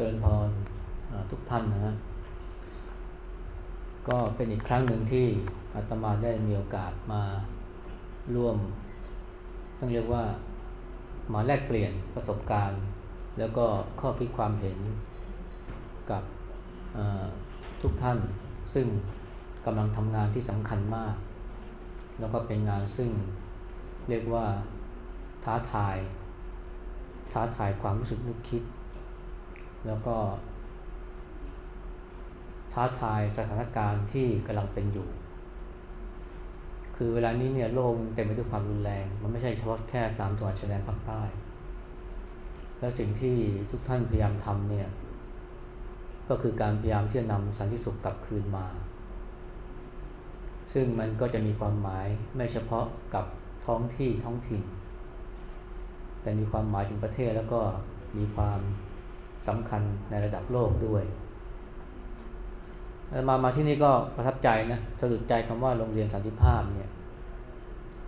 เจริญพรทุกท่านนะฮะก็เป็นอีกครั้งหนึ่งที่อาตมาได้มีโอกาสมาร่วม ต้องเรียกว่ามาแลกเปลี่ยนประสบการณ์ แล้วก็ข้อคิดความเห็นกับทุกท่าน ซึ่งกำลังทำงานที่สำคัญมาก แล้วก็เป็นงานซึ่งเรียกว่าท้าทาย ท้าทายความรู้สึกนึกคิด แล้วก็ ท้าทายสถานการณ์ที่กำลังเป็นอยู่ คือเวลานี้เนี่ยโลกเต็มไปด้วยความรุนแรง มันไม่ใช่เฉพาะแค่สามจังหวัดชายแดนภาคใต้ และสิ่งที่ทุกท่านพยายามทำเนี่ย ก็คือการพยายามที่จะนำสันติสุขกลับคืนมา ซึ่งมันก็จะมีความหมายไม่เฉพาะกับท้องที่ท้องถิ่น แต่มีความหมายถึงประเทศแล้วก็มีความ สำคัญในระดับโลกด้วยมามาที่นี่ก็ประทับใจนะสะดุดใจคำว่าโรงเรียนสันติภาพเนี่ย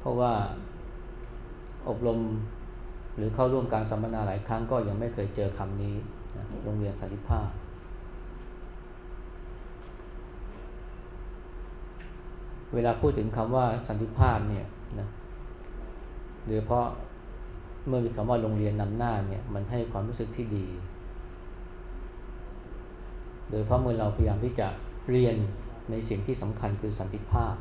เพราะว่าอบรมหรือเข้าร่วมการสัมมนาหลายครั้งก็ยังไม่เคยเจอคำนี้นะโรงเรียนสันติภาพ เวลาพูดถึงคำว่าสันติภาพเนี่ยนะโดยเฉพาะเมื่อมีคำว่าโรงเรียนนำหน้าเนี่ยมันให้ความรู้สึกที่ดี โดยเพราะเมื่อเราพยายามที่จะเรียนในสิ่งที่สำคัญคือสันติภาพ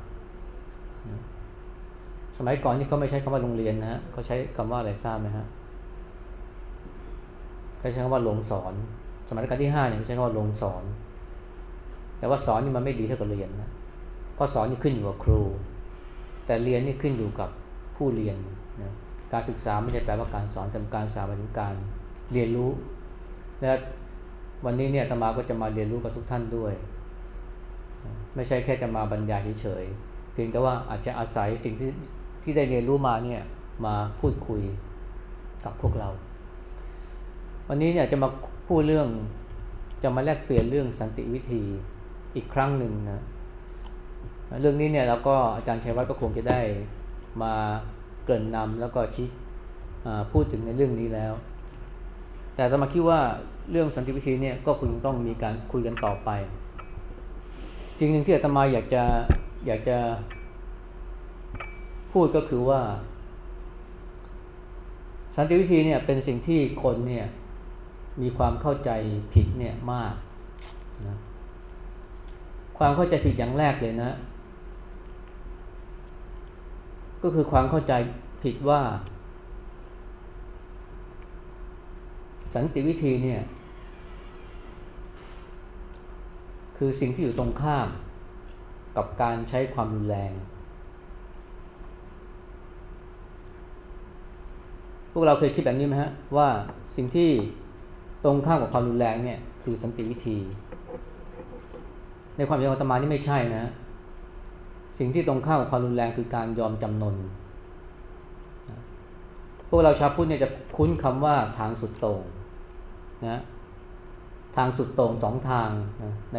สมัยก่อนนี่เขาไม่ใช้คำว่าโรงเรียนนะฮะเขาใช้คำว่าอะไรทราบไหมฮะเขาใช้คำว่าโรงสอน สมัยรัชกาลที่ห้าเนี่ยใช้คำว่าโรงสอน แต่ว่าสอนนี่มันไม่ดีเท่ากับเรียนนะเพราะสอนนี่ขึ้นอยู่กับครู แต่เรียนนี่ขึ้นอยู่กับผู้เรียนนะการศึกษาไม่ใช่แปลว่าการสอนจำการสาหมายถึงการเรียนรู้ และ วันนี้เนี่ยธรรมาก็จะมาเรียนรู้กับทุกท่านด้วย ไม่ใช่แค่จะมาบรรยายเฉยๆ เพียงแต่ว่าอาจจะอาศัยสิ่งที่ที่ได้เรียนรู้มาเนี่ยมาพูดคุยกับพวกเรา วันนี้เนี่ยจะมาพูดเรื่องจะมาแลกเปลี่ยนเรื่องสันติวิธีอีกครั้งหนึ่งนะ เรื่องนี้เนี่ยเราก็อาจารย์ชัยวัฒน์ก็คงจะได้มาเกริ่นนำแล้วก็ชี้พูดถึงในเรื่องนี้แล้ว แต่จะมาคิดว่า เรื่องสันติวิธีเนี่ยก็คงต้องมีการคุยกันต่อไปจริงหนึ่งที่อาตมาอยากจะอยากจะพูดก็คือว่า สันติวิธีเนี่ยเป็นสิ่งที่คนเนี่ยมีความเข้าใจผิดเนี่ยมากนะความเข้าใจผิดอย่างแรกเลยนะ ก็คือความเข้าใจผิดว่า สันติวิธีเนี่ย คือสิ่งที่อยู่ตรงข้ามกับการใช้ความรุนแรง พวกเราเคยคิดแบบนี้ไหมฮะว่าสิ่งที่ตรงข้ามกับความรุนแรงเนี่ยคือสันติวิธี ในความเป็นของธรรมานี่ไม่ใช่นะสิ่งที่ตรงข้ามกับความรุนแรงคือการยอมจำนนพวกเราชาวพุทธเนี่ยจะคุ้นคำว่าทางสุดตรงนะ ทางสุดตรงสองทางใน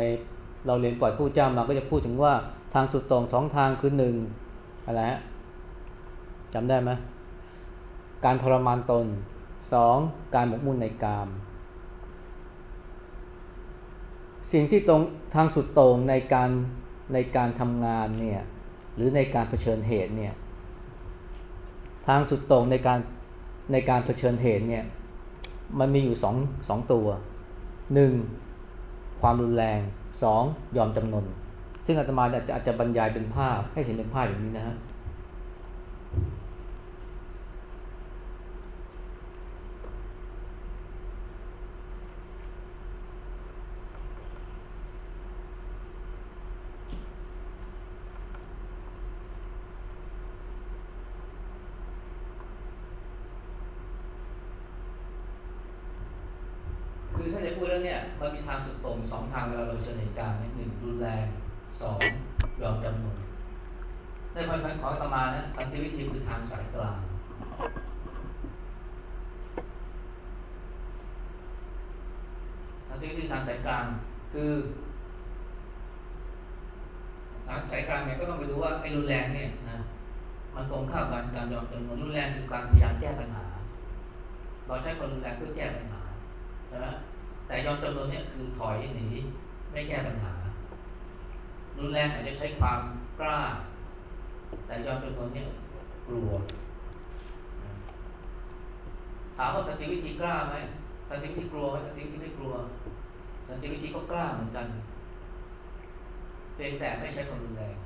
เราเรียนปล่อยผู้เจ้ามาก็จะพูดถึงว่าทางสุดตรงสองทางคือหนึ่งอะไรฮะจำได้ไหมการทรมานตนสองการหมกมุ่นในกาม สิ่งที่ตรงทางสุดตรงในการในการทำงานเนี่ยหรือในการเผชิญเหตุเนี่ยทางสุดตรงในการในการเผชิญเหตุเนี่ยมันมีอยู่สองสองตัว หนึ่งความรุนแรงสองยอมจำนนซึ่งอาตมาอาจจะอาจจะบรรยายเป็นภาพให้เห็นเป็นภาพอย่างนี้นะฮะคือถ้าจะพูดแล้วเนี่ยมันมีทาง สองทางเวลาเราเจอเหตุการณ์หนึ่งรุนแรงสองยอมจำนนในความหมายของตมานะสันติวิธีคือทางสายกลางสันติวิธีทางสายกลางคือทางสายกลางเนี่ยก็ต้องไปดูว่าไอ้รุนแรงเนี่ยนะมันตรงข้ามกันการยอมจำนนรุนแรงคือการพยายามแก้ปัญหา เราใช้ความรุนแรงเพื่อแก้ปัญหาใช่ไหม แต่ยอมจำนนเนี่ยคือถอยหนีไม่แก้ปัญหา รุนแรงอาจจะใช้ความกล้า แต่ยอมจำนนเนี่ยกลัว ถามว่าสติวิธีกล้าไหมสติวิธีกลัวไหมสติวิธีไม่กลัวสติวิธีก็กล้าเหมือนกันเพียงแต่ไม่ใช้ความรุนแรง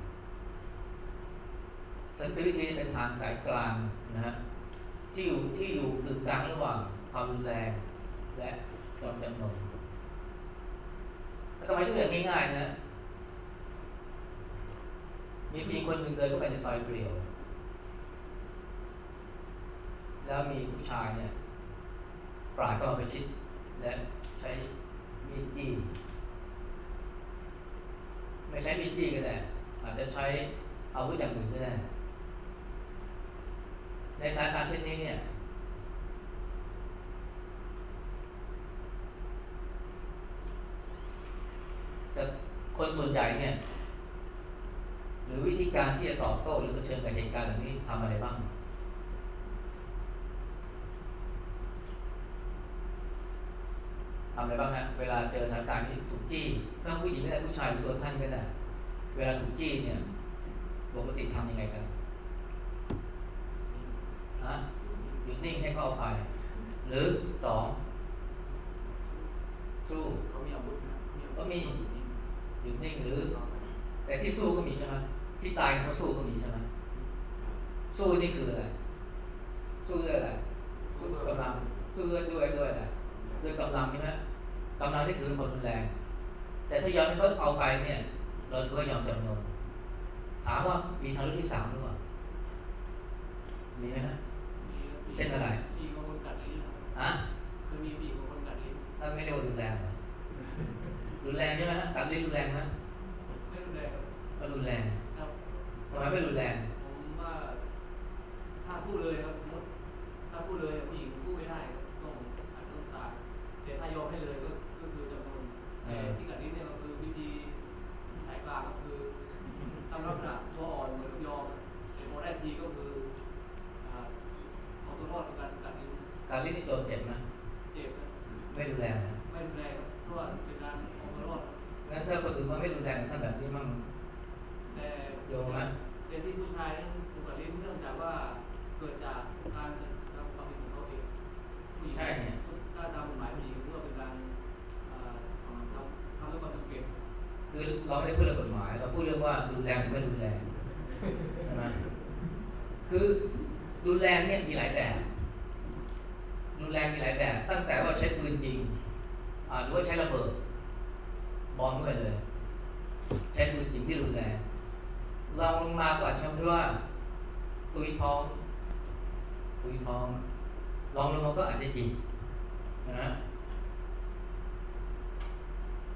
สันติวิธีเป็นทางสายกลางนะฮะที่อยู่ที่อยู่ตึงกลางระหว่างความรุนแรงและ จอมจำนนแล้วทำไมตัวอย่างง่ายๆนะ มีผู้หญิงคนหนึ่งเดินเข้าไปในซอยเปลี่ยว แล้วมีผู้ชายเนี่ยปราดเข้ามาไปชิด และใช้มีดจี้ไม่ใช้มีดจี้ก็ได้อาจจะใช้อาวุธอย่างอื่นก็ได้ในสถานการณ์เช่นนี้เนี่ย แต่คนส่วนใหญ่เนี่ย หรือวิธีการที่จะตอบโต้หรือเผชิญกับเหตุการณ์แบบนี้ทำอะไรบ้างทำอะไรบ้างฮะเวลาเจอสถานการณ์ที่ถูกจี้ไม่ต้องผู้หญิงก็ได้ผู้ชายหรือตัวท่านก็ได้เวลาถูกจี้เนี่ยปกติทำยังไงกันฮะหยุดนิ่งให้เขาเอาไป หรือสองสู้เขามีอาวุธนะก็มี หยุดนิ่งหรือ แต่ที่สู้ก็มีใช่ไหมที่ตายเขาสู้ก็มีใช่ไหมสู้นี่คืออะไรสู้ด้วยอะไรสู้กำลังสู้ด้วยด้วยด้วยอะไรด้วยกำลังใช่ไหมกำลังที่ถือความรุนแรง แต่ถ้ายอมให้เขาเอาไปเนี่ย เราถือว่ายอมจำนนถามว่ามีทางเลือกที่สามหรือเปล่ามีไหมฮะเช่นอะไรมีคนกัดลิ้นฮะคือมีปีกคนกัดลิ้นนั่นไม่เรียกว่ารุนแรงเหรอ รุนแรงใช่ไหมฮะกัดลิ้นรุนแรงไหมไม่รุนแรงก็รุนแรงทำไมไม่รุนแรง ผมว่าถ้าพูดเลยครับถ้าพูดเลยผู้หญิงพูดไม่ได้ครับต้องอาจต้องตายแต่ถ้ายอมให้เลย ว่ารุนแรงหรือไม่รุนแรงใช่ไหมคือรุนแรงเนี่ยมีหลายแบบรุนแรงมีหลายแบบ ตั้งแต่ว่าใช้ปืนยิงหรือว่าใช้ระเบิด บอลด้วยเลย ใช้ปืนยิงที่รุนแรงลองลงมาก่อนใช่ไหมว่า ตุยท้อง ตุยท้องลองลงมาก็อาจจะยิงนะ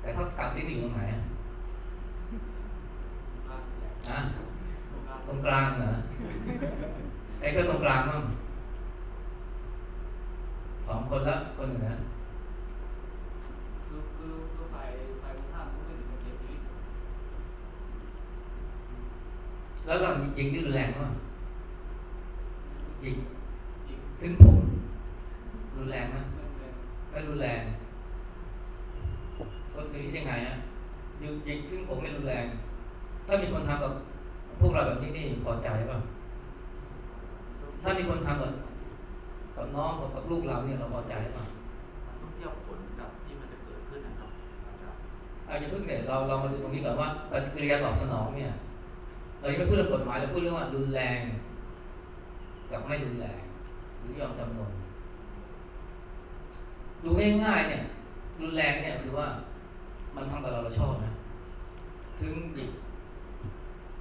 แต่ถ้ากลับที่อยู่ตรงไหนอะ ตรงกลางเหรอไอ้ก็ตรงกลางมั้งสองคนละคนหนึ่งนะคือคือคือฝ่ายฝ่ายตรงข้ามก็ไม่ถึงกับเสียชีวิตแล้วเรายิงที่รุนแรงมั้งยิงถึงผมรุนแรงไหมไม่รุนแรงก็คือที่ยังไงฮะยิงยิงถึงผมไม่รุนแรง ถ้ามีคนทำกับพวกเราแบบนี้นี่พอใจป่ะถ้ามีคนทำกับกับน้องกับลูกเราเนี่ยเราพอใจป่ะต้องเทียบผลกับที่มันจะเกิดขึ้นนะครับอาจจะเพิ่งเนี่ยเราเรามาดูตรงนี้ก่อนว่าปฏิกิริยาตอบสนองเนี่ย เราจะไม่พูดเรื่องกฎหมายเราพูดเรื่องว่ารุนแรงกับไม่รุนแรงหรือยอมจำนนดูง่ายๆเนี่ยรุนแรงเนี่ยคือว่ามันทำกับเราเราชอบนะ ถึงดิบห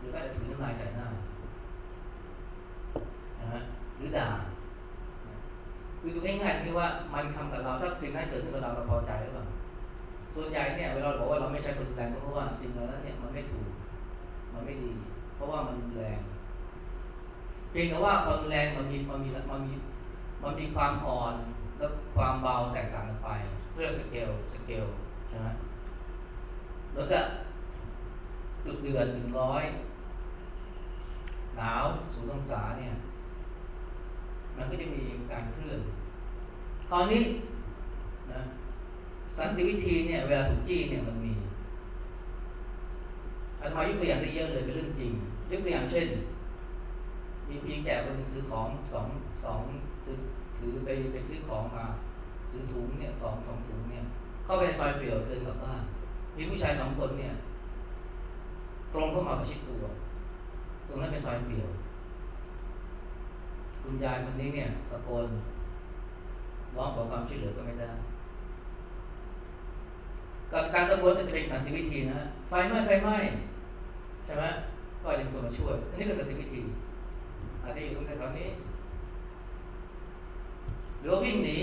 รือว่าจะถึงน้ำลายใส่หน้านะหรือด่าคือดูง่ายๆที่ว่ามันทำกับเราถ้าสิ่งนั้นเกิดขึ้นกับเราเราพอใจหรือเปล่าส่วนใหญ่เนี่ยเวลาบอกว่าเราไม่ใช้คนแรงก็เพราะว่าสิ่งนั้นเนี่ยมันไม่ถูก มันไม่ดี เพราะว่ามันแรงเพียงแต่ว่าความแรงมันมีมันมีมันมีมันมีความอ่อนและความเบาแตกต่างกันไป เพื่อสเกลสเกลใช่ไหมแล้วก็จุดเดือนหนึ่งร้อย หนาวศูนย์องศาเนี่ย มันก็จะมีการเคลื่อน คราวนี้นะสันติวิธีเนี่ยเวลาถูกจี้เนี่ยมันมีอาตมายกตัวอย่างได้เยอะเลยเป็นเรื่องจริงยกตัวอย่างเช่น มีผู้หญิงแก่คนหนึ่งซื้อของสองสองถือถือไปไปซื้อของมาถือถุงเนี่ยสองสองถุงเนี่ยเข้าไปซอยเปลี่ยวเดินกลับบ้านมีผู้ชายสองคนเนี่ย ตรงเข้ามาประชิดตัว ตรงนั้นเป็นซอยเปลี่ยว คุณยายคนนี้เนี่ยตะโกนร้องขอความช่วยเหลือก็ไม่ได้กับการตะโกนจะเป็นสันติวิธีนะไฟไหม้ไฟไหม้ใช่ไหมก็ยังคนมาช่วยอันนี้ก็สันติวิธีอาจจะอยู่ตรงแถวนี้หรือวิ่งหนี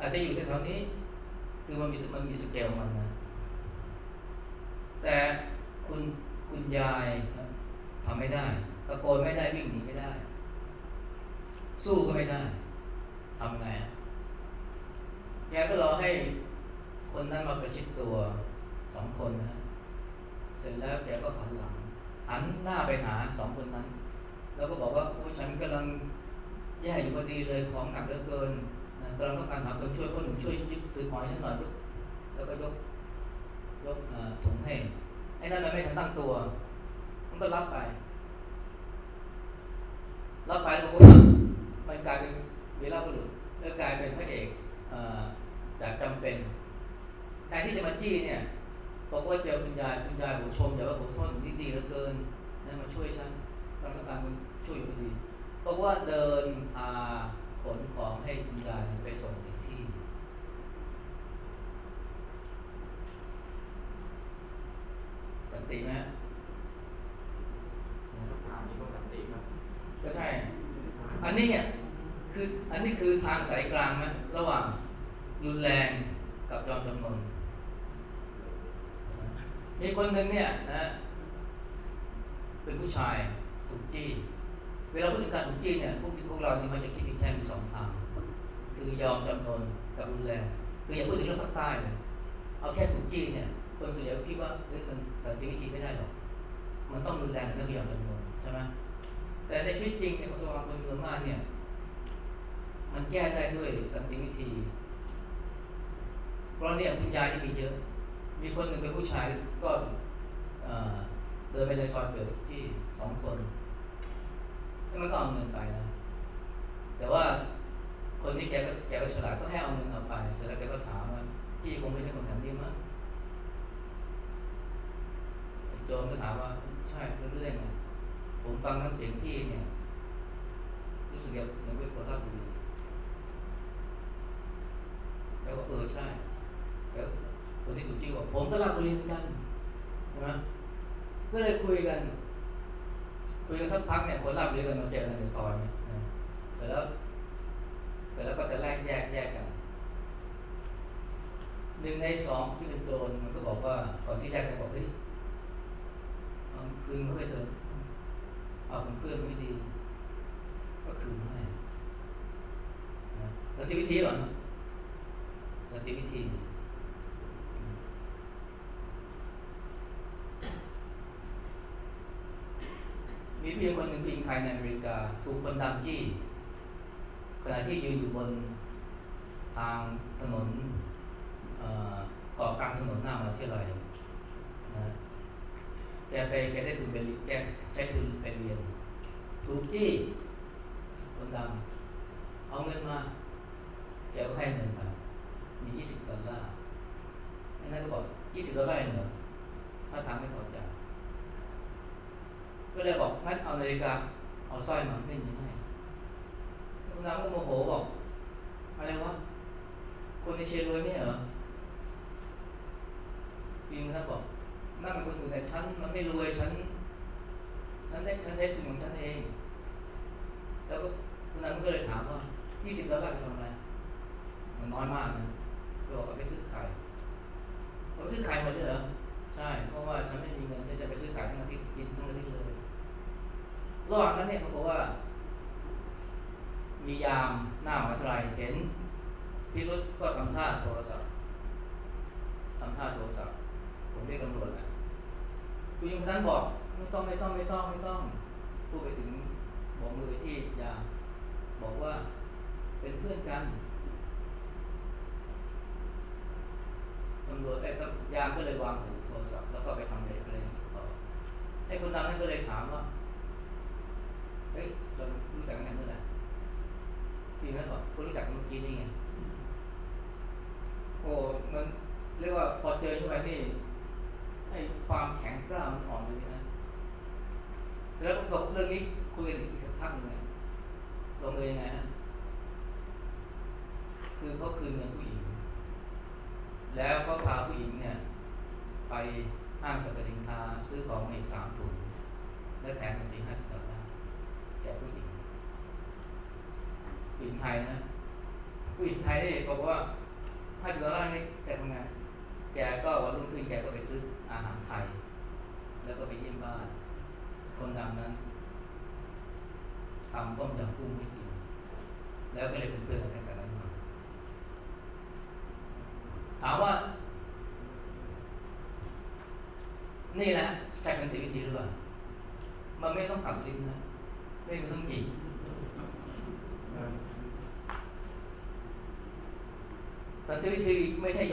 อาจจะอยู่แถวนี้ คือมันมีมันมีสเกลมันนะแต่คุณคุณยาย ทำไม่ได้ ตะโกนไม่ได้วิ่งหนีไม่ได้ สู้ก็ไม่ได้ทำไงยายก็รอให้คนนั้นมาประชิดตัวสองคนนะเสร็จแล้วแกก็หันหลังหันหน้าไปหาสองคนนั้น แล้วก็บอกว่าโอ้ฉันกำลังแย่อยู่พอดีเลยของหนักเหลือเกินนะกำลังต้องการหาคนช่วยคนหนึ่งช่วยยึดถือของฉันหน่อยแล้วก็ยกยกถุงให้ไอ้นั่นมันไม่ทันตั้งตัว ก็รับไป รับไปแล้วก็มันกลายเป็นเวลาบุรุษแล้วกลายเป็นพระเอกแบบจำเป็นแทนที่จะมาจี้เนี่ยบอกว่าเจอคุณยายคุณยายผมชมอย่าว่าผมทนนี่ดีเหลือเกินนั่นมาช่วยฉันต้องการช่วยอยู่ดีบอกว่าเดินพาขนของให้คุณยายไปส่งถึงที่ สันติไหม ก็ใช่ อันนี้เนี่ยคืออันนี้คือทางสายกลางไหมระหว่างรุนแรงกับยอมจำนนมีคนหนึ่งเนี่ยนะเป็นผู้ชายถูกจี้เวลาพูดถึงการถูกจี้เนี่ยพวกพวกเรานี่มันจะคิดอีกแค่มีสองทาง คือยอมจำนนกับรุนแรงคืออย่าพูดถึงเรื่องภาคใต้เลยเอาแค่ถูกจี้เนี่ย คนส่วนใหญ่ก็คิดว่าเฮ้ยมันสันติวิธีไม่ได้หรอกมันต้องรุนแรงไม่ก็ยอมจำนน ช่ไหมแต่ในชีวิตจริงในประสบการณ์คนเมืองมากเนี่ย มันแก้ได้ด้วยสันติวิธี เพราะเนี่ยคุณยายที่มีเยอะ มีคนหนึ่งเป็นผู้ชายก็เดินไปในซอยเปิดที่สองคนแล้วมันก็เอาเงินไปนะแต่ว่าคนนี้แกก็แกก็ฉลาดก็ให้เอาเงินเอาไป เสร็จแล้วแกก็ถามว่าพี่คงไม่ใช่คนแถวนี้มั้งโจมก็ถามว่าใช่เรื่องไง ผมฟังน้ำเสียงพี่เนี่ย รู้สึกเหมือนเป็นคนราบบุรีแล้วก็เออใช่แล้วคนที่ถูกจี้บอกผมก็ราบบุรีเหมือนกันใช่ไหมก็เลยคุยกัน คุยกันสักพักเนี่ยคนราบบุรีกันมาเจอกันในซอยเนี่ยเสร็จแล้วเสร็จแล้วก็จะแลกแยกแยกกันหนึ่งในสองที่เป็นโจรมันก็บอกว่าก่อนที่แยกกันบอกเฮ้ยคืนเขาไปเถอะเอาของเพื่อนไม่ดี ก็คืนให้สันติวิธีหรอสันติวิธีมีผู้หญิงคนหนึ่งผู้หญิงไทยในอเมริกา ถูกคนดำจี้ขณะที่ยืนอยู่บนทางถนนเกาะกลางถนนหน้ามหาวิทยาลัยนะแกไปแกได้ทุนไปแก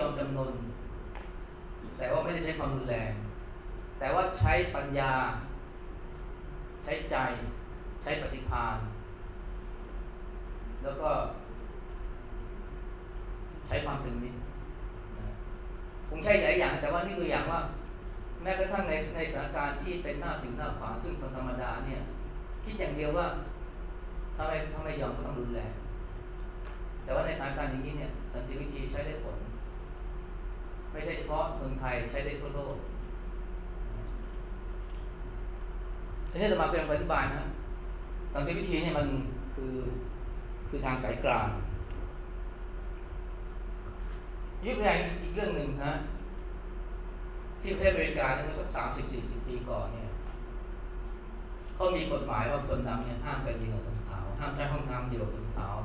อมจำนน แต่ว่าไม่ได้ใช้ความรุนแรง แต่ว่าใช้ปัญญา ใช้ใจ ใช้ปฏิภาณ แล้วก็ ใช้ความเป็นมิตรคงใช้หลายอย่าง แต่ว่านี่ตัวอย่างว่า แม้กระทั่งในในสถานการณ์ที่เป็นหน้าสิวหน้าขวานซึ่งคนธรรมดาเนี่ย คิดอย่างเดียวว่าทำไมทำไมยอมก็ต้องรุนแรงแต่ว่าในสถานการณ์อย่างนี้เนี่ยสันติวิธีใช้ได้ผล ไม่ใช่เฉพาะเมืองไทยใช้ได้ทั่วโลกทีนี้จะมาเป็นอธิบายนะสันติวิธีเนี่ยมันคือคือทางสายกลางยกตัวอย่อีกเรื่องหนึ่งนะที่ประเทศอเมริกาเมื่อสักสามสิบสี่สิบปีก่อนเนี่ยเขามีกฎหมายว่าคนดำเนี่ยห้ามไปเรียนกับคนขาว ห้ามใช้ห้องน้ำเดียวกับคนขาว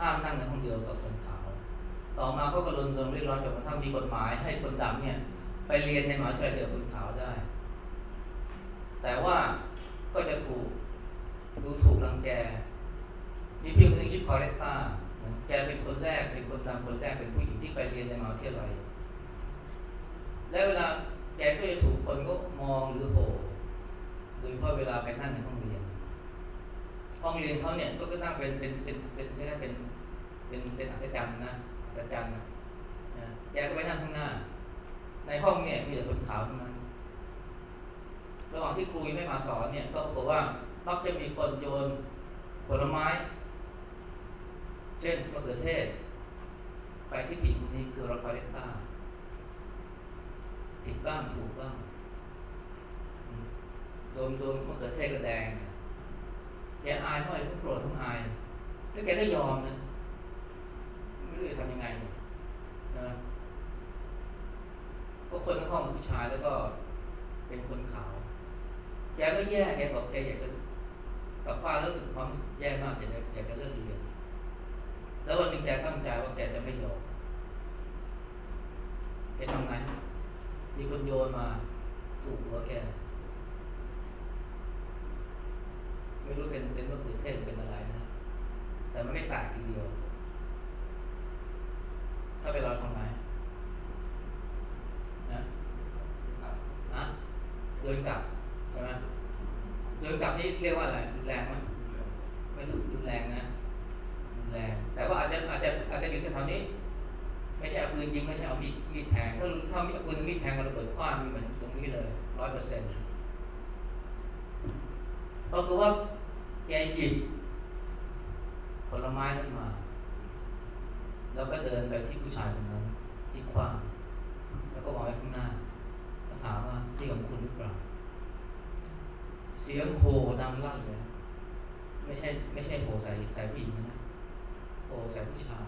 ห้ามนั่งในห้องเดียวกับคน ต่อมาเขาก็รณรงค์เรียกร้องจนกระทั่งมีกฎหมายให้คนดำเนี่ยไปเรียนในมหาวิทยาลัยเดียวกับคนขาวได้ แต่ว่าก็จะถูกดูถูกรังแก มีเพี่คนนึงชื่อคอเรตตาแกเป็นคนแรกเป็นคนดำคนแรกเป็นผู้หญิงที่ไปเรียนในมหาวิทยาลัย แล้วเวลาแกก็จะถูกคนก็มองหรือโหโดยเฉพาะเวลาไปนั่งในห้องเรียน ห้องเรียนเขาเนี่ยก็ก็นั่งเป็นเป็นเป็นเป็นแค่เป็นเป็นเป็นอัศจรรย์นะ อัศจรรนะแกก็ไปนั่งข้างหน้า ในห้องเนี่ยมีแต่คนขาวทั้งนั้นระหว่างที่ครูยังไม่มาสอนเนี่ยก็บอกว่ามักจะมีคนโยนผลไม้ เช่นมะเขือเทศ ไปที่ปีคนนี้คือรอคาเลตตาผิดบ้างถูกบ้างโดนโดนมะเขือเทศก็แดงแกอายเพราะอะไรทั้งโกรธทั้งอายแล้วแกก็ยอมนะ รู้จะทำยังไงนะเพราะคนทั้งห้องผู้ชายแล้วก็เป็นคนขาว แกก็แย่แกบอกแกอยากจะกลับบ้านรู้สึกความแย่มากอยากจะอยากจะเลิกเรียนแล้ววันหนึ่งแกตั้งใจว่าแกจะไม่ยอมแกทำไงมีคนโยนมาถูกหัวแกไม่รู้เป็นเป็นมะเขือเทศเป็นอะไรนะ แต่มันไม่แตกทีเดียว ถ้าเป็นเราทำไงนะนะโดยกลับใช่ไหมโดยกลับนี่เรียกว่าอะไรรุนแรงไหมไม่รุนแรงนะรุนแรง แต่ว่าอาจจะอาจจะอาจจะอยู่แถวนี้ ไม่ใช่เอาปืนยิงไม่ใช่เอามีดมีดแทงถ้าถ้ามีปืนมีดแทงกับระเบิดคว้างมีเหมือนตรงนี้เลยร้อยเปอร์เซ็นต์เพราะว่าแกจิบผลไม้นั้นมา แล้วก็เดินไปที่ผู้ชายคนนั้นที่ขวางแล้วก็วางไว้ข้างหน้าก็ถามว่าที่ของคุณหรือเปล่า เสียงโห่ดังลั่นเลย ไม่ใช่ไม่ใช่โห่ใส่ใส่ผู้หญิงนะโห่ใส่ผู้ชาย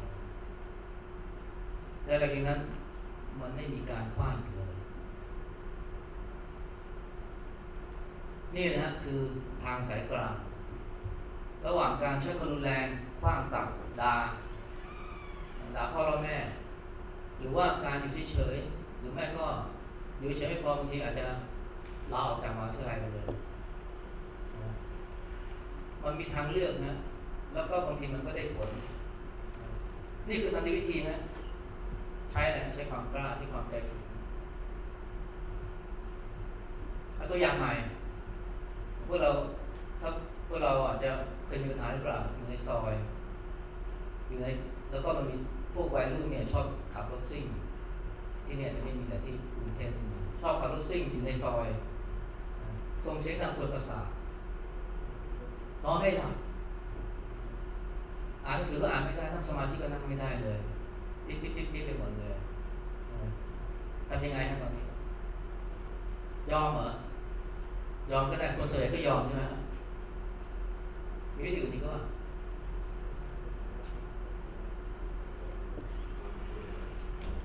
แล้วหลังจากนั้นมันไม่มีการคว้างเลย นี่นะคือทางสายกลาง ระหว่างการใช้ความรุนแรงคว้างตักดา ด่าพ่อเราแม่ หรือว่าการอยู่เฉยๆหรือแม่ก็อยู่เฉยไม่พอบางทีอาจจะลาออกจากมหาวิทยาลัยไปเลยมันมีทางเลือกนะ แล้วก็บางทีมันก็ได้ผล นี่คือสันติวิธีนะ ใช้แหละใช้ความกล้าใช้ความใจถึงตัวอย่างใหม่ พวกเราถ้าพวกเราอาจจะเคยมีปัญหาหรือเปล่าอยู่ในซอยอยู่ในแล้วก็มันมี พวกวัยรุ่นเนี่ยชอบขับรถซิ่ง ที่เนี่ยจะไม่มีแต่ที่กรุงเทพชอบขับรถซิ่งอยู่ในซอยส่งเสียงดังปวดประสาทนอนไม่หลับอ่านหนังสือก็อ่านไม่ได้นั่งสมาธิก็นั่งไม่ได้เลยปิ๊บปิ๊บปิ๊บปิ๊บไปหมดเลยทำยังไงฮะตอนนี้ ยอมเหรอยอมก็ได้คนส่วนใหญ่ก็ยอมใช่ไหมมีวิธีอื่นอีกก็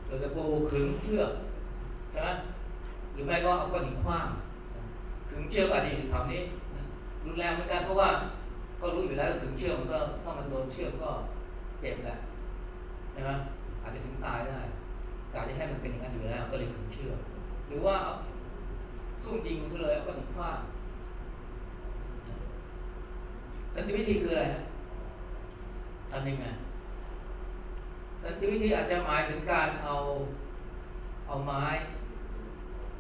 เราจะปูขึงเชือกใช่ไหมหรือไม่ก็เอาก้อนหินคว้างขึงเชือกอาจจะอยู่แถวนี้รุนแรงเหมือนกันเพราะว่าก็รู้อยู่แล้วถึงเชือกมันก็ถ้ามันโดนเชือกก็เจ็บแหละใช่ไหมอาจจะถึงตายได้การจะให้มันเป็นอย่างนั้นอยู่แล้วก็เลยขึงเชือกหรือว่าซุ่มยิงมันเลยเอาก้อนหินคว้างสันติวิธีคืออะไรทำยังไง สันติวิธีอาจจะหมายถึงการเอาเอาไม้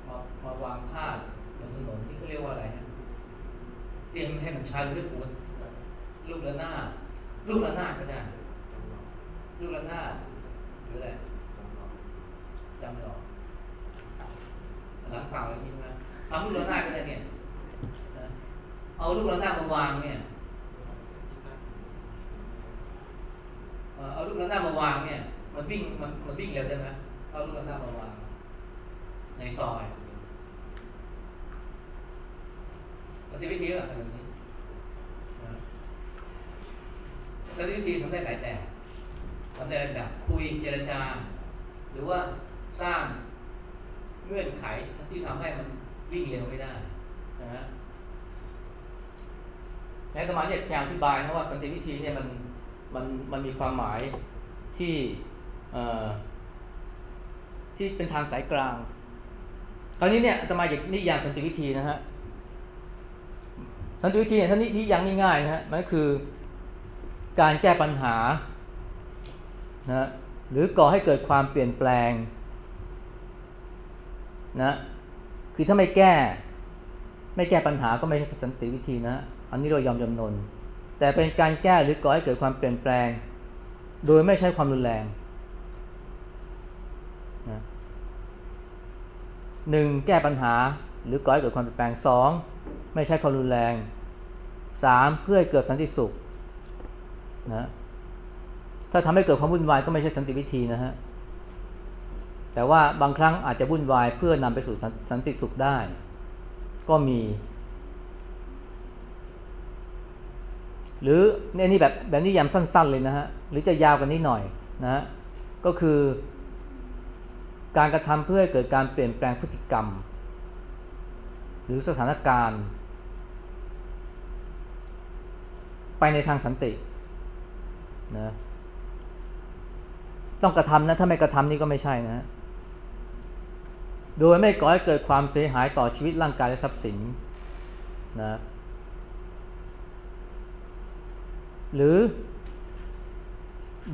มามาวางพาดบนถนนที่เขาเรียกว่าอะไรฮะเตรียมให้มันชันด้วยปูนลูกระนาดลูกระนาดก็ได้ลูกระนาดหรืออะไรจำหรอกหลังเก่าอะไรนี้ไหมทำลูกระนาดก็ได้เนี่ยเอาลูกระนาดมาวางเนี่ย เอาลูกระนาดมาวางเนี่ยมันวิ่งมันมันวิ่งเร็วได้ไหมเอาลูกระนาดมาวางในซอยสันติวิธีแบบนี้สันติวิธีทำได้หลายแบบทำได้แบบคุยเจรจา หรือว่าสร้างเงื่อนไขที่ทำให้มันวิ่งเร็วไม่ได้นะในสมัยเนี่ยพยายามอธิบายนะว่าสันติวิธีเนี่ยมัน มันมันมีความหมายที่ที่เป็นทางสายกลาง คราวนี้เนี่ยจะมาจากนิยามสันติวิธีนะฮะสันติวิธีเนี่ยท่านนิยามง่ายๆนะฮะมันคือการแก้ปัญหานะหรือก่อให้เกิดความเปลี่ยนแปลงนะคือถ้าไม่แก้ไม่แก้ปัญหาก็ไม่ใช่สันติวิธีนะ อันนี้เรายอมจำนน แต่เป็นการแก้หรือก่อให้เกิดความเปลี่ยนแปลง โดยไม่ใช้ความรุนแรงหนึ่งแก้ปัญหาหรือก่อให้เกิดความเปลี่ยนแปลงสองไม่ใช้ความรุนแรงสามเพื่อให้เกิดสันติสุขนะถ้าทำให้เกิดความวุ่นวายก็ไม่ใช่สันติวิธีนะฮะแต่ว่าบางครั้งอาจจะวุ่นวายเพื่อนำไปสู่สันติสุขได้ ก็มี หรือในนี้แบบแบบนี้ยามสั้น ๆ เลยนะฮะ หรือจะยาวกว่านี้หน่อยนะฮะ ก็คือการกระทำเพื่อให้เกิดการเปลี่ยนแปลงพฤติกรรม หรือสถานการณ์ ไปในทางสันตินะต้องกระทำนะถ้าไม่กระทำนี่ก็ไม่ใช่นะ โดยไม่ก่อให้เกิดความเสียหายต่อชีวิตร่างกายและทรัพย์สินนะ หรือ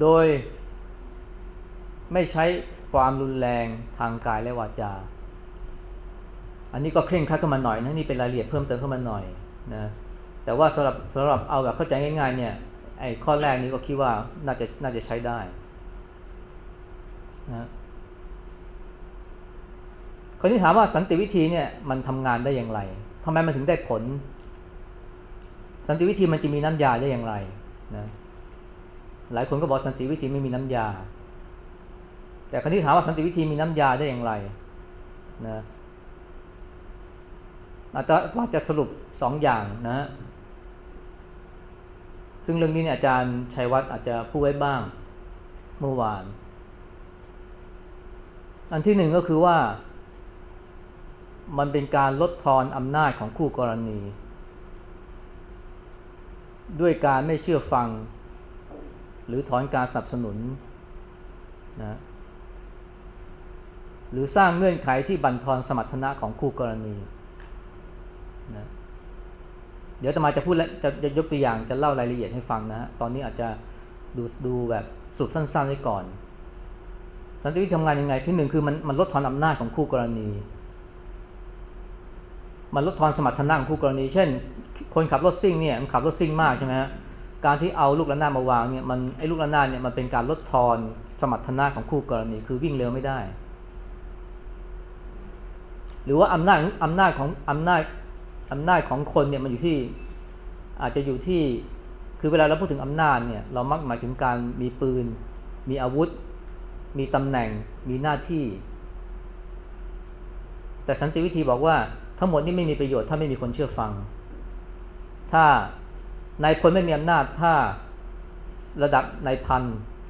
โดยไม่ใช้ความรุนแรงทางกายและวาจา อันนี้ก็เคร่งครัดขึ้นมาหน่อยนะนี่เป็นรายละเอียดเพิ่มเติมขึ้นมาหน่อยนะแต่ว่าสำหรับสำหรับเอาแบบเข้าใจง่ายๆเนี่ยไอ้ข้อแรกนี้ก็คิดว่าน่าจะน่าจะใช้ได้นะคนที่ถามว่าสันติวิธีเนี่ยมันทำงานได้อย่างไรทำไมมันถึงได้ผล สันติวิธีมันจะมีน้ำยาได้อย่างไร นะหลายคนก็บอกสันติวิธีไม่มีน้ำยา แต่คนที่ถามว่าสันติวิธีมีน้ำยาได้อย่างไรนะอาจจะว่าจะสรุปสองอย่างนะซึ่งเรื่องนี้เนี่ยอาจารย์ชัยวัฒน์อาจจะพูดไว้บ้างเมื่อวาน อันที่หนึ่งก็คือว่า มันเป็นการลดทอนอำนาจของคู่กรณี ด้วยการไม่เชื่อฟัง หรือถอนการสนับสนุนนะหรือสร้างเงื่อนไขที่บั่นทอนสมรรถนะของคู่กรณีนะเดี๋ยวจะมาจะพูดและจะจะยกตัวอย่างจะเล่ารายละเอียดให้ฟังนะฮะตอนนี้อาจจะดูดูแบบสุดสั้นๆไว้ก่อนสันติวิธีทำงานยังไงที่หนึ่งคือมันมันลดทอนอำนาจของคู่กรณี มันลดทอนสมรรถนะของคู่กรณี เช่น คนขับรถซิ่งเนี่ยมันขับรถซิ่งมากใช่ไหมฮะการที่เอาลูกระนาดมาวางเนี่ยมันไอ้ลูกระนาดเนี่ยมันเป็นการลดทอนสมรรถนะของคู่กรณีคือวิ่งเร็วไม่ได้ หรือว่าอำนาจอำนาจของอำนาจอำนาจของคนเนี่ยมันอยู่ที่อาจจะอยู่ที่คือเวลาเราพูดถึงอำนาจเนี่ยเรามักหมายถึงการมีปืน มีอาวุธ มีตำแหน่ง มีหน้าที่ แต่สันติวิธีบอกว่าทั้งหมดนี้ไม่มีประโยชน์ถ้าไม่มีคนเชื่อฟัง ถ้านายพลไม่มีอำนาจถ้าระดับนายพัน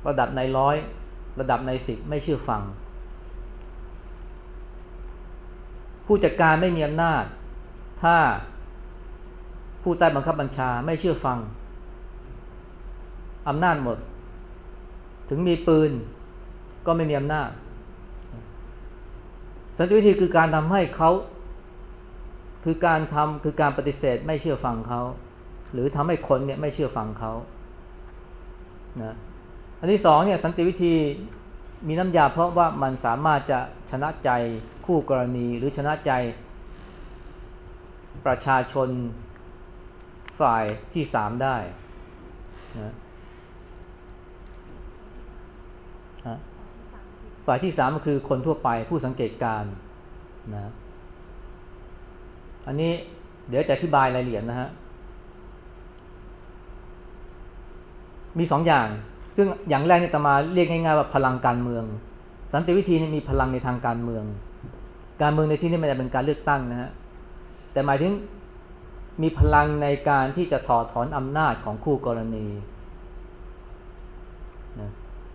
ระดับนายร้อย ระดับนายสิบไม่เชื่อฟัง ผู้จัดการไม่มีอำนาจ ถ้าผู้ใต้บังคับบัญชาไม่เชื่อฟังอำนาจหมด ถึงมีปืนก็ไม่มีอำนาจสันติวิธีคือการทำให้เขา คือการทำคือการปฏิเสธไม่เชื่อฟังเขา หรือทำให้คนเนี่ยไม่เชื่อฟังเขานะอันที่สองเนี่ยสันติวิธีมีน้ำยาเพราะว่ามันสามารถจะชนะใจคู่กรณีหรือชนะใจประชาชนฝ่ายที่สามได้นะฝ่ายที่สามก็คือคนทั่วไปผู้สังเกตการนะ อันนี้เดี๋ยวจะอธิบายรายละเอียดนะฮะ มีสองอย่าง ซึ่งอย่างแรกเนี่ยตมาเรียกง่ายๆว่าพลังการเมือง สันติวิธีนี่มีพลังในทางการเมือง การเมืองในที่นี้ไม่ได้เป็นการเลือกตั้งนะฮะ แต่หมายถึงมีพลังในการที่จะถอดถอนอำนาจของคู่กรณีนะ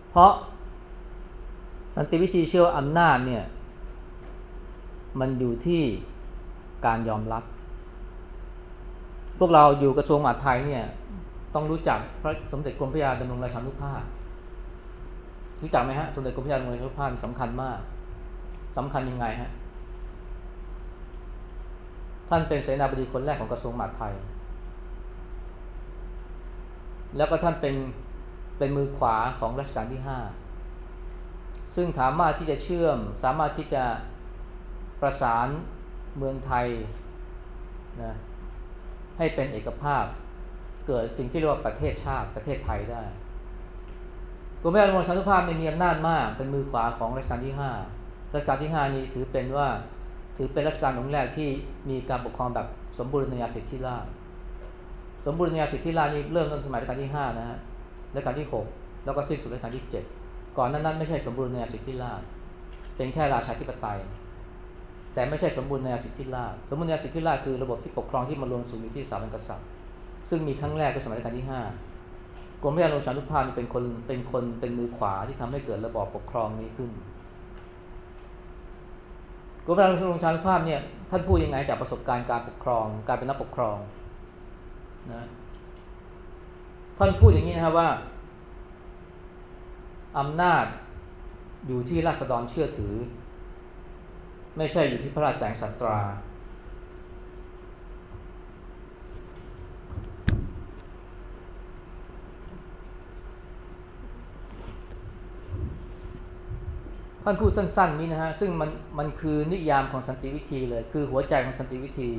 เพราะสันติวิธีเชื่อว่าอำนาจเนี่ยมันอยู่ที่ การยอมรับ พวกเราอยู่กระทรวงมหาดไทยเนี่ยต้องรู้จักพระสมเด็จกรมพระยาดำรงราชานุภาพ รู้จักไหมฮะสมเด็จกรมพระยาดำรงราชานุภาพสำคัญมากสำคัญยังไงฮะท่านเป็นเสนาบดีคนแรกของกระทรวงมหาดไทย แล้วก็ท่านเป็นเป็นมือขวาของรัชกาลที่ห้าซึ่งสามารถที่จะเชื่อม สามารถที่จะประสาน เมืองไทยนะให้เป็นเอกภาพ เกิดสิ่งที่เรียกว่าประเทศชาติประเทศไทยได้กรมพระยาดำรงชันุภาพมีอำนาจมาก เป็นมือขวาของรัชกาลที่ห้ารัชกาลที่ห้านี้ถือเป็นว่าถือเป็นรัชกาลองค์แรกที่มีการปกครองแบบสมบูรณาญาสิทธิราชสมบูรณาญาสิทธิราชนี่เริ่มต้นสมัยรัชกาลที่ห้านะฮะรัชกาลที่หกแล้วก็สิ้นสุดรัชกาลที่เจ็ดก่อนนั้นนั้นไม่ใช่สมบูรณาญาสิทธิราชเป็นแค่ราชาธิปไตย แต่ไม่ใช่สมบูรณาญาสิทธิราชสมบูรณาญาสิทธิราชคือระบบที่ปกครองที่มารวมศูนย์อยู่ที่สามกษัตริย์ ซึ่งมีครั้งแรกก็สมัยรัชกาลที่ห้ากรมพระยาลงสารุภาพเป็นคนเป็นคนเป็นมือขวาที่ทำให้เกิดระบอบปกครองนี้ขึ้นกรมพระยาลงสารุภาพเนี่ยท่านพูดยังไงจากประสบการณ์การปกครองการเป็นนักปกครองนะท่านพูดอย่างนี้นะครับว่าอำนาจอยู่ที่ราษฎรเชื่อถือ ไม่ใช่อยู่ที่พระราชแสงสัตรา ท่านพูดสั้นๆนี้นะฮะ ซึ่งมันมันคือนิยามของสันติวิธีเลย คือหัวใจของสันติวิธี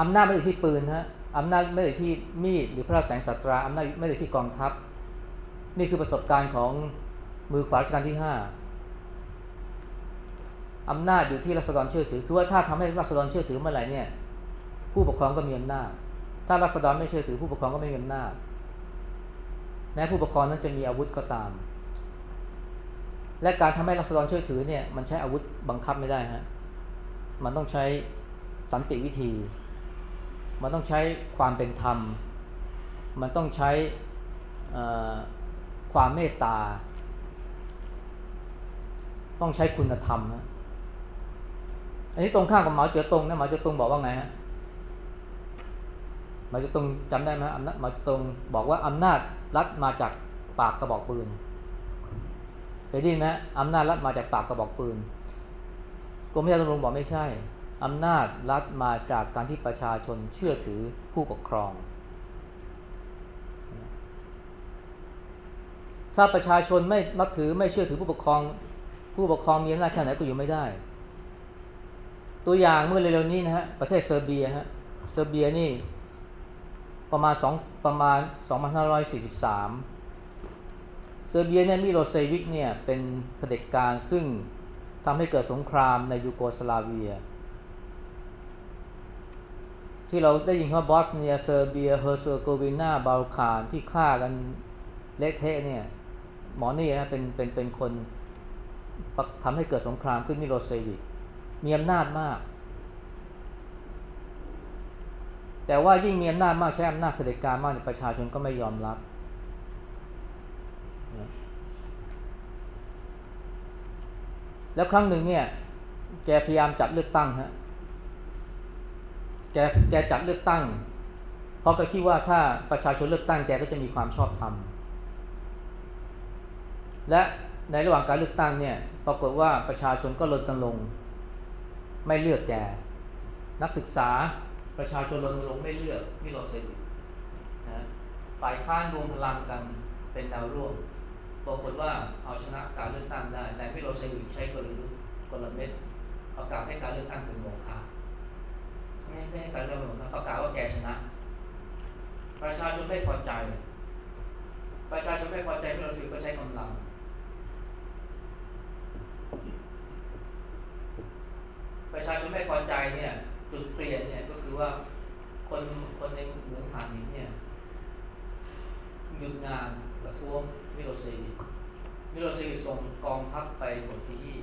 อำนาจไม่ได้ที่ปืนฮะอำนาจไม่ได้ที่มีดหรือพระแสงสัตราอำนาจไม่ได้ที่กองทัพ นี่คือประสบการณ์ของมือขวาราชการที่ห้า อำนาจอยู่ที่รัษฎรเชื่อถือ คือว่าถ้าทำให้รัษฎรเชื่อถือเมื่อไหร่เนี่ยผู้ปกครองก็มีอำนาจ ถ้ารัษฎรไม่เชื่อถือผู้ปกครองก็ไม่มีอำนาจ แม้ผู้ปกครองนั้นจะมีอาวุธก็ตาม และการทำให้รัษฎรเชื่อถือเนี่ยมันใช้อาวุธบังคับไม่ได้ฮะ มันต้องใช้สันติวิธี มันต้องใช้ความเป็นธรรม มันต้องใช้ความเมตตา ต้องใช้คุณธรรมนะ อันนี้ตรงข้ามกับหมาเจ๋อตงนะหมาเจ๋อตงบอกว่าไงฮะหมาเจ๋อตงจำได้ไหมอำนาจหมาเจ๋อตงบอกว่าอำนาจรัฐมาจากปากกระบอกปืนเคยได้ยินไหมอำนาจรัฐมาจากปากกระบอกปืนกรมพระยาตำรวจบอกไม่ใช่อำนาจรัฐมาจากการที่ประชาชนเชื่อถือผู้ปกครอง ถ้าประชาชนไม่นับถือไม่เชื่อถือผู้ปกครอง ผู้ปกครองมีอำนาจแค่ไหนก็อยู่ไม่ได้ ตัวอย่างเมื่อเร็วๆนี้นะฮะประเทศเซอร์เบียฮะเซอร์เบียนี่ประมาณสองประมาณ 2543 เซอร์เบียเนี่ยมิโลเซวิกเนี่ยเป็นเผด็จการซึ่งทำให้เกิดสงครามในยูโกสลาเวีย ที่เราได้ยินว่าบอสเนียเซอร์เบียเฮอร์เซโกวีนาบาลคานที่ฆ่ากันเละเทะเนี่ยหมอนี่นะเป็นเป็นเป็นคนทำให้เกิดสงครามขึ้นมิโลเซวิก มีอำนาจมาก แต่ว่ายิ่งมีอำนาจมากใช้อำนาจเผด็จการมากประชาชนก็ไม่ยอมรับแล้วครั้งหนึ่งเนี่ย แกพยายามจัดเลือกตั้งฮะ แก แกจัดเลือกตั้ง เพราะก็คิดว่าถ้าประชาชนเลือกตั้งแกก็จะมีความชอบธรรม และในระหว่างการเลือกตั้งเนี่ย ปรากฏว่าประชาชนก็ลดจลง ไม่เลือกแก นักศึกษาประชาชนรณรงค์ไม่เลือกมิโลเซวิกนะฝ่ายค้านรวมพลังกันเป็นแนวร่วมปรากฏว่าเอาชนะการเลือกตั้งได้ แต่มิโลเซวิกใช้กลยุทธ์กลเม็ดประกาศให้การเลือกตั้งเป็นโมฆะไม่ไม่ให้การเลือกตั้งเป็นโมฆะประกาศว่าแกชนะ ประชาชนไม่พอใจ ประชาชนไม่พอใจมิโลเซวิกก็ใช้กำลัง ประชาชนไม่พอใจเนี่ยจุดเปลี่ยนเนี่ยก็คือว่าคนคนในเมืองฐานหินเนี่ยหยุดงานประท้วงมิโลเซวิกมิโลเซวิกส่งกองทัพไปหมดที่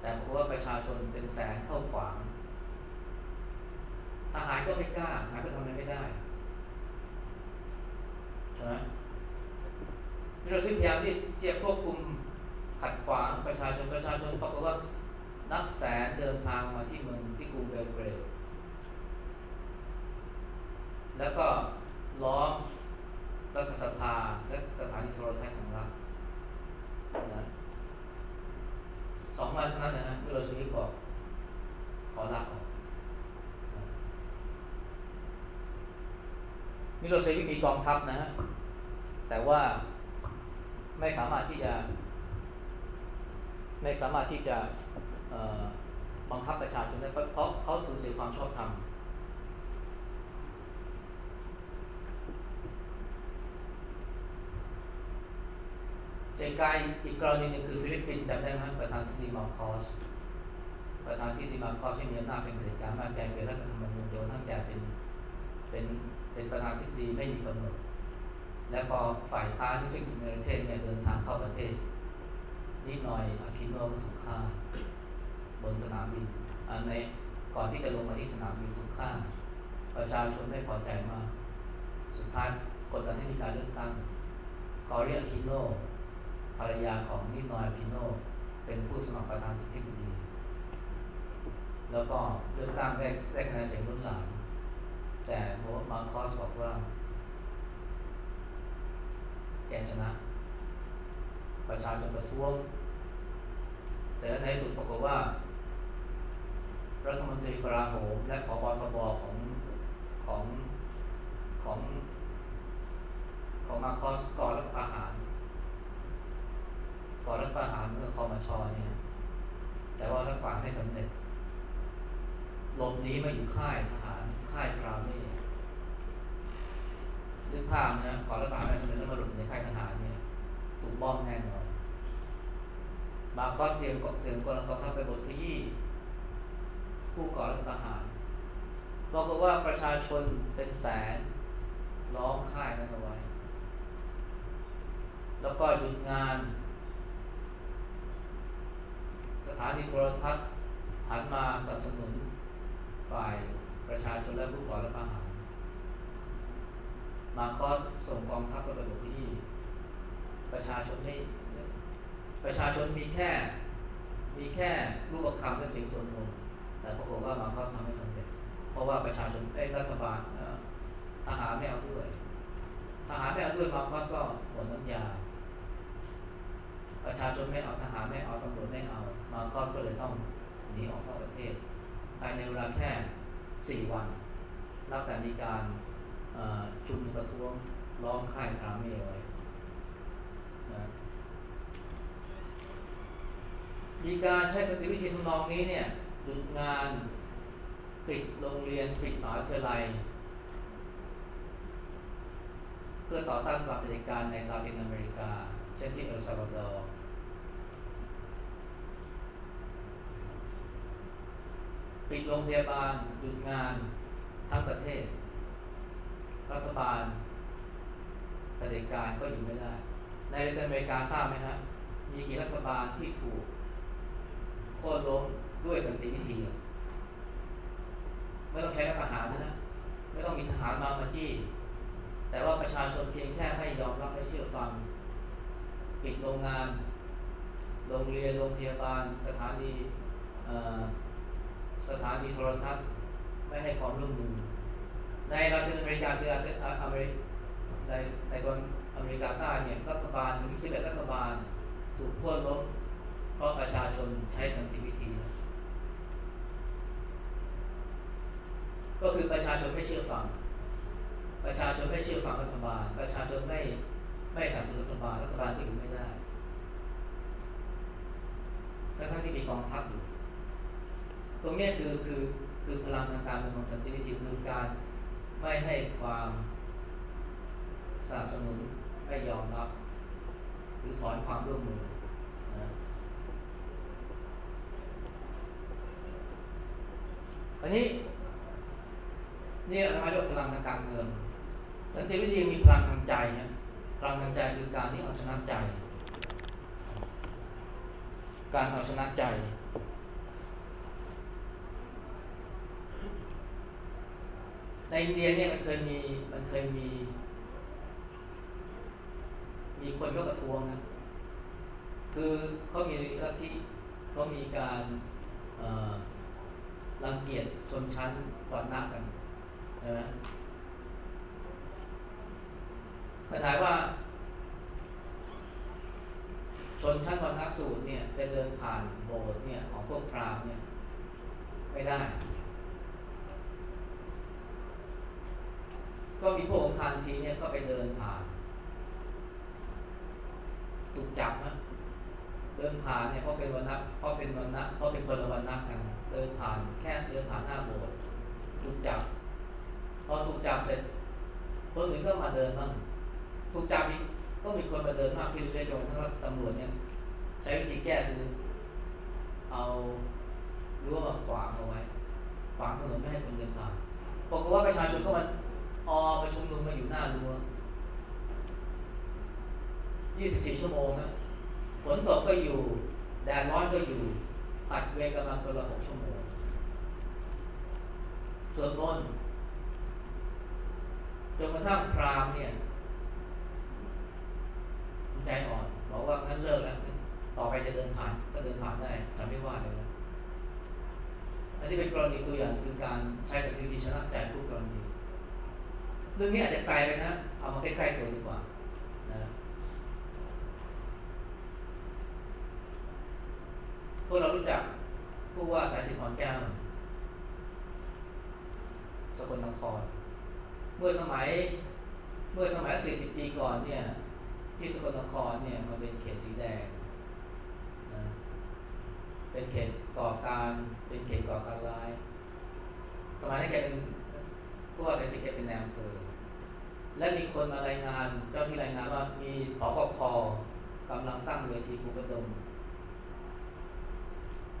แต่เพราะว่าประชาชนเป็นแสนเข้าขวางทหารก็ไม่กล้าทหารก็ทำอะไรไม่ได้ใช่ไหมมิโลเซวิกพยายามที่จะควบคุมขัดขวางประชาชนประชาชนปรากฏว่า นับแสนเดินทางมาที่เมืองที่กรุงเบลเกรดแล้วก็ล้อมรัฐสภาและสถานีโทรทัศน์ของรัฐนะสองวันเท่านั้นนะฮะมิโลชีวิตบอกขอลาออกมิโลเซวิกมีกองทัพนะฮะ แต่ว่าไม่สามารถที่จะ ไม่สามารถที่จะ บังคับประชาชนได้เพราะเขาสูญเสียความชอบธรรมใจกายอีกกรณีหนึ่งคือฟิลิปปินส์จำได้ไหมประธานาธิบดีมาร์กอสประธานาธิบดีมาร์กอสที่มีอำนาจเป็นเผด็จการมากแก้เป็นรัฐธรรมนูญโดยทั้งแกเป็นเป็นเป็นประธานาธิบดีไม่มีกำหนดและพอฝ่ายค้านที่ซึ่งในประเทศเนี่ยเดินทางเข้าประเทศนิดหน่อยอาคิโนก็ถูกฆ่า บนสนามบินในก่อนที่จะลงมาที่สนามบินถูกฆ่าประชาชนไม่พอใจมาก สุดท้ายกดดันให้มีการเลือกตั้งคอเรียคิโนภรรยาของนิโนอาคิโนเป็นผู้สมัครประธานที่ดี แล้วก็เลือกตั้งได้ได้คะแนนเสียงล้นหลามแต่โมมาคอสบอกว่า แกชนะ ประชาชนประท้วงแต่ในสุดปรากฏว่า รัฐมนตรีกราโหมและผบทบของของของของมาคอสก่อรัฐประหารก่อรัฐประหารเมื่อคอมชอเนี่ยแต่ว่ารัฐประหารไม่สำเร็จหลบหนีมาอยู่ค่ายทหารค่ายพราเม่นึกภาพนะก่อรัฐประหารไม่สำเร็จแล้วมาหลบในค่ายทหารเนี่ยถูกบ้องแน่นอนมาคอสเตียมเสียงกองกองทัพไปบทที่ ผู้ก่อรัฐประหารบอกว่าประชาชนเป็นแสนล้อมค่ายนั้นเอาไว้ แล้วก็หยุดงาน สถานีโทรทัศน์หันมาสนับสนุนฝ่ายประชาชนและผู้ก่อรัฐประหาร มาก็ส่งกองทัพไปบทที่นี่ ประชาชนไม่ประชาชนมีแค่ มีแค่รูปคำและสิ่งส่วนรวม แต่ปรากฏว่ามาคอสทำไม่สำเร็จ เพราะว่าประชาชนไอ้รัฐบาลทหารไม่เอาด้วยทหารไม่เอาด้วยมาคอสก็หมดน้ำยา ประชาชนไม่เอาทหารไม่เอาตำรวจไม่เอา มาคอสก็เลยต้องหนีออกนอกประเทศภายในเวลาแค่สี่วันนับแต่มีการชุมนุมประท้วงล้อมค่ายคาเมไว้นะมีการใช้สติวิธีทำนองนี้เนี่ย หยุดงาน ปิดโรงเรียน ปิดมหาวิทยาลัย เพื่อต่อต้านความเผด็จการในลาตินอเมริกา เช่นที่เอลซาวาดอร์ปิดโรงพยาบาลหยุดงานทั้งประเทศ รัฐบาลเผด็จการก็อยู่ไม่ได้ ในลาตินอเมริกาทราบไหมฮะมีกี่รัฐบาลที่ถูกโค่นล้ม ด้วยสันติวิธี ไม่ต้องใช้รัฐประหารนะ ไม่ต้องมีทหารมามาจี้ แต่ว่าประชาชนเพียงแค่ไม่ยอมรับไม่เชื่อฟัง ปิดโรงงาน โรงเรียน โรงพยาบาล สถานีสถานีโทรทัศน์ ไม่ให้ความร่วมมือ ในลาตินอเมริกาคืออเมริกในในตอนอเมริกาใต้เนี่ยรัฐบาลถึง11รัฐบาลถูกโค่นล้มเพราะประชาชนใช้สันติวิธี ก็คือประชาชนไม่เชื่อฟัง ประชาชนไม่เชื่อฟังรัฐบาล ประชาชนไม่ไม่สนับสนุนรัฐบาล รัฐบาลก็อยู่ไม่ได้ ทั้งที่มีกองทัพอยู่ ตรงนี้คือคือคือพลังทางการเมืองของสันติวิธีคือการไม่ให้ความสนับสนุนไม่ยอมรับ หรือถอนความร่วมมือนะอันนี้ นี่อาจารย์เรียกพลังทางการเมืองสันติวิธีมีพลังทางใจนะพลังทางใจคือการที่เอาชนะใจ การเอาชนะใจ ในอินเดียเนี่ยมันเคยมีมันเคยมี มีคนก็ประท้วงนะคือเขามีลัทธิเขามีการรังเกียจชนชั้นวัดหน้ากัน ใช่ไหมขนาว่า ชนชั้นวันนักสูตรเนี่ยจะเดินผ่านโบสถ์เนี่ยของพวกพราหมณ์เนี่ยไม่ได้ ก็มีพวกของคานทีเนี่ยก็ไปเดินผ่านถูกจับนะเดินผ่านเนี่ยเพราะเป็นวันนักเพราะเป็นวันนักเพราะเป็นคนละวันนักกันเดินผ่านแค่เดินผ่านหน้าโบสถ์ถูกจับ พอถูกจับเสร็จคนอื่นก็มาเดินบ้างถูกจับอีกก็มีคนมาเดินมากขึ้นเรื่อยจนทั้งตำรวจเนี่ยใช้วิธีแก้คือเอารั้วมาขวางเอาไว้ขวางถนนไม่ให้คนเดินผ่านบอกฏว่าประชาชนก็มาออมาชุมนุมมาอยู่หน้ารั้ว24 ชั่วโมงนะฝนตกก็อยู่ แดดร้อนก็อยู่ ตัดเวรกำลังคนละ6ชั่วโมงสวดมนต์ จนกระทั่งพรามเนี่ยใจอ่อนบอกว่างั้นเลิกแล้วต่อไปจะเดินผ่านก็เดินผ่านได้ฉันไม่ว่าเลยนะอันนี้เป็นกรณีตัวอย่างคือการใช้สติวิธีชนะใจผู้กรณีเรื่องนี้อาจจะไกลไปนะ เอามาใกล้ๆตัวดีกว่านะพวกเรารู้จักผู้ว่าสายสินพรแก้วสกลนคร เมื่อสมัยเมื่อสมัยสี่สิบปีก่อนเนี่ยที่สกลนครเนี่ยมันเป็นเขตสีแดงนะเป็นเขตก่อการเป็นเขตก่อการร้าย สมัยนั้นแกเป็นผู้ว่าสายสินแกเป็นแนวเภอและมีคนมารายงานเจ้าที่รายงานว่ามีผอคกำลังตั้งเวทีภูกระดม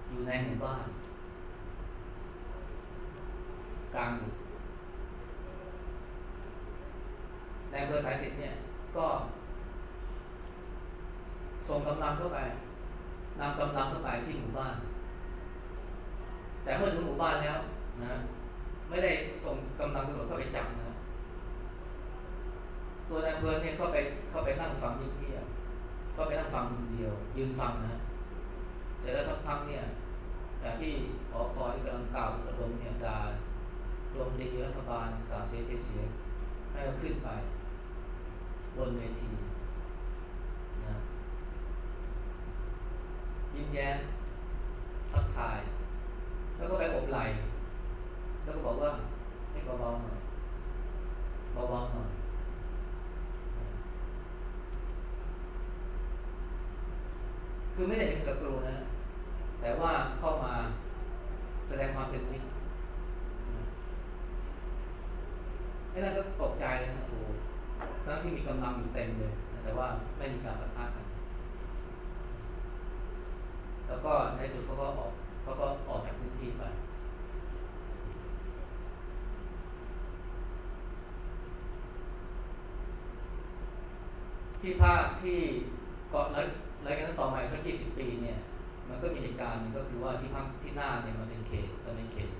อยู่ในหมู่บ้านกลางดึก ในอำเภอสายสิทธิ์เนี่ยก็ส่งกำลังเข้าไปนำกำลังเข้าไปที่หมู่บ้าน แต่เมื่อถึงหมู่บ้านแล้วนะไม่ได้ส่งกำลังตำรวจเข้าไปจับนะตัวนายอำเภอเนี่ยเข้าไปเข้าไปนั่งฟังเงียบๆก็ไปนั่งฟังคนเดียว ยืนฟังนะเสร็จแล้วสักพักเนี่ยจากที่หอคอยกำลังกล่าวระดมเนี่ยการรวมตีรัฐบาลสาเสียเทเสียให้เขาขึ้นไป บนเวทีนะยิ้มแย้มทักทาย แล้วก็ไปอบไหลแล้วก็บอกว่าให้เบาๆหน่อยเบาๆหน่อยคือไม่ได้เป็นศัตรูนะ แแต่ว่าเข้ามาแสดงความเป็นมิตรไอ้นั่นก็ตกใจเลยนะโอ้ทั้งที่มีกำลังอยู่เต็มเลย แต่ว่าไม่มีการปะทะกัน แล้วก็ในสุดเขาก็ออกเขาก็ออกจากพื้นที่ไป ที่ภาคที่เกาะแล้วแล้วกันต่อมาสักยี่สิบปีเนี่ยมันก็มีเหตุการณ์ก็คือว่าที่ภาคที่หน้าเนี่ยมันเป็นเขตมันเป็นเขต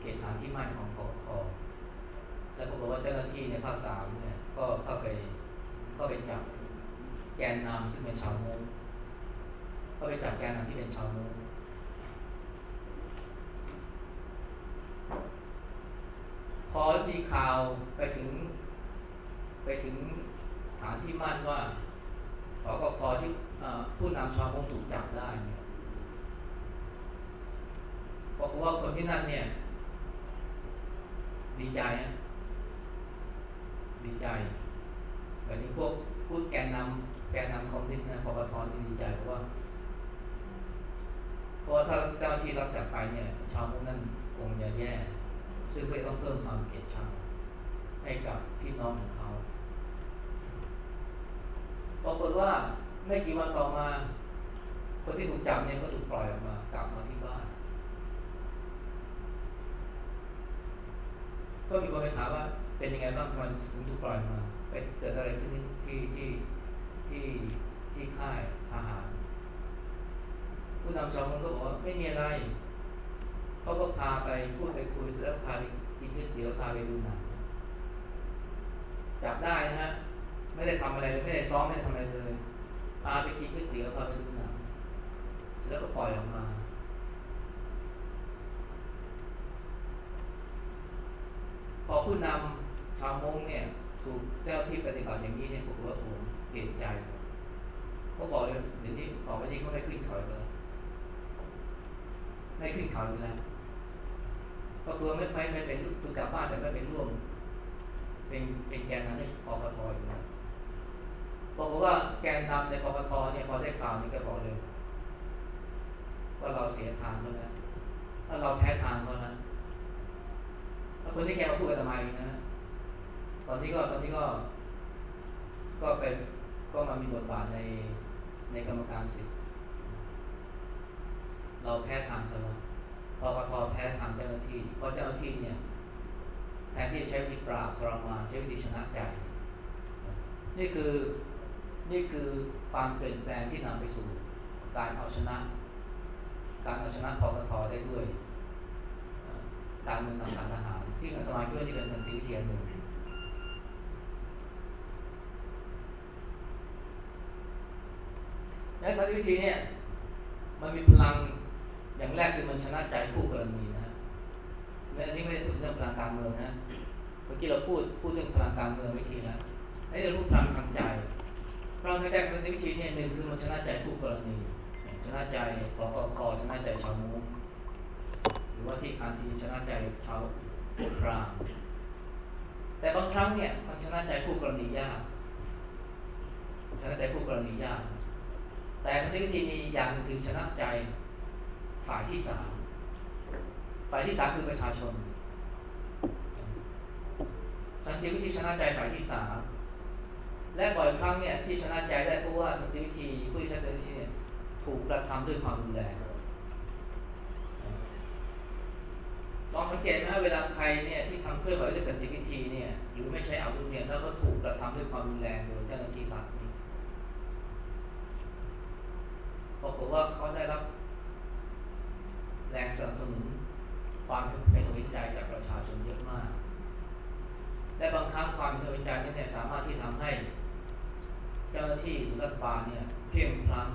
เขตฐานที่มั่นของกอคอแล้วปรากฏว่าเจ้าหน้าที่ในภาคสามเนี่ยก็เข้าไปก็ไปจับแกนนำซึ่งเป็นชาวมุ้งก็ไปจับแกนนำที่เป็นชาวมุ้งพอมีข่าวไปถึงไปถึง ที่มั่นว่าขอก็ขอที่ผู้นำชาวม้งถูกจับได้เนี่ยบอกว่าคนที่นั่นเนี่ย ดีใจฮะดีใจหมายถึงพวกพูดแกนนำแกนนำคอมมิวนิสต์นะปปทดีใจเพราะว่าเพราะถ้าเจ้าที่รับจับไปเนี่ยชาวมุ้งนั่นคงจะแย่ ซึ่งก็ต้องเพิ่มความเกลียดชังให้กับพี่น้องของเขาปรากฏว่า ไม่กี่วันต่อมา คนที่ถูกจับเนี่ยก็ถูกปล่อยออกมากลับมาที่บ้าน ก็มีคนไปถามว่าเป็นยังไงบ้างทำไมถึงถูกปล่อยมาไปเกิดอะไรขึ้นที่ที่ที่ที่ค่ายทหาร ผู้นำชาวมงก็บอกว่าไม่มีอะไรเขาก็พาไปพูดไปคุยเสร็จแล้วพาไปกินก๋วยเตี๋ยวพาไปดูหนังจับได้นะฮะไม่ได้ทำอะไรเลยไม่ได้ซ้อมไม่ได้ทำอะไรเลย พาไปกินก๋วยเตี๋ยวพาไปดูหนังแล้วก็ปล่อยออกมา พอผู้นำชาวมงเนี่ยถูกเจ้าที่ปฏิบัติอย่างนี้เนี่ยผมว่าโอ้เปลี่ยนใจเขาบอกเลยเดี๋ยวนี้ต่อไปนี้เขาไม่ขึ้นเขาเลยไม่ขึ้นเขาแล้วก็ตัวไม่ไม่ไม่เป็นคือกลับบ้านแต่ไม่เป็นร่วม เป็นเป็นแกนนำในปปทอยู่แล้ว บอกว่าแกนนำในปปทเนี่ยพอได้ข่าวนี้ก็บอกเลย ว่าเราเสียทางเท่านั้นถ้าเราแพ้ทางเท่านั้นแล้วคนที่แกมาพูดกันทำไมนะตอนนี้ก็ตอนนี้ก็ ก็เป็นก็มามีบทบาทในในกรรมการสิทธิ์เราแพ้ทางเขาแล้วปปทแพ้ทางเจ้าหน้าที่เพราะเจ้าหน้าที่เนี่ยแทนที่จะใช้วิธีปราบทรมานใช้วิธีชนะใจ นี่คือ นี่คือความเปลี่ยนแปลงที่นำไปสู่การเอาชนะ การเอาชนะปปทได้ด้วย การเมืองทางการทหาร ที่อาตมาคิดว่านี่เป็นสันติวิธีหนึ่งและสันติวิธีเนี่ยมันมีพลังอย่างแรกคือมันชนะใจผู้กรณีนะและอันนี้ไม่ได้พูดเรื่องพลังการเมืองนะ เมื่อกี้เราพูดพูดเรื่องพลังการเมืองวิธีแล้วไอ้เรื่องพูดพลังทางใจ พลังทางใจสันติวิธีเนี่ยหนึ่งคือมันชนะใจผู้กรณีชนะใจปกคชนะใจชาวมุ้งหรือว่าที่คันทีชนะใจชาวพวกพรามแต่บางครั้งเนี่ยมันชนะใจผู้กรณียากชนะใจผู้กรณียาก แต่สันติวิธีมีอย่างหนึ่งคือชนะใจฝ่ายที่สามฝ่ายที่สามคือประชาชนสันติวิธีชนะใจฝ่ายที่สาม และบ่อยครั้งเนี่ยที่ชนะใจได้เพราะว่าสันติวิธีผู้ใช้สันติวิธีเนี่ยถูกกระทำด้วยความรุนแรงลองสังเกตไหมเวลาใครเนี่ยที่ทำเคลื่อนไหวด้วยสันติวิธีเนี่ยหรือไม่ใช้อาวุธเนี่ยแล้วก็ถูกกระทำด้วยความรุนแรงโดยเจ้าหน้าที่รัฐปรากฏว่าเขาได้รับ แรงสนับสนุนความเห็นอกเห็นใจจากประชาชนเยอะมาก และบางครั้งความเห็นอกเห็นใจนั้นเนี่ยสามารถที่ทำให้ เจ้าหน้าที่หรือรัฐบาลเนี่ยเพียงพลัง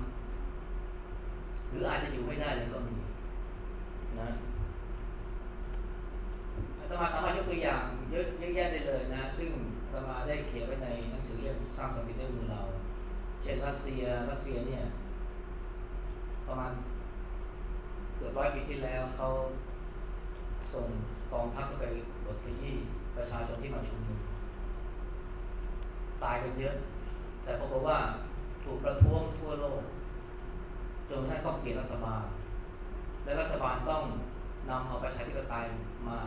หรืออาจจะอยู่ไม่ได้เลยก็มีนะอาตมาสามารถยกตัวอย่างเยอะแยะได้เลยนะ ซึ่งอาตมาได้เขียนไว้ในหนังสือเรื่องสร้างสันติด้วยมือเรา เช่นรัสเซียรัสเซียเนี่ยประมาณเกือบร้อยปีที่แล้วเขาส่งกองทัพไปบดขยี้ประชาชนที่มาชุมนุมตายกันเยอะ แต่ปรากฏว่าถูกประท้วงทั่วโลก จนท่านต้องเปลี่ยนรัฐบาล และรัฐบาลต้องนำเอาประชาธิปไตยมา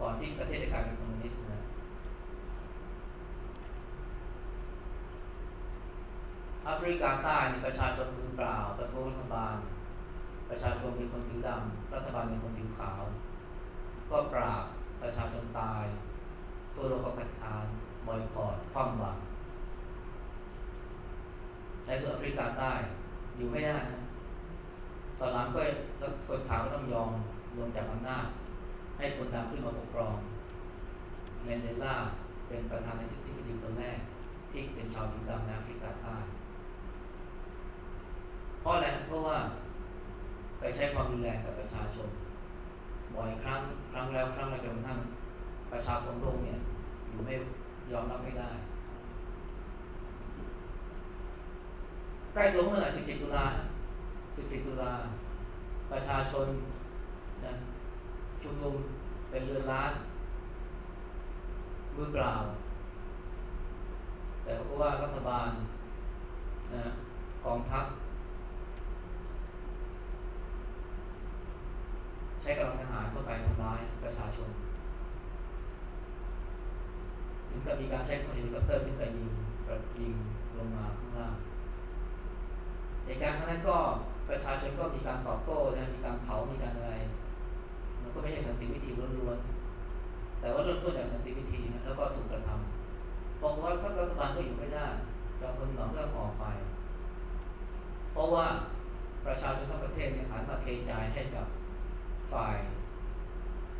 ก่อนที่ประเทศจะกลายเป็นคอมมิวนิสต์นะแอฟริกาใต้มีประชาชนมือเปล่า ประท้วงรัฐบาล ประชาชนเป็นคนผิวดำรัฐบาลเป็นคนผิวขาว ก็ปราบประชาชนตาย ตัวโลกก็คัดค้านบอยคอรคว่ำบาตร ในส่วนแอฟริกาใต้อยู่ไม่ได้ ตอนหลังก็รัฐคนขาวก็ต้องยอมลงจากอำนาจ ให้คนดำขึ้นมาปกครองแมนเดลาเป็นประธานาธิบดีคนแรก ที่เป็นชาวผิวดำในแอฟริกาใต้เพราะอะไรเพราะว่าไปใช้ความรุนแรงกับประชาชน บ่อยครั้งครั้งแล้วครั้งแล้วจนกระทั่งประชาชนโลกเนี่ยอยู่ไม่ยอมรับไม่ได้ ใกล้ตัวเมื่อไหร่14ตุลา14ตุลา ประชาชนนะชุมนุมเป็นเรือนล้าน มือเปล่า แต่เพราะว่ารัฐบาลนะกองทัพ ใช้กำลังทหารเข้าไปทำร้ายประชาชน ถึงกับมีการใช้เฮลิคอปเตอร์ขึ้นไปยิงยิงลงมาข้างล่าง เหตุการณ์ครั้งนั้นก็ประชาชนก็มีการตอบโต้นะมีการเผา มีการอะไร มันก็ไม่ใช่สันติวิธีล้วนๆ แต่ว่าเริ่มต้นจากสันติวิธีแล้วก็ถูกกระทำบอกว่ารัฐบาลก็อยู่ไม่ได้จอมพลหนอมก็ออกไป เพราะว่าประชาชนทั้งประเทศเนี่ยหันมาเทใจให้กับฝ่าย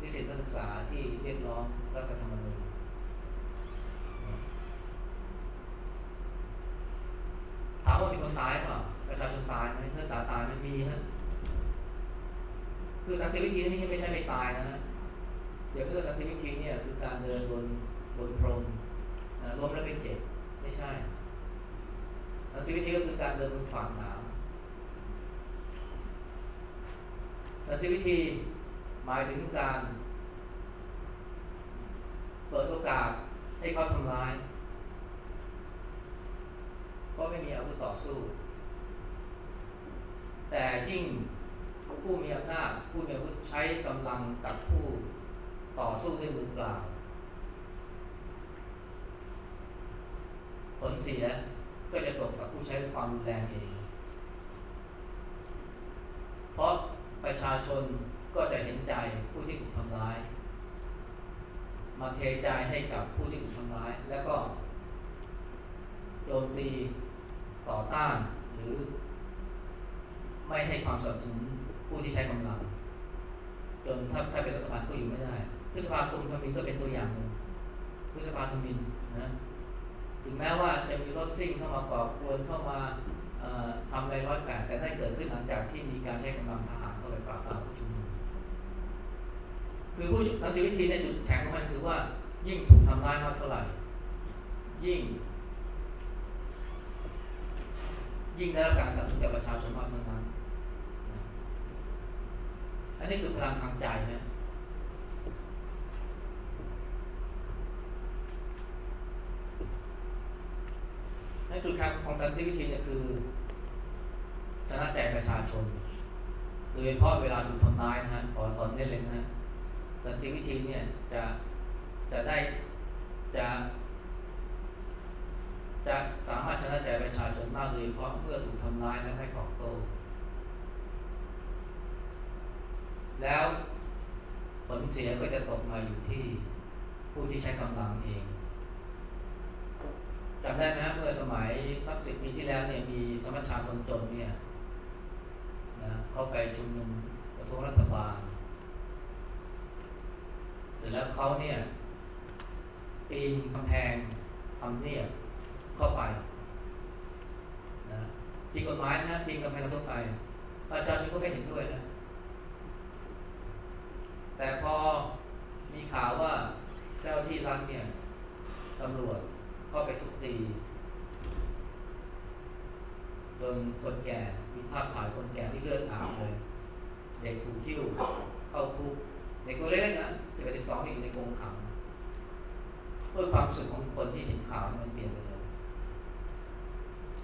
นิสิตนักศึกษาที่เรียกร้องรัฐธรรมนูญถามว่ามีคนตายเปล่า ประชาชนตายไหมนักศึกษาตายไหมมีฮะคือสันติวิธีนี่ไม่ใช่ไม่ใช่ไม่ตายนะฮะเดี๋ยวเรื่องสันติวิธีเนี่ยคือการเดินบนบนพรมนะล้มแล้วไม่เจ็บไม่ใช่ สันติวิธีก็คือการเดินบนขวางหนามสันติวิธีหมายถึงการ เปิดโอกาสให้เขาทำร้ายเพราะไม่มีอาวุธต่อสู้ แต่ยิ่งผู้มีอำนาจผู้มีอาวุธใช้กำลังกับผู้ต่อสู้ด้วยมือเปล่าผลเสียก็จะตกกับผู้ใช้ความรุนแรงเอง เพราะประชาชนก็จะเห็นใจผู้ที่ถูกทำร้าย มาเทใจให้กับผู้ที่ถูกทำร้าย แล้วก็โจมตีต่อต้านหรือ ไม่ให้ความสนับสนุนผู้ที่ใช้กำลังจนถ้าถ้าเป็นรัฐบาลก็อยู่ไม่ได้พฤษภาคมทมินก็เป็นตัวอย่างหนึ่งพฤษภาธมินนะถึงแม้ว่าจะมีรถซิ่งเข้ามาก่อกวนเข้ามาทำอะไรร้อยแปดแต่ได้เกิดขึ้นหลังจากที่มีการใช้กำลังทหารเข้าไปปราบปรามผู้ชุมนุมคือผู้สันติวิธีในจุดแข็งของมันคือว่ายิ่งถูกทำร้ายมากเท่าไหร่ ยิ่ง ยิ่งได้รับการสนับสนุนจากประชาชนมากเท่านั้น อันนี้คือพลังทางใจนะนั่นคือการของสันติวิธีเนี่ยคือชนะใจประชาชน โดยเฉพาะเวลาถูกทำร้ายนะฮะขอตอนนี้เลยนะสันติวิธีเนี่ยจะจะได้จะจะสามารถชนะใจประชาชนมากโดยเฉพาะเมื่อถูกทำร้ายและไม่ตอบโต้ แล้วผลเสียก็จะตกมาอยู่ที่ผู้ที่ใช้กำลังเองจำได้ไหมครับเมื่อสมัยสักสิบปีที่แล้วเนี่ยมีสมัชชาคนจนเนี่ยนะเข้าไปชุมนุมประท้วงรัฐบาล เสร็จแล้วเขาเนี่ยปีนกำแพงทำเนียบเข้าไปนะปีกฎหมายนะปีนกำแพงเข้าไปประชาชนก็ไม่เห็นด้วยนะ แต่พอมีข่าวว่าเจ้าที่รัฐเนี่ยตำรวจเข้าไปทุบตีโดนคนแก่มีภาพถ่ายคนแก่ที่เลือดอาบเลย เด็กถูกคิ้วเข้าคุกเด็กตัวเล็กๆนะสิบสิบสองอยู่ในกรงขังเพื่อความสุขของคนที่เห็นข่าวมันเปลี่ยนไปเลย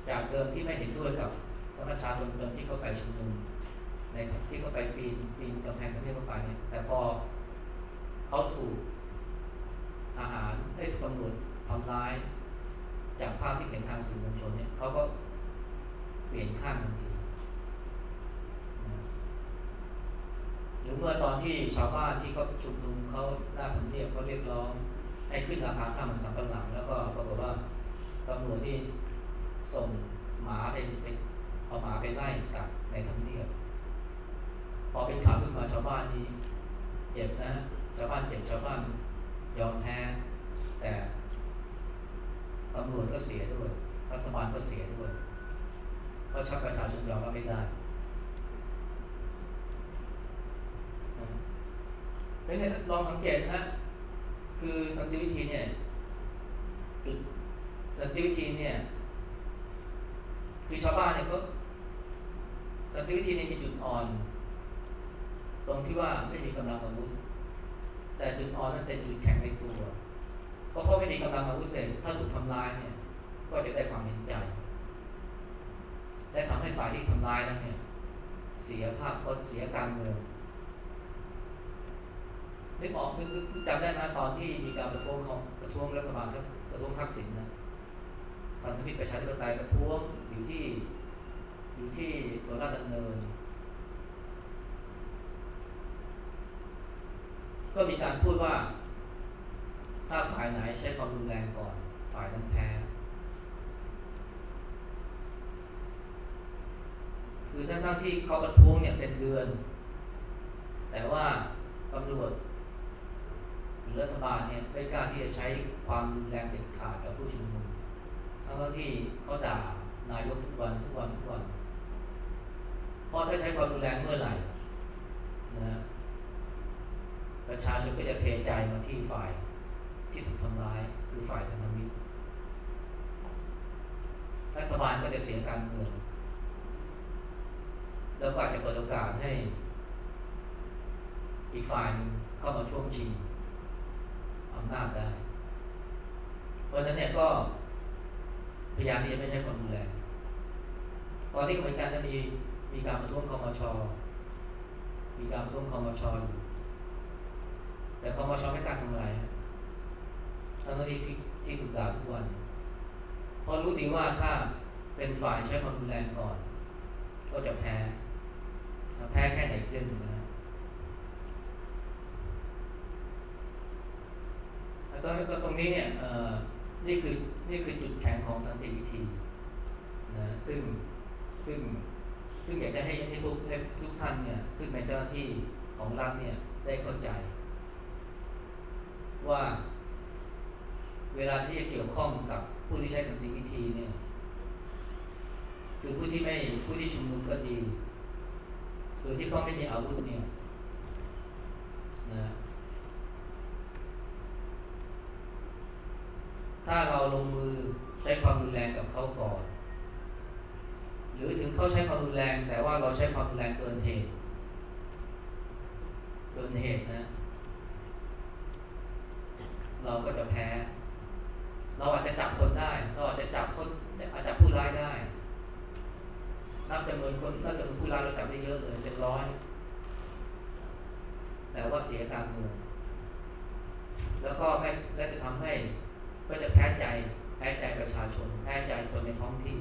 จากเดิมที่ไม่เห็นด้วยกับสมัชชาชนจนที่เข้าไปชุมนุม ในที่เขาไปปีนปีนกำแพงทำเนียบเข้าไปเนี่ยแต่พอเขาถูกทหารให้ถูกตำรวจทำร้าย จากภาพที่เห็นทางสื่อมวลชนเนี่ยเขาก็เปลี่ยนข้างทันทีหรือเมื่อตอนที่ชาวบ้านที่เขาชุมนุมเขาหน้าทำเนียบเขาเรียกร้องให้ขึ้นราคาข้าวมันสำปะหลังแล้วก็ปรากฏว่าตำรวจที่ส่งหมาไปไปเอาหมาไปไล่กัดในทำเนียบ พอเป็นข่าวขึ้นมาชาวบ้านนี่เจ็บนะชาวบ้านเจ็บชาวบ้านยอมแพ้ แต่ตำรวจก็เสียด้วย รัฐบาลก็เสียด้วยเพราะชักประชาชนยอมรับไม่ได้เป็นไงลองสังเกตนะคือสันติวิธีเนี่ยจุดสันติวิธีเนี่ยคือชาวบ้านเนี่ยก็สันติวิธีเนี่ยมีจุดอ่อน ตรงที่ว่าไม่มีกำลังอาวุธแต่จุดอ่อนนั้นเป็นจุดแข็งในตัว เพราะเขาไม่มีกำลังอาวุธเสร็จถ้าถูกทำลายเนี่ย ก็จะได้ความเห็นใจ และทำให้ฝ่ายที่ทำลายนั้นเนี่ยเสียภาพพจน์เสียการเมืองนึกออกนึกนึกจำได้ไหมตอนที่มีการประท้วงของประท้วงรัฐบาลประท้วงทักษิณนะพันธมิตรประชาธิปไตยประท้วงอยู่ที่อยู่ที่ตัวราชดำเนิน ก็มีการพูดว่า ถ้าฝ่ายไหนใช้ความรุนแรงก่อน ฝ่ายนั้นแพ้ คือทั้งทั้งที่เขาประท้วงเนี่ยเป็นเดือน แต่ว่าตำรวจหรือรัฐบาลเนี่ยไม่กล้าที่จะใช้ความรุนแรงเด็ดขาดกับผู้ชุมนุมทั้งที่เขาด่านายกทุกวันทุกวันทุกวัน เพราะถ้าใช้ความรุนแรงเมื่อไหร่นะ ประชาชนก็จะเทใจมาที่ฝ่ายที่ถูกทำร้ายคือฝ่ายพันธมิตรรัฐบาลก็จะเสียการเมืองแล้วก็อาจจะเปิดโอกาสให้ อีกฝ่ายนึงเข้ามาช่วงชิงอำนาจได้ เพราะฉะนั้นเนี่ยก็พยายามที่จะไม่ใช้ความรุนแรงตอนนี้เหมือนกันจะมีมีการประท้วงคอมช มีการประท้วงคอมชอยู่ แต่คอมชไม่กล้าทำอะไรทั้งที่ที่ที่ถูกด่าทุกวันเพราะรู้ดีว่าถ้าเป็นฝ่ายใช้ความรุนแรงก่อน ก็จะแพ้จะแพ้แค่ไหนเรื่องนึงนะตรงตรงนี้เนี่ยนี่คือนี่คือจุดแข็งของสันติวิธีนะซึ่งซึ่งซึ่งอยากจะให้ให้พวกให้ทุกท่านเนี่ยซึ่งเป็นเจ้าหน้าที่ของรัฐเนี่ยได้เข้าใจ ว่า เวลาที่จะเกี่ยวข้องกับผู้ที่ใช้สันติวิธีเนี่ยคือผู้ที่ไม่ผู้ที่ชุมนุมก็ดี หรือที่เขาไม่มีอาวุธเนี่ยนะถ้าเราลงมือใช้ความรุนแรงกับเขาก่อน หรือถึงเขาใช้ความรุนแรงแต่ว่าเราใช้ความรุนแรงเกินเหตุเกินเหตุนะ เราก็จะแพ้ เราอาจจะจับคนได้ เราอาจจะจับคนอาจจะผู้ร้ายได้นับจำนวนคนนับจำนวนผู้ร้ายเราจับได้เยอะเลยเป็นร้อยแต่ว่าเสียการเมืองแล้วก็ไม่และจะทำให้ก็จะแพ้ใจแพ้ใจประชาชน แพ้ใจคนในท้องที่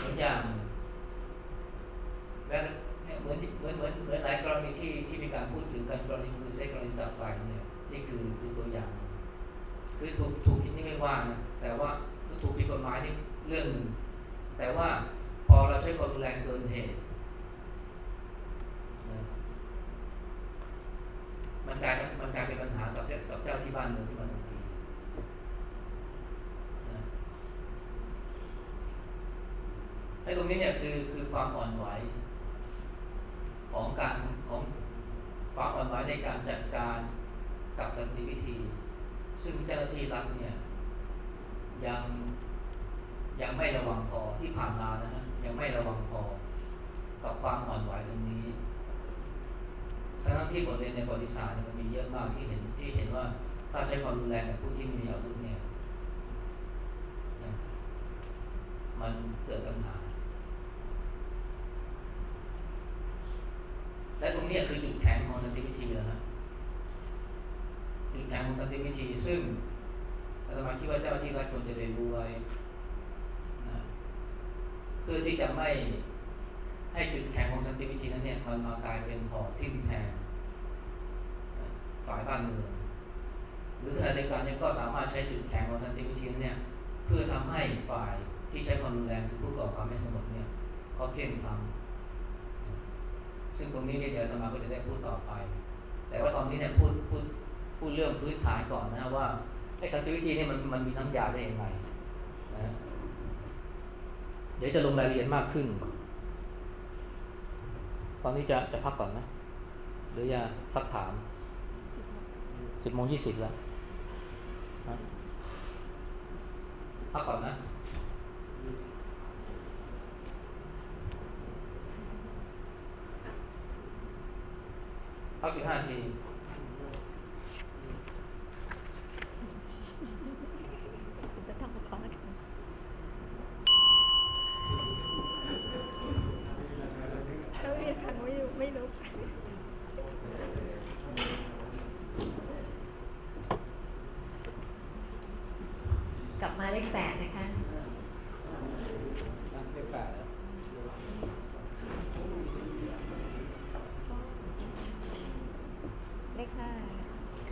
หมือนอย่างแม้ เหมือนเหมือนเหมือนเหมือนหลายกรณีที่ที่มีการพูดถึงกันกรณีคือเซ็กกรณีตัดไฟเนี่ยนี่คือคือตัวอย่าง คือถูกถูกคิดนี่ไม่ว่านะแต่ว่าถูกผิดกฎหมายนี่เรื่องหนึ่งแต่ว่าพอเราใช้ความรุนแรงเกินเหตุมันกลายมันกลายเป็นปัญหากับกับเจ้าที่บ้านเมืองที่มาทันทีไอ้ตรงนี้เนี่ยคือคือความอ่อนไหว ของการของความอ่อนไหวในการจัดการกับสันติวิธี ซึ่งเจ้าหน้าที่รัฐเนี่ยยังยังไม่ระวังพอที่ผ่านมานะฮะยังไม่ระวังพอกับความอ่อนไหวตรงนี้ทั้งที่บทเรียนในประวัติศาสตร์มันมีเยอะมากที่เห็นที่เห็นว่าถ้าใช้ความรุนแรงกับผู้ที่มีอาวุธเนี่ยมันเกิดปัญหา และตรงนี้คือจุดแข็งของสันติวิธีนะฮะจุดแข็งของสันติวิธี ซึ่งอาตมาคิดว่าเจ้าที่รัฐควรจะเรียนรู้ไว้นะเพื่อที่จะไม่ให้จุดแข็งของสันติวิธีนั้นเนี่ยมันมากลายเป็นหอทิ่มแทงฝ่ายบ้านเมืองหรือขณะเดียวกันเนี่ยก็สามารถใช้จุดแข็งของสันติวิธีนั้นเนี่ยเพื่อทำให้ฝ่ายที่ใช้ความรุนแรงคือผู้ก่อความไม่สงบเนี่ยเขาเพียงพล้ำ ซึ่งตรงนี้เนี่ยเดี๋ยวธรรมาก็จะได้พูดต่อไป แต่ว่าตอนนี้เนี่ยพูดพูดพูดเรื่องพื้นฐานก่อนนะว่าไอ้สันติวิธีนี่มันมันมีน้ำยาได้ยังไงนะเดี๋ยวจะลงรายละเอียดมากขึ้น ตอนนี้จะจะพักก่อนนะหรือจะสักถามสิบโมงยี่สิบแล้วพักก่อนนะ พักสิบห้าทีจะทำขาเรียนทางไม่รู้ไม่รู้กลับมาเลขแปดนะคะเลขแปดเลขห้า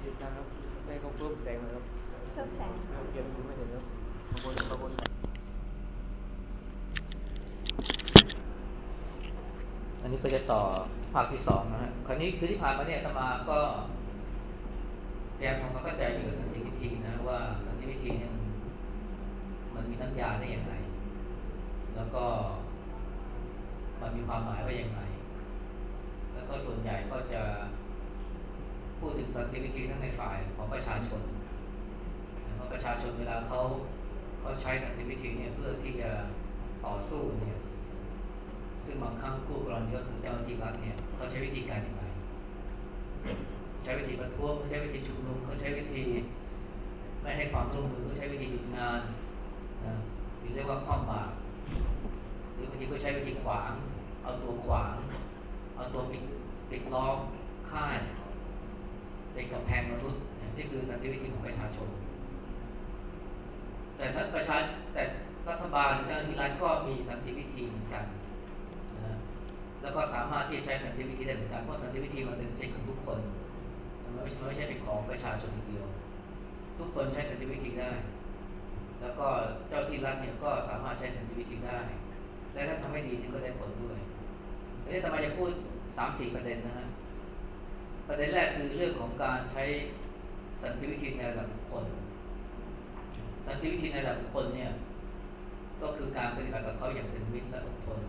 ดีครับได้เขาเพิ่มแสงเลยครับเพิ่มแสงเขียนคุณไม่เห็นครับขอบคุณขอบคุณอั นี้ก็จะต่อภาคที่สองนะฮะคราวนี้คือที่ผ่านมาเนี่ยตมาก็พยายามทำความเข้าใจเกี่ยวกับสันติวิธีนะว่าสันติวิธีเนี่ยมันมันมีน้ำยาได้อย่างไร แล้วก็มันมีความหมายว่าอย่างไร แล้วก็ส่วนใหญ่ก็จะพูดถึงสันติวิธีทั้งในฝ่ายของประชาชนเพราะประชาชนเวลาเขาเขาใช้สันติวิธีเนี่ยเพื่อที่จะต่อสู้ งบางครั้งคู่กรณีก็คือเจ้าหน้าที่รัฐเนี่ยเขาใช้วิธีการอย่างไรใช้วิธีประท้วงเขาใช้วิธีชุมนุมเขาใช้วิธี ไม่ให้ความร่วมมือเขาใช้วิธีหยุดงานนะหรือเรียกว่าข้อมบาตหรือบางทีก็ใช้วิธีขวาง เอาตัวขวาง เอาตัวปิดปิดล้อมค่ายเป็นกำแพงมนุษย์นี่คือสันติวิธีของประชาชน แต่ประชาแต่รัฐบาลเจ้าหน้าที่รัฐก็มีสันติวิธีเหมือนกัน แล้วก็สามารถที่จะใช้สันติวิธีได้เหมือนกันเพราะสันติวิธีมันเป็นสิ่งของทุกคนมันไม่ใช่ไม่ใช่เป็นของประชาชนเดียว ทุกคนใช้สันติวิธีได้ แล้วก็เจ้าที่รัฐเนี่ยก็สามารถใช้สันติวิธีได้ และถ้าทำให้ดีนี่ก็ได้ผลด้วยทีนี้ทำไมจะพูดสามสี่ประเด็นนะฮะประเด็นแรกคือเรื่องของการใช้สันติวิธีในระดับบุคคล สันติวิธีในระดับบุคคลเนี่ยก็คือการปฏิบัติกับเขาอย่างเป็นมิตรและอดทน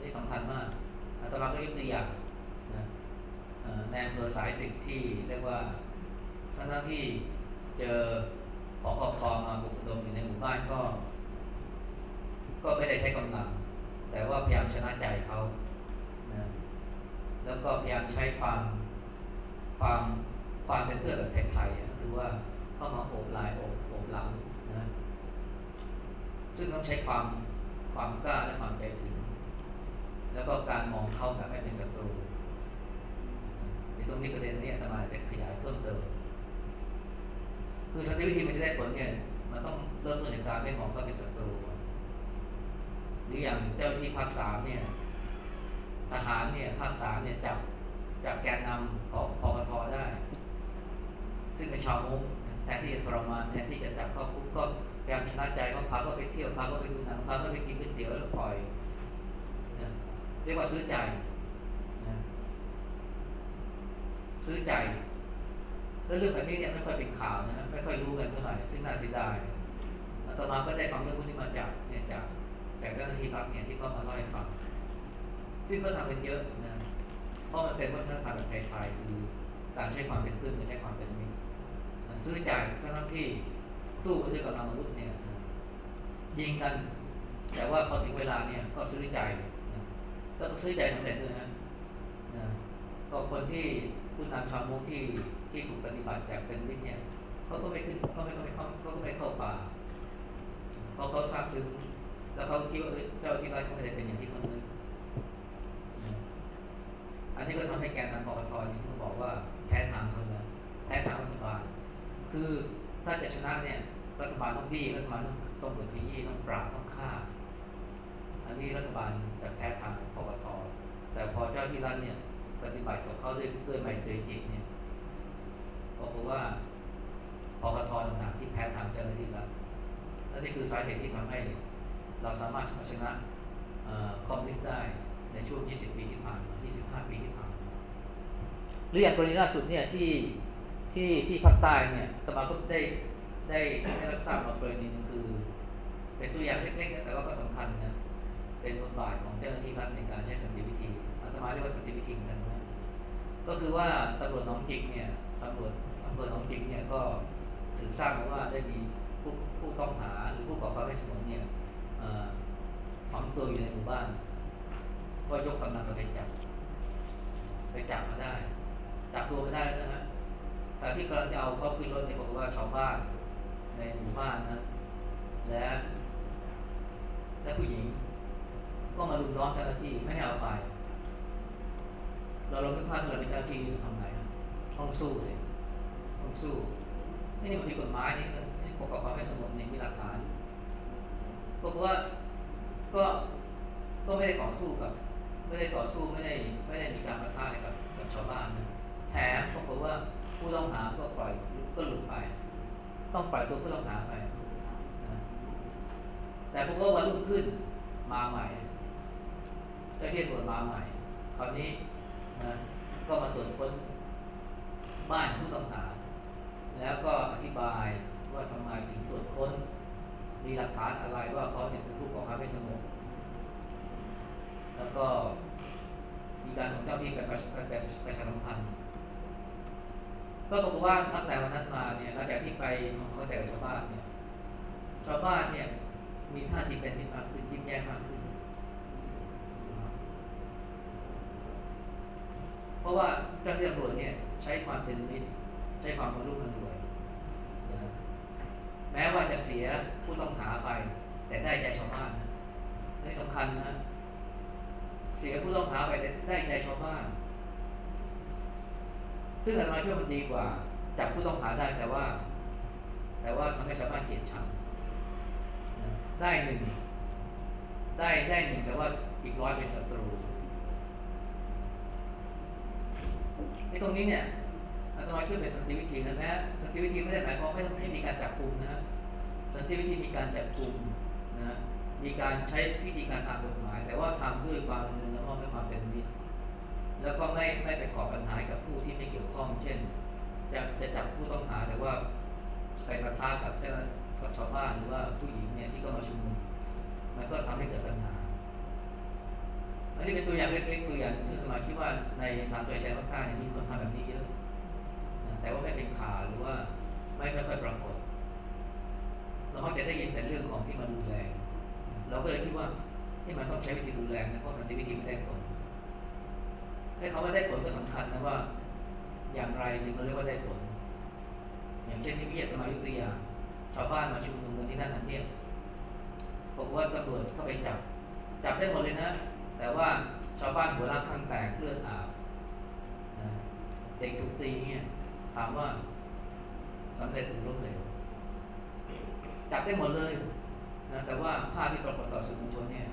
นี่สำคัญมาก อาตมาก็ยกตัวอย่างนะในอำเภอสายสิบที่เรียกว่าทั้งที่เจอปกครองมาบุกดมอยู่ในหมู่บ้านก็ ก็ไม่ได้ใช้กำลัง แต่ว่าพยายามชนะใจเขานะแล้วก็พยายามใช้ความความความเป็นเพื่อนแบบไทยๆก็คือว่าเข้ามาโอบลายโอบโอบหลังนะซึ่งต้องใช้ความความกล้าและความใจถึง แล้วก็การมองเขาแบบไม่เป็นศัตรูในตรงนี้ประเด็นนี้ตมาจะขยายเพิ่มเติม คือสันติวิธีมันจะได้ผลเนี่ยมันต้องเริ่มต้นจากการไม่มองเขาเป็นศัตรูหรืออย่างเจ้าที่ภาคสามเนี่ยทหารเนี่ยภาคสามเนี่ยจับจับแกนนำของพกทได้ ซึ่งเป็นชาวมุ้งแทนที่จะทรมานแทนที่จะจับเข้าคุกก็พยายามชนะใจเขาพาเขาไปเที่ยวพาเขาไปดูหนังพาเขาไปกินก๋วยเตี๋ยวแล้วปล่อย เรียกว่าซื้อใจนะซื้อใจ แล้วเรื่องแบบนี้เนี่ยไม่ค่อยเป็นข่าวนะฮะไม่ค่อยรู้กันเท่าไหร่ซึ่งน่าจะได้อาตมาก็ได้ฟังเรื่องพวกนี้มาจากเนี่ยจากจากเจ้าหน้าที่รัฐเนี่ยที่เขามาเล่าให้ฟัง ซึ่งก็ทำกันเยอะนะเพราะมันเป็นวัฒนธรรมแบบไทยๆคือการใช้ความเป็นเพื่อนกับใช้ความเป็นมิตรซื้อใจทั้งที่สู้กันด้วยกำลังอาวุธเนี่ยยิงกัน แต่ว่าพอถึงเวลาเนี่ยก็ซื้อใจ ก็ซื้อใจสำเร็จด้วยฮะนะก็คนที่ผู้นำชาวมุ้งที่ที่ถูกปฏิบัติแบบเป็นมิตรเนี่ยเขาก็ไม่ขึ้นเขาไม่เขาไม่เขาก็ไม่เข้าป่าเพราะเขาทราบซึ้งแล้วเขาคิดว่าเจ้าที่รัฐก็ไม่ได้เป็นอย่างที่เขานึกอันนี้ก็ทำให้แกนนำปกทที่เขาบอกว่าแพ้ทางเขาแล้วแพ้ทางรัฐบาล คือถ้าจะชนะเนี่ยรัฐบาลต้องบี้รัฐบาลต้องต้องกดที่ยี่ต้องปราบต้องฆ่า อันนี้รัฐบาลจะแพ้ทางปกทแต่พอเจ้าที่รัฐเนี่ยปฏิบัติกับเขาด้วยด้วยไมตรีจิตเนี่ยบอกว่าปกทต่างๆที่แพ้ทางเจ้าหน้าที่รัฐและนี่คือสาเหตุที่ทำให้เราสามารถชนะคอมมิวนิสต์ได้ในช่วง 20 ปีที่ผ่านมา 25 ปีที่ผ่านมาหรืออย่างกรณีล่าสุดเนี่ยที่ที่ที่ภาคใต้เนี่ยตมาก็ได้ได้ได้รับทราบมากรณีนึงคือ เป็นตัวอย่างเล็กๆ แต่ว่าก็สำคัญนะ เป็นบทบาทของเจ้าหน้าที่รัฐในการใช้สันติวิธีอาตมาเรียกว่าสันติวิธีเหมือนกันนะก็คือว่าตำรวจน้องจิกเนี่ยตำรวจอำเภอหนองจิกเนี่ยก็สืบทราบมาว่าได้มีผู้ผู้ต้องหาหรือผู้ก่อความไม่สงบเนี่ยฝังตัวอยู่ในหมู่บ้าน ก็ยกกำลังไปจับ ไปจับมาได้ จับตัวมาได้นะฮะแต่ที่กำลังจะเอาเขาขึ้นรถเนี่ยบอกว่าชาวบ้านในหมู่บ้านนะและและผู้หญิง ก็มาลุมล้อมเจ้าหน้าที่ไม่ให้เอาไป เราลองนึกภาพถ้าเราเป็นเจ้าหน้าที่จะทำไงต้องสู้เลยต้องสู้นี่มันผิดกฎหมายนี่นี่ประกอบความไม่สงบนี่มีหลักฐานบอกว่าก็ก็ไม่ได้ต่อสู้กับ ไม่ได้ต่อสู้ไม่ได้ไม่ได้มีการประทะอะไรกับกับชาวบ้านนะแถมปรากฏว่าผู้ต้องหาก็ปล่อยก็หลุดไป ต้องปล่อยตัวผู้ต้องหาไปแต่พวกก็วันรุ่งขึ้นมาใหม่ เจ้าที่ตรวจมาใหม่ คราวนี้นะก็มาตรวจค้นบ้านผู้ต้องหา แล้วก็อธิบายว่าทำไมถึงตรวจค้น มีหลักฐานอะไรว่าเขาเนี่ยคือผู้ก่อความไม่สงบแล้วก็มีการส่งเจ้าที่ไปประประชาสัมพันธ์ก็ปรากฏว่าตั้งแต่วันนั้นมาเนี่ยหลังจากที่ไปทำความเข้าใจกับชาวบ้านเนี่ยชาวบ้านเนี่ยมีท่าทีเป็นมิตรมากขึ้นยิ้มแย้มมากขึ้น เพราะว่าเจ้าที่ตำรวจเนี่ยใช้ความเป็นมิตรใช้ความมรุ่มรวยนะแม้ว่าจะเสียผู้ต้องหาไป แต่ได้ใจชาวบ้านนะนี่สำคัญนะเสียผู้ต้องหาไปแต่ได้ใจชาวบ้าน ซึ่งอาตมาคิดว่ามันดีกว่าจับผู้ต้องหาได้แต่ว่า แต่ว่าทำให้ชาวบ้านเกลียดชังได้หนึ่งได้ได้หนึ่งแต่ว่าอีกร้อยเป็นศัตรู ในตรงนี้เนี่ยอาตมาคิดเป็นสันติวิธีนะแม้สันติวิธีไม่ได้หมายความไม่ต้ไม่มีการจับกลุ่มนะฮะสันติวิธีมีการจับกลุ่มนะมีการใช้วิธีการตามกฎหมาย แต่ว่าทำด้วยความเละม่อมด้วยความเป็นมิตรแล้วก็ไม่ไม่ไปก่อปัญหากับผู้ที่ไม่เกี่ยวข้อง เช่น จะจะจับผู้ต้องหาแต่ว่าไปประทะกับเจ้ากับชาวบ้านหรือว่าผู้หญิงเนี่ยที่ก็มาชุมนุมมันก็ทำให้เกิดปัญหา อันนี้เป็นตัวอย่างเล็กๆตัวอย่างซึ่งสมาคิดว่าในสามตัวแชร์ภาคใต้มีคนทำแบบนี้เยอะแต่ว่าไม่เป็นข่าวหรือว่าไม่ไม่ค่อยปรากฏ เรามักจะได้ยินแต่เรื่องของที่มันรุนแรง เราก็เลยคิดว่าที่มันต้องใช้วิธีรุนแรงนะเพราะสันติวิธีไม่ได้ผลให้เขาไม่ได้ผลก็สำคัญนะว่า อย่างไรจึงเราเรียกว่าได้ผล อย่างเช่นที่พี่จะมายกตัวอย่างชาวบ้านมาชุมนุมกันที่นั่นทันเนียบอกว่าตำรวจเข้าไปจับ จับได้หมดเลยนะ แต่ว่าชาวบ้านหัวรักข้างแตกเลือดอาบเด็กถูกตีเนี่ยถามว่าสำเร็จหรือล้มเหลวจับได้หมดเลยนะแต่ว่าภาพที่ปรากฏต่อสื่อมวลชนเนี่ย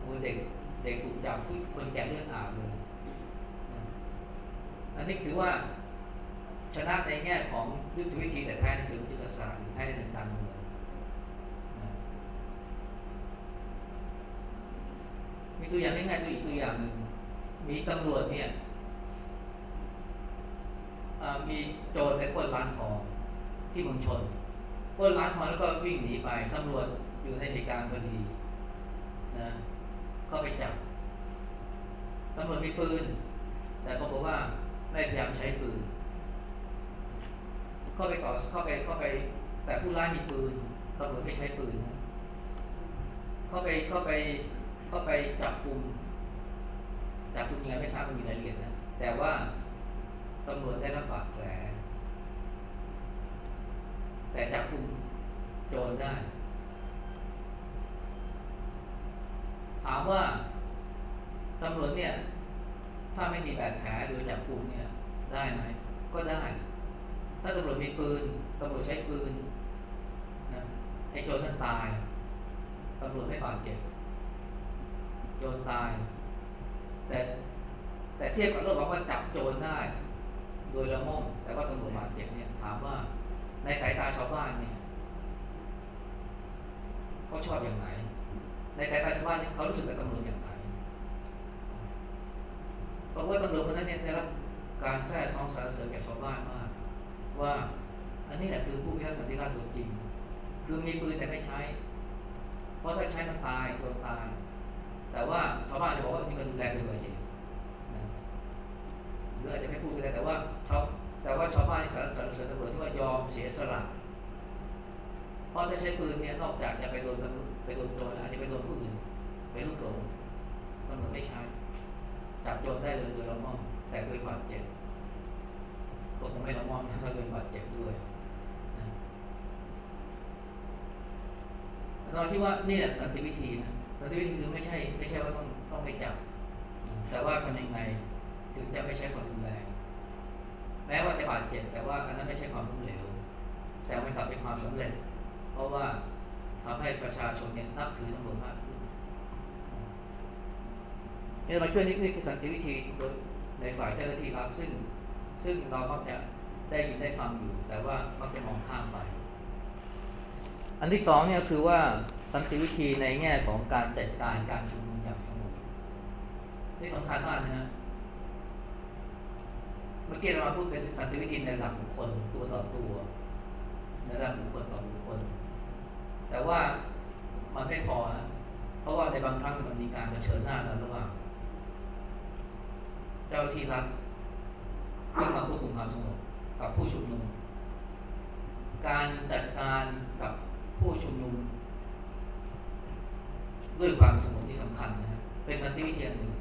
โอ้เด็กเด็กถูกจับคนแก่เลือดอาบเลยอันนี้ถือว่าชนะในแง่ของยุทธวิธีแต่แพ้ในเชิงยุทธศาสตร์แพ้ในเชิงการเมือง มีตัวอย่างง่ายๆตัวอีกตัวอย่างหนึ่งมีตำรวจเนี่ยมีโจรไปปล้นร้านทองที่เมืองชนปล้นร้านทองแล้วก็วิ่งหนีไปตำรวจอยู่ในเหตุการณ์พอดีนะก็ไปจับตำรวจมีปืน แต่ปรากฏว่าไม่พยายามใช้ปืนเข้าไปต่อเข้าไปเข้าไป แต่ผู้ร้ายมีปืนตำรวจไม่ใช้ปืนเข้าไปเข้าไป เข้าไปจับกลุ่มจับกลุ่มยังไงไม่ทราบมันมีรายละเอียดนะ แต่ว่าตำรวจได้รับบาดแผลแต่จับกลุ่มโจรได้ ถามว่าตำรวจเนี่ย ถ้าไม่มีบาดแผลโดยจับกลุ่มเนี่ยได้ไหมก็ได้ ถ้าตำรวจมีปืนตำรวจใช้ปืนนะไอ้โจรนั้นตายตำรวจไม่บาดเจ็บ โจรตาย แต่แต่เทียบกับเรื่องว่าจับโจรได้ โดยละม่อมแต่ว่าตำรวจบาดเจ็บเนี่ยถามว่าในสายตาชาวบ้านเนี่ยเขาชอบอย่างไรในสายตาชาวบ้านเนี่ยเขารู้สึกกับตำรวจอย่างไรเพราะว่าตำรวจคนนั้นเนี่ยได้รับการแท้ซองสารเสริญแก่ชาวบ้านมาก ว่าอันนี้แหละคือผู้พิทักษ์สันติราษฎร์ตัวจริง คือมีปืนแต่ไม่ใช้ เพราะถ้าใช้มันตายตัวตาย แต่ว่าชาวบ้านจะบอกว่านี่มันรุนแรงเกินกว่าเหตุหรืออาจจะไม่พูดก็ได้แต่ว่าเขาแต่ว่าชาวบ้านสารสารเสริญตำรวจที่ว่ายอมเสียสละเพราะถ้าใช้ปืนเนี่ยนอกจากจะไปโดนไปโดนโจรอาจจะไปโดนผู้อื่นไปลูกหลงตำรวจไม่ใช้จับโจรได้เลยโดยละม่อมแต่โดยบาดเจ็บก็คงไม่ละม่อมถ้าโดยบาดเจ็บด้วยเราคิดว่านี่แหละสันติวิธีนะ สันติวิธีคือไม่ใช่ไม่ใช่ว่าต้องต้องไม่จับ แต่ว่าทำยังไงถึงจะไม่ใช่ความรุนแรง แม้ว่าจะบาดเจ็บแต่ว่าอันนั้นไม่ใช่ความล้มเหลว แต่มันกลับเป็นความสำเร็จ เพราะว่าทำให้ประชาชนเนี่ยนับถือตำรวจมากขึ้นนี่มาช่วยนี่คือสันติวิธีในฝ่ายเจ้าหน้าที่รัฐซึ่ง ซึ่งเรามักจะได้ยินได้ฟังอยู่ แต่ว่ามักจะมองข้ามไป อันที่สองเนี่ยคือว่าสันติวิธีในแง่ของการจัดการการชุมนุมอย่างสงบนี่สำคัญมากนะฮะเมื่อกี้เรามาพูดเป็นสันติวิธีในระดับบุคคลตัวต่อตัวในระดับบุคคลต่อบุคคล แต่ว่ามันไม่พอฮะเพราะว่าในบางครั้งมันมีการเผชิญหน้ากันระหว่างเจ้าที่รัฐซึ่งมาควบคุมความสงบกับผู้ชุมนุม การจัดการกับ ผู้ชุมนุม ด้วยความสงบที่สำคัญนะเป็นสันติวิธีหนึ่ง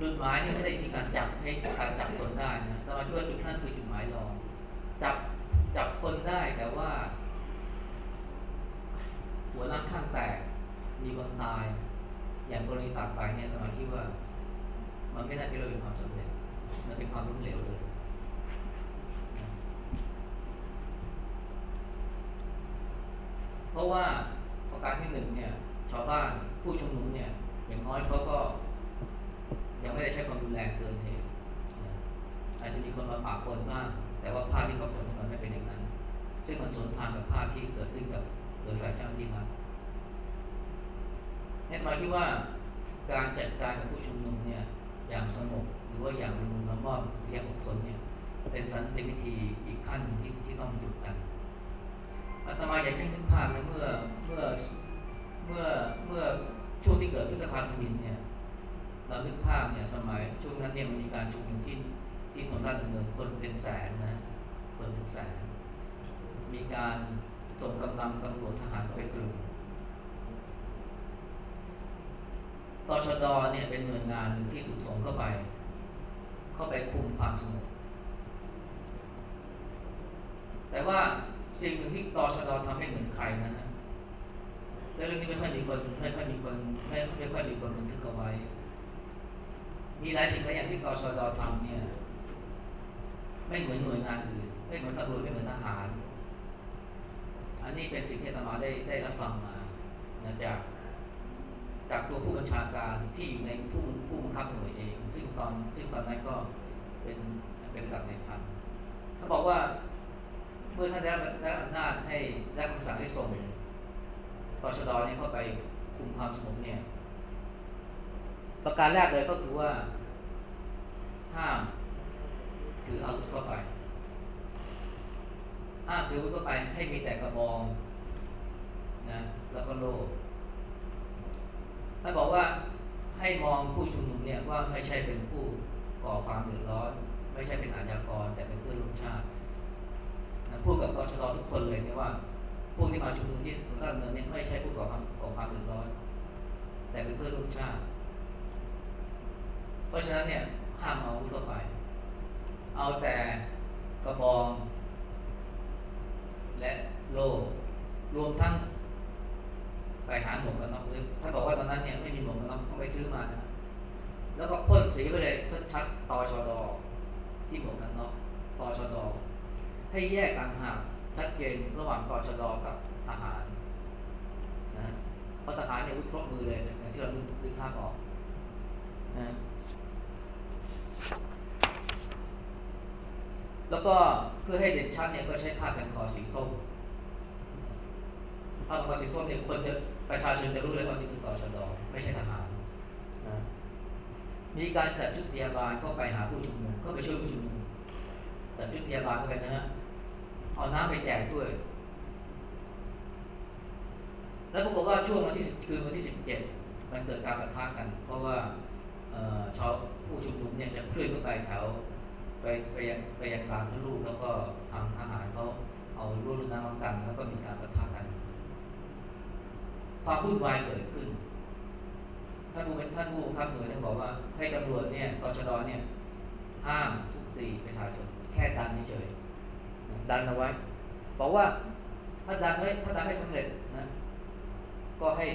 จุดหมายนี่ไม่ได้ที่การจับให้การจับคนได้นะเราคิดว่าจุดนั้นคือจุดหมายรองจับจับคนได้แต่ว่า หัวล้างข้างแตกมีคนตาย อย่างกรณีตัดไปเนี่ยเราคิดว่า มันไม่น่าจะเป็นความสำเร็จมันเป็นความล้มเหลวเลย เพราะว่าประการที่หนึ่งเนี่ยชาวบ้านผู้ชุมนุมเนี่ยอย่างน้อยเขาก็ยังไม่ได้ใช้ความรุนแรงเกินเหตุอาจจะมีคนมาปากปนบ้างแต่ว่าภาพที่ปรากฏมันไม่เป็นอย่างนั้น ซึ่งมันสวนทางกับภาพที่เกิดขึ้นกับโดยฝ่ายเจ้าที่รัฐนี่หมายที่ว่าการจัดการกับผู้ชุมนุมเนี่ยอย่างสงบหรือว่าอย่างละมุนละม่อมหรืออย่างอดทนเนี่ยเป็นสันติวิธีอีกขั้นที่ที่ต้องฝึกกัน อาตมาอยากให้นึกภาพนะเมื่อเมื่อเมื่อเมื่อช่วงที่เกิดพฤษภาธมินเนี่ยเรานึกภาพเนี่ยสมัยช่วงนั้นเนี่ยมันมีการชุมนุมที่ที่ถนนราชดำเนินคนเป็นแสนนะคนเป็นแสนมีการส่งกำลังตำรวจทหารเข้าไปตรึงตชดเนี่ยเป็นหน่วยงานหนึ่งที่สุดส่งเข้าไป เข้าไปคุมความสงบแต่ว่า สิ่งหนึ่งที่ตชดทำไม่เหมือนใครนะฮะและเรื่องนี้ไม่ค่อยมีคนไม่ค่อยมีคนไม่ไม่ค่อยมีคนบันทึกเอาไว้ มีหลายสิ่งหลายอย่างที่ตชดทำเนี่ยไม่เหมือนหน่วยงานอื่นไม่เหมือนตำรวจไม่เหมือนทหาร อันนี้เป็นสิ่งที่ตมาได้ได้รับฟังมาจากจากตัวผู้บัญชาการที่อยู่ในผู้ผู้บังคับหน่วยเอง ซึ่งตอนซึ่งตอนนั้นก็เป็นเป็นระดับในพันเขาบอกว่า เมื่อท่านได้ได้อำนาจให้ได้คำสั่งให้ส่งตชดเนี่ยเข้าไปคุมความสงบเนี่ย ประการแรกเลยก็คือว่า ห้ามถืออาวุธเข้าไป ห้ามถืออาวุธเข้าไปให้มีแต่กระบองนะแล้วก็โล่ท่านบอกว่าให้มองผู้ชุมนุมเนี่ยว่าไม่ใช่เป็นผู้ก่อความเดือดร้อน ไม่ใช่เป็นอาญากร แต่เป็นเพื่อนร่วมชาติ พูดกับรชลอทุกคนเลยนะว่าพวกที่มาชุมนุมที่ราชดำเนินนี่ไม่ใช่ผู้ก่อความก่อความเดือดร้อนแต่เป็นเพื่อนร่วมชาติ เพราะฉะนั้นเนี่ยห้ามเอาอาวุธเข้าไป เอาแต่กระบอง และโล่รวมทั้งไปหาหมวกกันน็อกเลยท่าบอกว่าตอนนั้นเนี่ยไม่มีหมวกกันน็อกก็ไปซื้อมานะแล้วก็พ่นสีไปเลยชัดๆตอชอดอที่หมวกกันน็อกตอชอดอ ให้แยกต่างหากชัดเจนระหว่างตอชอดอกับทหารนะเพราะทหารเนี่ยวุฒิครบมือเลยอย่างที่เราดึงภาพออกนะแล้วก็เพื่อให้เด่นชัดเนี่ยก็ใช้ผ้าแผ่นคอสีส้มผ้าแผ่นคอสีส้มเนี่ยคนจะประชาชนจะรู้เลยว่านี่คือต่อชดไม่ใช่ทหารมีการจัดชุดพยาบาลเข้าไปหาผู้ชุมนุมก็ไปช่วยผู้ชุมนุมจัดชุดพยาบาลเข้าไปนะฮะ เอาน้ำไปแจกด้วย แล้วปรากฏว่าช่วงวันที่คือวันที่สิบเจ็ดมันเกิดการปะทะกัน เพราะว่าชาวผู้ชุมนุมเนี่ยจะเคลื่อนขึ้นไปแถวไปไปยังไปยังกลานพระลูกแล้วก็ทางทหารเขาเอารุ่นน้ำมันกัน แล้วก็มีการประทะกัน ความวุ่นวายเกิดขึ้นท่านผู้เป็นท่านผู้บังคับหน่วยท่านบอกว่าให้ตำรวจเนี่ยตชดเนี่ยห้ามทุบตีประชาชนแค่ดันเฉย ดันเอาไว้ บอกว่าถ้าดันไม่ถ้าดันไม่สำเร็จนะก็ให้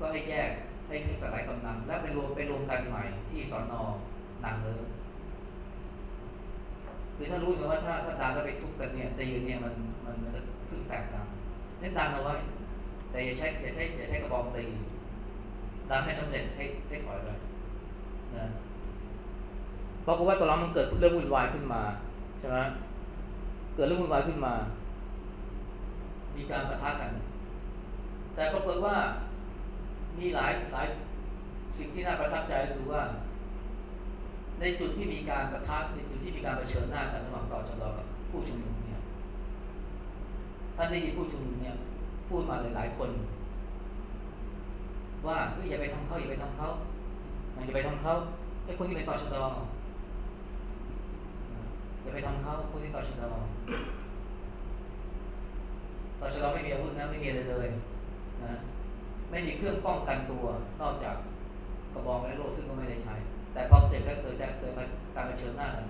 ก็ให้แยกให้ให้สลายกำลังแล้วไปรวมไปรวมกันใหม่ที่สอนอนางเลิคือถ้ารู้กันว่าถ้าถ้าดันแล้วไปทุบกันเนี่ยตีเนี่ยมันมันมันจะถึงแตกดังเน้นดันเอาไว้ แต่อย่าใช้อย่าใช้อย่าใช้กระบอกตีดันให้สำเร็จให้ให้ถอยไปนะเพราะว่าตอนนั้นมันเกิดเรื่องวุ่นวายขึ้นมาใช่ไหม เกิดเรื่องวุ่นวายขึ้นมา มีการประทะกัน แต่ปรากฏว่ามีหลายหลายสิ่งที่น่าประทับใจคือว่า ในจุดที่มีการประทะในจุดที่มีการเผชิญหน้ากันระหว่างต่อชะลอกับผู้ชุมนุมเนี่ยท่านได้ยินผู้ชุมนุมเนี่ยพูดมาหลายๆคน ว่าอย่าไปทำเขาอย่าไปทำเขาอย่าไปทำเขาไอ้คนที่เป็นต่อชะลอ อย่าไปทำเขาคนที่ต่อชะลอต่อชะลอไม่มีอาวุธนะไม่มีอะไรเลยนะไม่มีเครื่องป้องกันตัวนอกจากกระบองและโล่ซึ่งก็ไม่ได้ใช้ แต่พอเกิดก็เกิดจะเกิดมาการเชิญหน้ากัน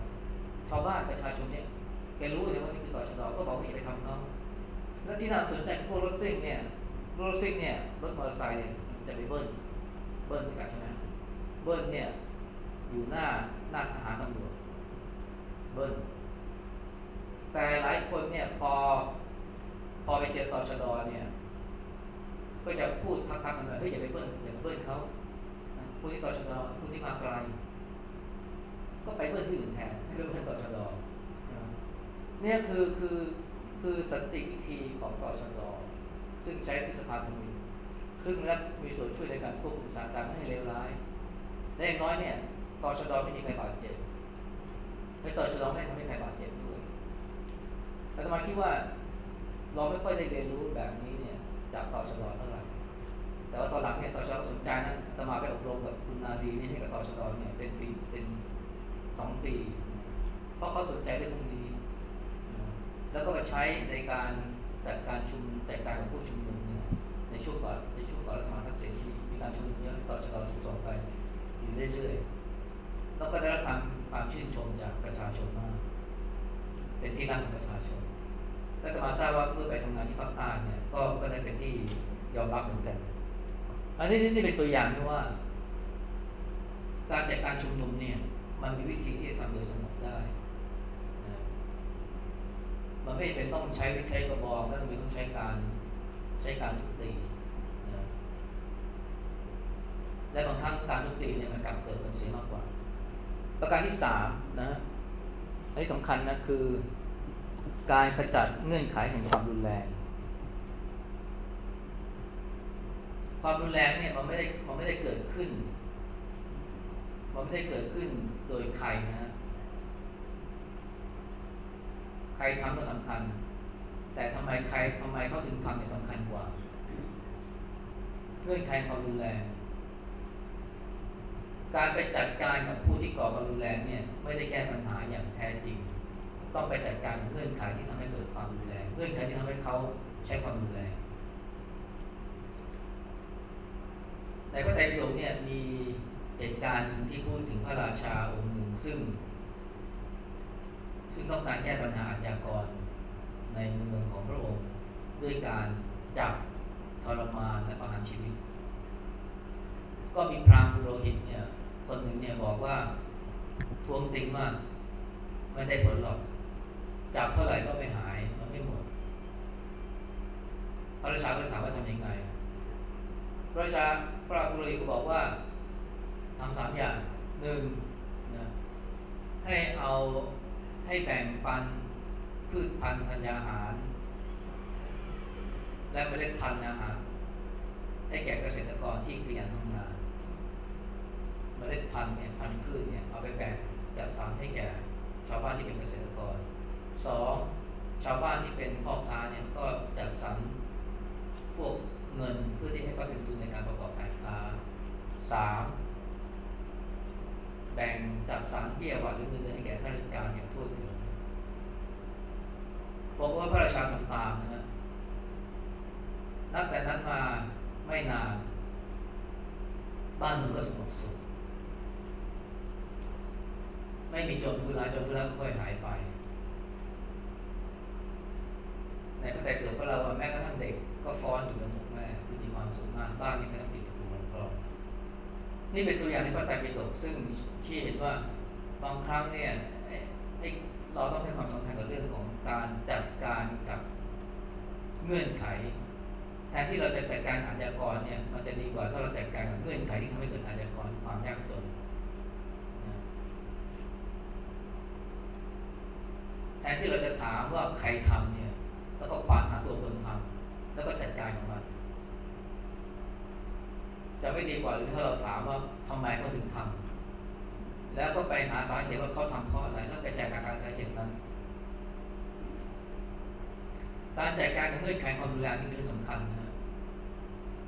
ชาวบ้านประชาชนเนี่ยแกรู้เลยว่านี่คือต่อชะดอก็บอกว่าอย่าไปทำเขาแล้วที่น่าสนใจคือพวกรถซิ่งเนี่ยรถซิ่งเนี่ยรถมอเตอร์ไซค์เนี่ยจะไปเบิ้ลเบิ้ลกันใช่ไหมเบิ้ลเนี่ยอยู่หน้าหน้าทหารตำรวจ เบิ้ลแต่หลายคนเนี่ยพอพอไปเจอต่อชะดอเนี่ย ก็จะพูดทักๆกันเลยเฮ้ยอย่าไปเบิ้ลอย่าไปเบิ้ลเขาผู้ที่ต่อชะดอผู้ที่มาไกล ก็ไปเพื่อนที่อื่นแทนไม่เพื่อนต่อชะดอเนี่ยคือคือคือสันติวิธีของต่อชะดอซึ่งใช้พิสภาธมินครึ่งและมีส่วนช่วยในการควบคุมสถานการณ์ไม่ให้เลวร้ายและอย่างน้อยเนี่ยต่อชะดอไม่มีใครบาดเจ็บ ไอ้ต่อชะดอไม่ทำให้ใครบาดเจ็บด้วยแต่ทำไมคิดว่าเราไม่ค่อยได้เรียนรู้แบบนี้เนี่ย จากต่อชะดอเท่าไหร่ แต่ว่าตอนหลังเนี่ยต่อชะดอสนใจนะตมาไปอบรมกับคุณนาดีนี่ให้กับต่อชะดอเนี่ยเป็นปีเป็นสองปี เพราะเขาสนใจเรื่องพวกนี้ แล้วก็มาใช้ในการจัดการชุมจัดการของผู้ชุมนุมเนี่ยในช่วงก่อนในช่วงก่อนรัฐบาลทักษิณมีการชุมนุมเยอะต่อชะดอถูกส่งไปอยู่เรื่อยๆ แล้วก็ได้รับความความชื่นชมจากประชาชนมาก เป็นที่รักของประชาชน และจะมาทราบว่าเมื่อไปทำงานที่ภาคใต้เนี่ยก็ก็ได้เป็นที่ยอมรับเหมือนกัน อันนี้นี่เป็นตัวอย่างที่ว่า การจัดการชุมนุมเนี่ย มันมีวิธีที่จะทำโดยสงบได้มันไม่เป็นต้องใช้ใช้กระบอกแล้วมันต้องใช้การใช้การทุบตีและบางครั้งการทุบตีเนี่ยมันกลับเกิดผลเสียมากกว่า ประการที่สามนะอันนี้สำคัญนะคือ การขจัดเงื่อนไขแห่งความรุนแรง ความรุนแรงเนี่ยมันไม่ได้มันไม่ได้เกิดขึ้น มันไม่ได้เกิดขึ้นโดยใครนะฮะใครทำก็สำคัญ แต่ทำไมใครทำไมเขาถึงทำเนี่ยสำคัญกว่า เงื่อนไขความรุนแรง การไปจัดการกับผู้ที่ก่อความรุนแรงเนี่ยไม่ได้แก้ปัญหาอย่างแท้จริง ต้องไปจัดการกับเงื่อนไขที่ทำให้เกิดความรุนแรงเงื่อนไขที่ทำให้เขาใช้ความรุนแรงในพระไตรปิฎกเนี่ยมีเหตุการณ์ที่พูดถึงพระราชาองค์หนึ่งซึ่ง ซึ่งต้องการแก้ปัญหาอาชญากรในเมืองของพระองค์ด้วยการจับทรมานและประหารชีวิต ก็มีพรามณ์โรหิตเนี่ย คนหนึ่งเนี่ยบอกว่าทวงติงมากไม่ได้ผลหรอก จับเท่าไหร่ก็ไม่หาย มันไม่หมด พระราชาก็ถามว่าทำยังไง พระราชาพระบุรีก็บอกว่าทำสามอย่างหนึ่งนะให้เอาให้แบ่งปันพืชพันธุ์ธัญญาหาร และเมล็ดพันธุ์อาหารให้แก่เกษตรกรที่ขยันทำงาน มล็ดพันธุ์เนี่ยพันธุ์พืชเนี่ยเอาไปแบ่งจัดสรรให้แก่ชาวบ้านที่เป็นเกษตรกรสองชาวบ้านที่เป็นพ่อค้าเนี่ยก็จัดสรรพวกเงินเพื่อที่ให้เขาเป็นทุนในการประกอบการค้าสามแบ่งจัดสรรเบี้ยหวัดหรือเงินเดือนให้แก่ข้าราชการอย่างทั่วถึงบอกว่าพระราชาทำตามนะฮะนับแต่นั้นมาไม่นาน บ้านเมืองก็สงบสุข ไม่มีจรผู้ร้ายจรผู้ร้าก็ค่อยหายไป ในพระไตรปิฎกก็เล่าว่าแม้กระทั่งเด็กก็ฟ้อนอยู่กับหมู่แม่ที่มีความสุขมากบ้านนี้ไม่ต้องปิดประตูมันกรอนี่เป็นตัวอย่างในพระไตรปิฎกซึ่งชี้เห็นว่าบางครั้งเนี่ยเราต้องให้ความสำคัญกับเรื่องของการจัดการกับเงื่อนไขแทนที่เราจะจัดการอาชญากรเนี่ยมันจะดีกว่าถ้าเราจัดการกับเงื่อนไขที่ทำให้เกิดอาชญากรความยากจน แทนที่เราจะถามว่าใครทำเนี่ย แล้วก็ควานหาตัวคนทำแล้วก็จัดการกับมัน จะไม่ดีกว่าหรือถ้าเราถามว่าทำไมเขาถึงทำแล้วก็ไปหาสาเหตุว่าเขาทำเพราะอะไรแล้วไปจัดการสาเหตุนั้น การจัดการกับเงื่อนไขความรุนแรงนี่เป็นเรื่องสำคัญนะ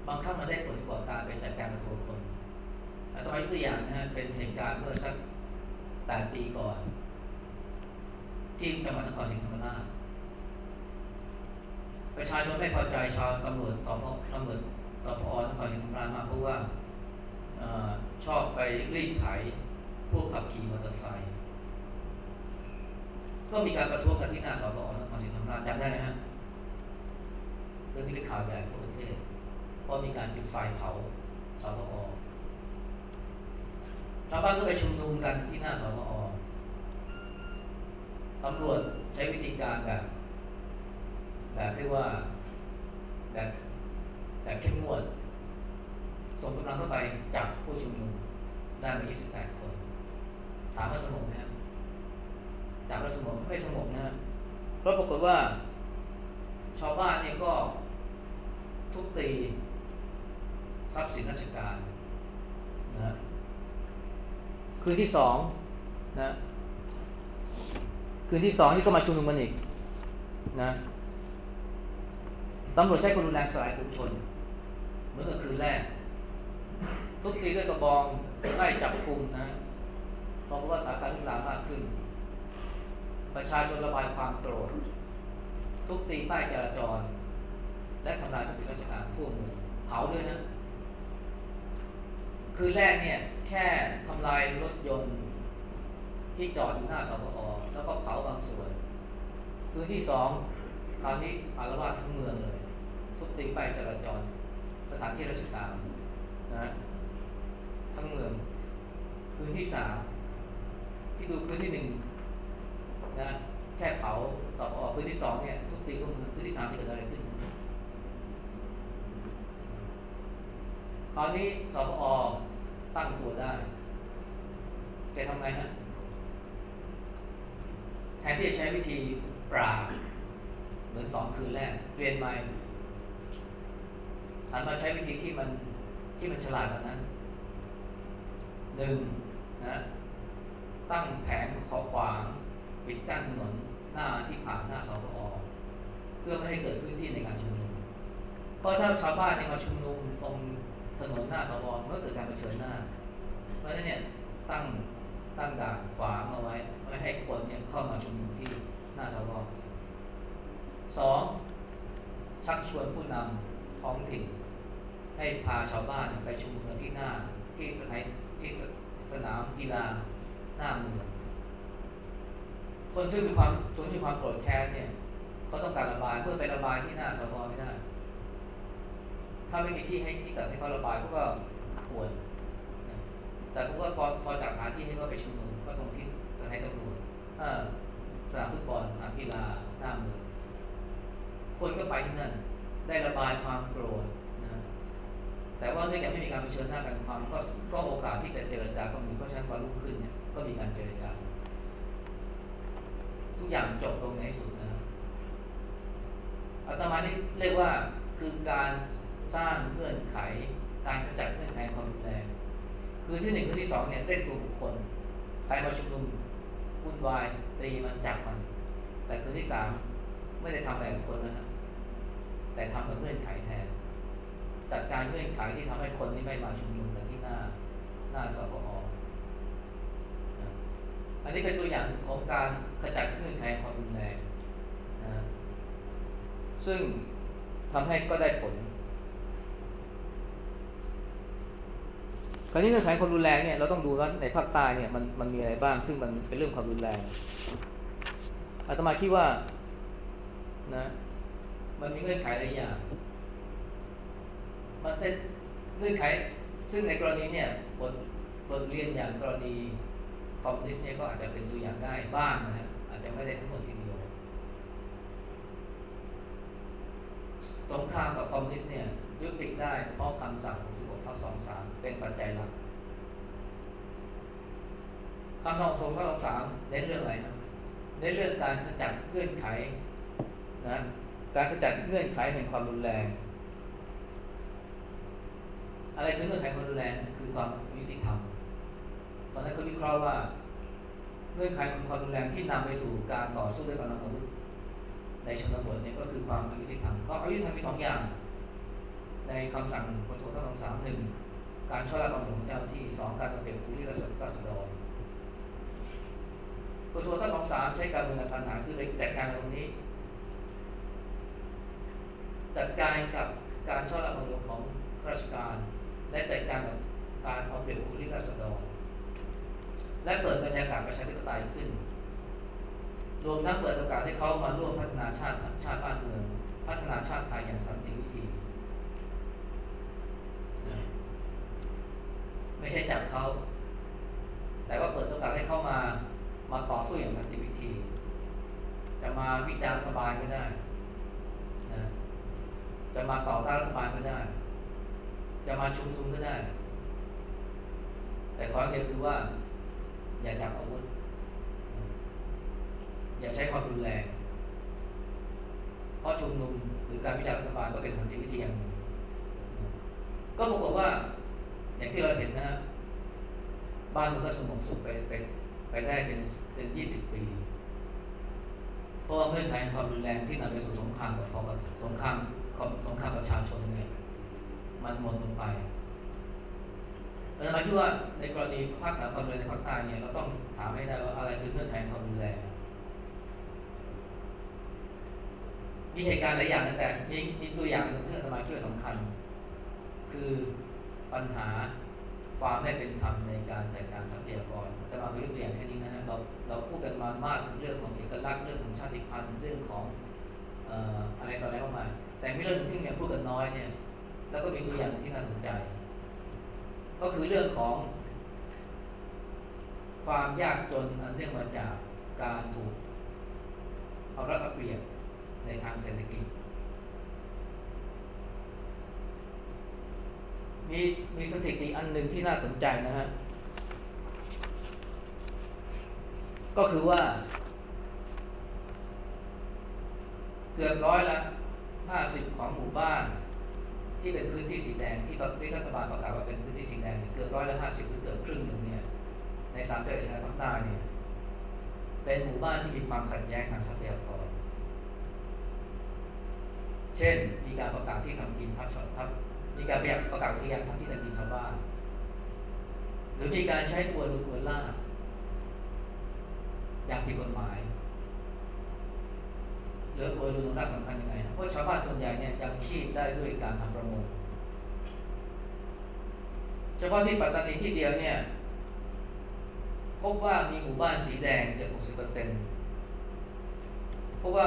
บางครั้งมันได้ผลกว่าการไปจัดการกับตัวคนตมายกตัวอย่างนะฮะเป็นเหตุการณ์เมื่อสักแปดปีก่อน ที่จังหวัดนครศรีธรรมราชประชาชนไม่พอใจชาวตำรวจสพตำรวจสพนครศรีธรรมราชมากเพราะว่าชอบไปรีดไถผู้ขับขี่มอเตอร์ไซค์ก็มีการประท้วงกันที่หน้าสพนครศรีธรรมราชจำได้ไหมฮะเรื่องที่เป็นข่าวใหญ่ทั่วประเทศเพราะมีการจุดไฟเผาสพอชาวบ้านก็ไปชุมนุมกันที่หน้าสพอ ตำรวจใช้วิธีการแบบ แบบเรียกว่าแบบแบบเข้มงวดส่งกำลังเข้าไปจับผู้ชุมนุมได้มา 28 คน ถามว่าสงบไหมครับจับแล้วสงบไม่สงบนะเพราะปรากฏว่า ชาวบ้านเนี่ยก็ทุบตีทรัพย์สินราชการนะคืนที่สองนะ คืนที่สองนี่ก็มาชุมนุมกันอีกนะตำรวจใช้คนรุนแรงสลายกลุ่มชน เหมือนกับคืนแรก ทุกตีด้วยกระบองไล่จับกลุ่มนะเพราะว่าสถานการณ์ลุกลามมากขึ้น ประชาชนระบายความโกรธ ทุกตีป้ายจราจร และทำลายทรัพย์สินราชการทั่วเมืองเผาด้วยนะคืนแรกเนี่ยแค่ทำลายรถยนต์ ที่จอดอยู่หน้าสพอแล้วก็เผาบางส่วนคืนที่สองคราวนี้อารวาสทั้งเมืองเลย ทุกตีไปจราจร สถานที่ราชการนะทั้งเมืองคืนที่สามที่ดูคืนที่หนึ่งนะแค่เผาสอบออกคืนที่สองเนี่ยทุกตีทุกเมืองคืนที่สามที่เกิดอะไรขึ้นคราวนี้สอบอตั้งตัวได้แกทำไงฮะ แทนที่จะใช้วิธีปราบเหมือนสองคืนแรกเรียนใหม่หันมาใช้วิธีที่มันที่มันฉลาดกว่านั้นหนึ่งนะตั้งแผงขอขวางปิดกั้นถนนหน้าที่ผ่านหน้าสพอเพื่อไม่ให้เกิดพื้นที่ในการชุมนุมเพราะถ้าชาวบ้านเนี่ยมาชุมนุมตรงถนนหน้าสพมันก็เกิดการเผชิญหน้า เพราะฉะนั้นเนี่ยตั้งตั้งด่านขวางเอาไว้ ไม่ให้คนเนี่ยเข้ามาชุมนุมที่หน้าสพสองชักชวนผู้นำท้องถิ่น ให้พาชาวบ้านไปชุมนุมที่หน้าที่สถานที่สนามกีฬาหน้าเมืองคนซึ่งมีความทนมีความโกรธแค้นเนี่ยเขาต้องการระบายเพื่อไประบายที่หน้าสพไม่ได้ ถ้าไม่มีที่ให้ที่ตัดให้เขาระบายเขาก็ปวดแต่ผมว่าพอพอจัดหาที่ให้ก็ไปชุมนุมก็ตรงที่ สถานตำรวจสนามฟุตบอลสนามกีฬาหน้าเมืองคนก็ไปที่นั่น ได้ระบายความโกรธนะแต่ว่าเนื่องจากไม่มีการเผชิญหน้ากันความก็ก็โอกาสที่จะเจรจาก็มีเพราะฉะนั้นวันรุ่งขึ้นเนี่ยก็มีการเจรจาทุกอย่างจบลงในที่สุดนะอาตมานี่เรียกว่าคือการสร้างเงื่อนไข การขจัดเงื่อนไขความรุนแรง คือที่หนึ่งคือที่สองเนี่ยเล่นตัวบุคคลใครมาชุมนุม วุ่นวายตีมันจับมัน แต่คืนที่สามไม่ได้ทำอะไรกับคนนะฮะแต่ทำกับเงื่อนไขแทน จัดการเงื่อนไขที่ทำให้คนที่ไม่มาชุมนุมกันที่หน้าหน้าสปออันนี้เป็นตัวอย่างของการขจัดเงื่อนไขความรุนแรงนะซึ่งทำให้ก็ได้ผล คราวนี้เงื่อนไขความรุนแรงเนี่ยเราต้องดูว่าในภาคใต้เนี่ยมันมันมีอะไรบ้าง ซึ่งมันเป็นเรื่องความรุนแรงอาตมาคิดว่านะมันมีเงื่อนไขหลายอย่าง มันเป็นเงื่อนไข ซึ่งในกรณีเนี่ยบทบทเรียนอย่างกรณีคอมมิวนิสต์เนี่ยก็อาจจะเป็นตัวอย่างได้บ้างนะฮะอาจจะไม่ได้ทั้งหมดทีเดียวสงครามกับคอมมิวนิสต์เนี่ย ยุติได้เพราะคำสั่งของ16ทับ23 เป็นปัจจัยหลักคำสั่ง16ทับ23เน้นเรื่องอะไรครับเน้นเรื่องการขจัดเงื่อนไขนะการขจัดเงื่อนไขแห่งความรุนแรง อะไรคือเงื่อนไขความรุนแรงคือความยุติธรรมตอนนั้นเขาวิเคราะห์ว่าเงื่อนไขของความรุนแรงที่นำไปสู่การต่อสู้ด้วยกำลังอาวุธในชนบทเนี่ยก็คือความอายุติธรรมก็อายุติธรรมมีสองอย่าง ในคำสั่งพระโสดทั้งสามหนึ่งการช่วยรับำรุงเจ้าที่สองการเปลี่ยนผู้ที่รัศดรพระโสดทั้งสามใช้การเมืองปัญหาคือไปจัดการตรงนี้ จัดการกับการช่วยรับบำรุงของราชการ และจัดการกับการเอาเปรียบผู้ที่รัศดรและเปิดบรรยากาศประชาธิปไตยขึ้น รวมทั้งเปิดโอกาสให้เขามาร่วมพัฒนาชาติชาติบ้านเมือง พัฒนาชาติไทยอย่างสันติวิธี ไม่ใช่จับเขา แต่ว่าเปิดโอกาสให้เขามามาต่อสู้อย่างสันติวิธีจะมาวิจารณ์รัฐบาลก็ได้นะจะมาต่อต้านรัฐบาลก็ได้ จะมาชุมนุมก็ได้ แต่ขออเดียวคือว่า อย่าจับอาวุธ อย่าใช้ความรุนแรง เพราะชุมนุมหรือการวิจารณ์รัฐบาลก็เป็นสันติวิธีอย่างหนึ่งก็ปรากฏว่า อย่างที่เราเห็นนะฮะบ้านมันก็สงบสุขไปไปไปได้เป็นเป็นยี่สิบปี เพราะว่าเงื่อนไขความรุนแรงที่นำไปสู่สงครามกับพอสงครามสงครามประชาชนเนี่ยมันหมดลงไปเราจะมาคิดว่าในกรณีภาคสามความรุนแรงในภาคใต้เนี่ยเราต้องถามให้ได้ว่าอะไรคือเงื่อนไขความรุนแรงมีเหตุการณ์หลายอย่างแต่มีมีตัวอย่างหนึ่งซึ่งสมาชิกสำคัญ คือ ปัญหาความไม่เป็นธรรมในการจัดการทรัพยากรแต่มาเป็นตัวอย่างแค่นี้นะฮะเราเราพูดกันมามากถึงเรื่องของเอกลักษณ์เรื่องของชาติพันธุ์เรื่องของอะไรต่ออะไรมากมา แต่มีเรื่องหนึ่งที่เนี่ยพูดกันน้อยเนี่ย แล้วก็มีตัวอย่างที่น่าสนใจ ก็คือเรื่องของ ความยากจนอันเนื่องมาจากการถูกเอารัดเอาเปรียบในทางเศรษฐกิจ มีมีสถิติอันหนึ่งที่น่าสนใจนะฮะ ก็คือว่าเกือบร้อยละห้าสิบของหมู่บ้าน ที่เป็นพื้นที่สีแดงที่รัฐบาลประกาศว่าเป็นพื้นที่สีแดงเกือบร้อยละห้าสิบหรือเกือบครึ่งหนึ่งเนี่ยในสามจังหวัดชายแดนภาคใต้เนี่ยเป็นหมู่บ้านที่มีความขัดแย้งทางทรัพยากร เช่น มีการประกาศที่ทำกินทับทับ มีการประกาศที่ยังทำที่ทำกินชาวบ้านหรือมีการใช้ตัวดูตัวล่าอย่างผิดกฎหมายหรือตัวดูตัวล่าสำคัญยังไงเพราะชาวบ้านส่วนใหญ่เนี่ยยังชีพได้ด้วยการทำประมงเฉพาะที่ปัตตานีที่เดียวเนี่ยพบว่ามีหมู่บ้านสีแดงเกือบ 60%เพราะว่า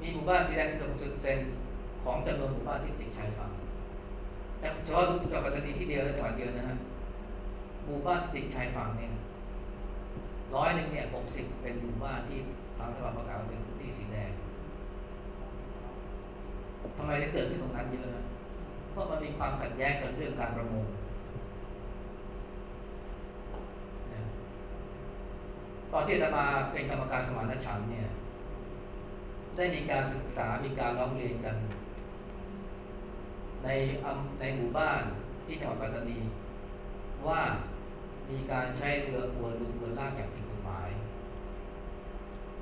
มีหมู่บ้านสีแดงเกือบสิบเซน ของจำนวนหมู่บ้านที่ติดชายฝั่งแต่เฉพาะจังหวัดปัตตานีที่เดียวและจังหวัดเดียวนะฮะหมู่บ้านติดชายฝั่งเนี่ยร้อยหนึ่งเนี่ยหกสิบเป็นหมู่บ้านที่ทางจังหวัดประกาศเป็นพื้นที่สีแดงทำไมถึงเกิดขึ้นตรงนั้นเยอะนะเพราะมันมีความขัดแย้งกันเรื่องการประมงตอนที่จะมาเป็นกรรมการสมานฉันท์เนี่ยได้มีการศึกษา มีการร้องเรียนกัน ในในหมู่บ้านที่จังหวัดปัตตานี ว่ามีการใช้เรืออวนลุนบนลากอย่างผิดกฎหมาย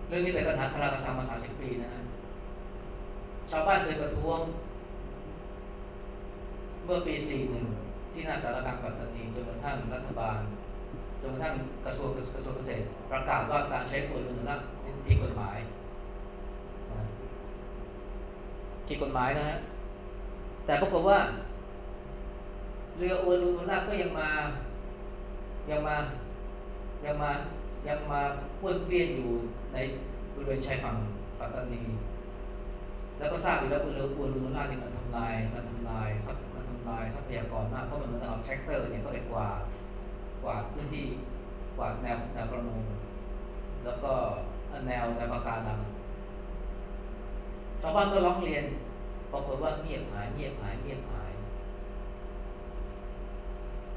เรื่องนี้เป็นปัญหาคาราคาซังมาสามสิบปีนะฮะชาวบ้านเคยประท้วง เมื่อปีสี่หนึ่งที่หน้าสารกลางปัตตานีจนกระทั่งรัฐบาลจนกระทั่งกระทรวงกระทรวงเกษตร ประกาศว่าการใช้ปืนอนุรักษ์ผิดกฎหมายผิดกฎหมายนะฮะ แต่ปรากฏว่า เรืออวนรุนอวนลากก็ยังมา ยังมา ยังมา ยังมาป้วนเปี้ยนอยู่ในบริเวณชายฝั่งปัตตานี แล้วก็ทราบอยู่แล้วเรืออวนรุนอวนลากนี่มันทำลายมันทำลายมันทำลายทรัพยากรมากเพราะมันเหมือนเอาแทรกเตอร์เนี่ยก็ไปกวาดกวาดพื้นที่กวาดแนวแนวประมงแล้วก็แนวแนวปาการังชาวบ้านก็ร้องเรียน ปรากฏว่าเงียบหายเงียบหายเงียบหาย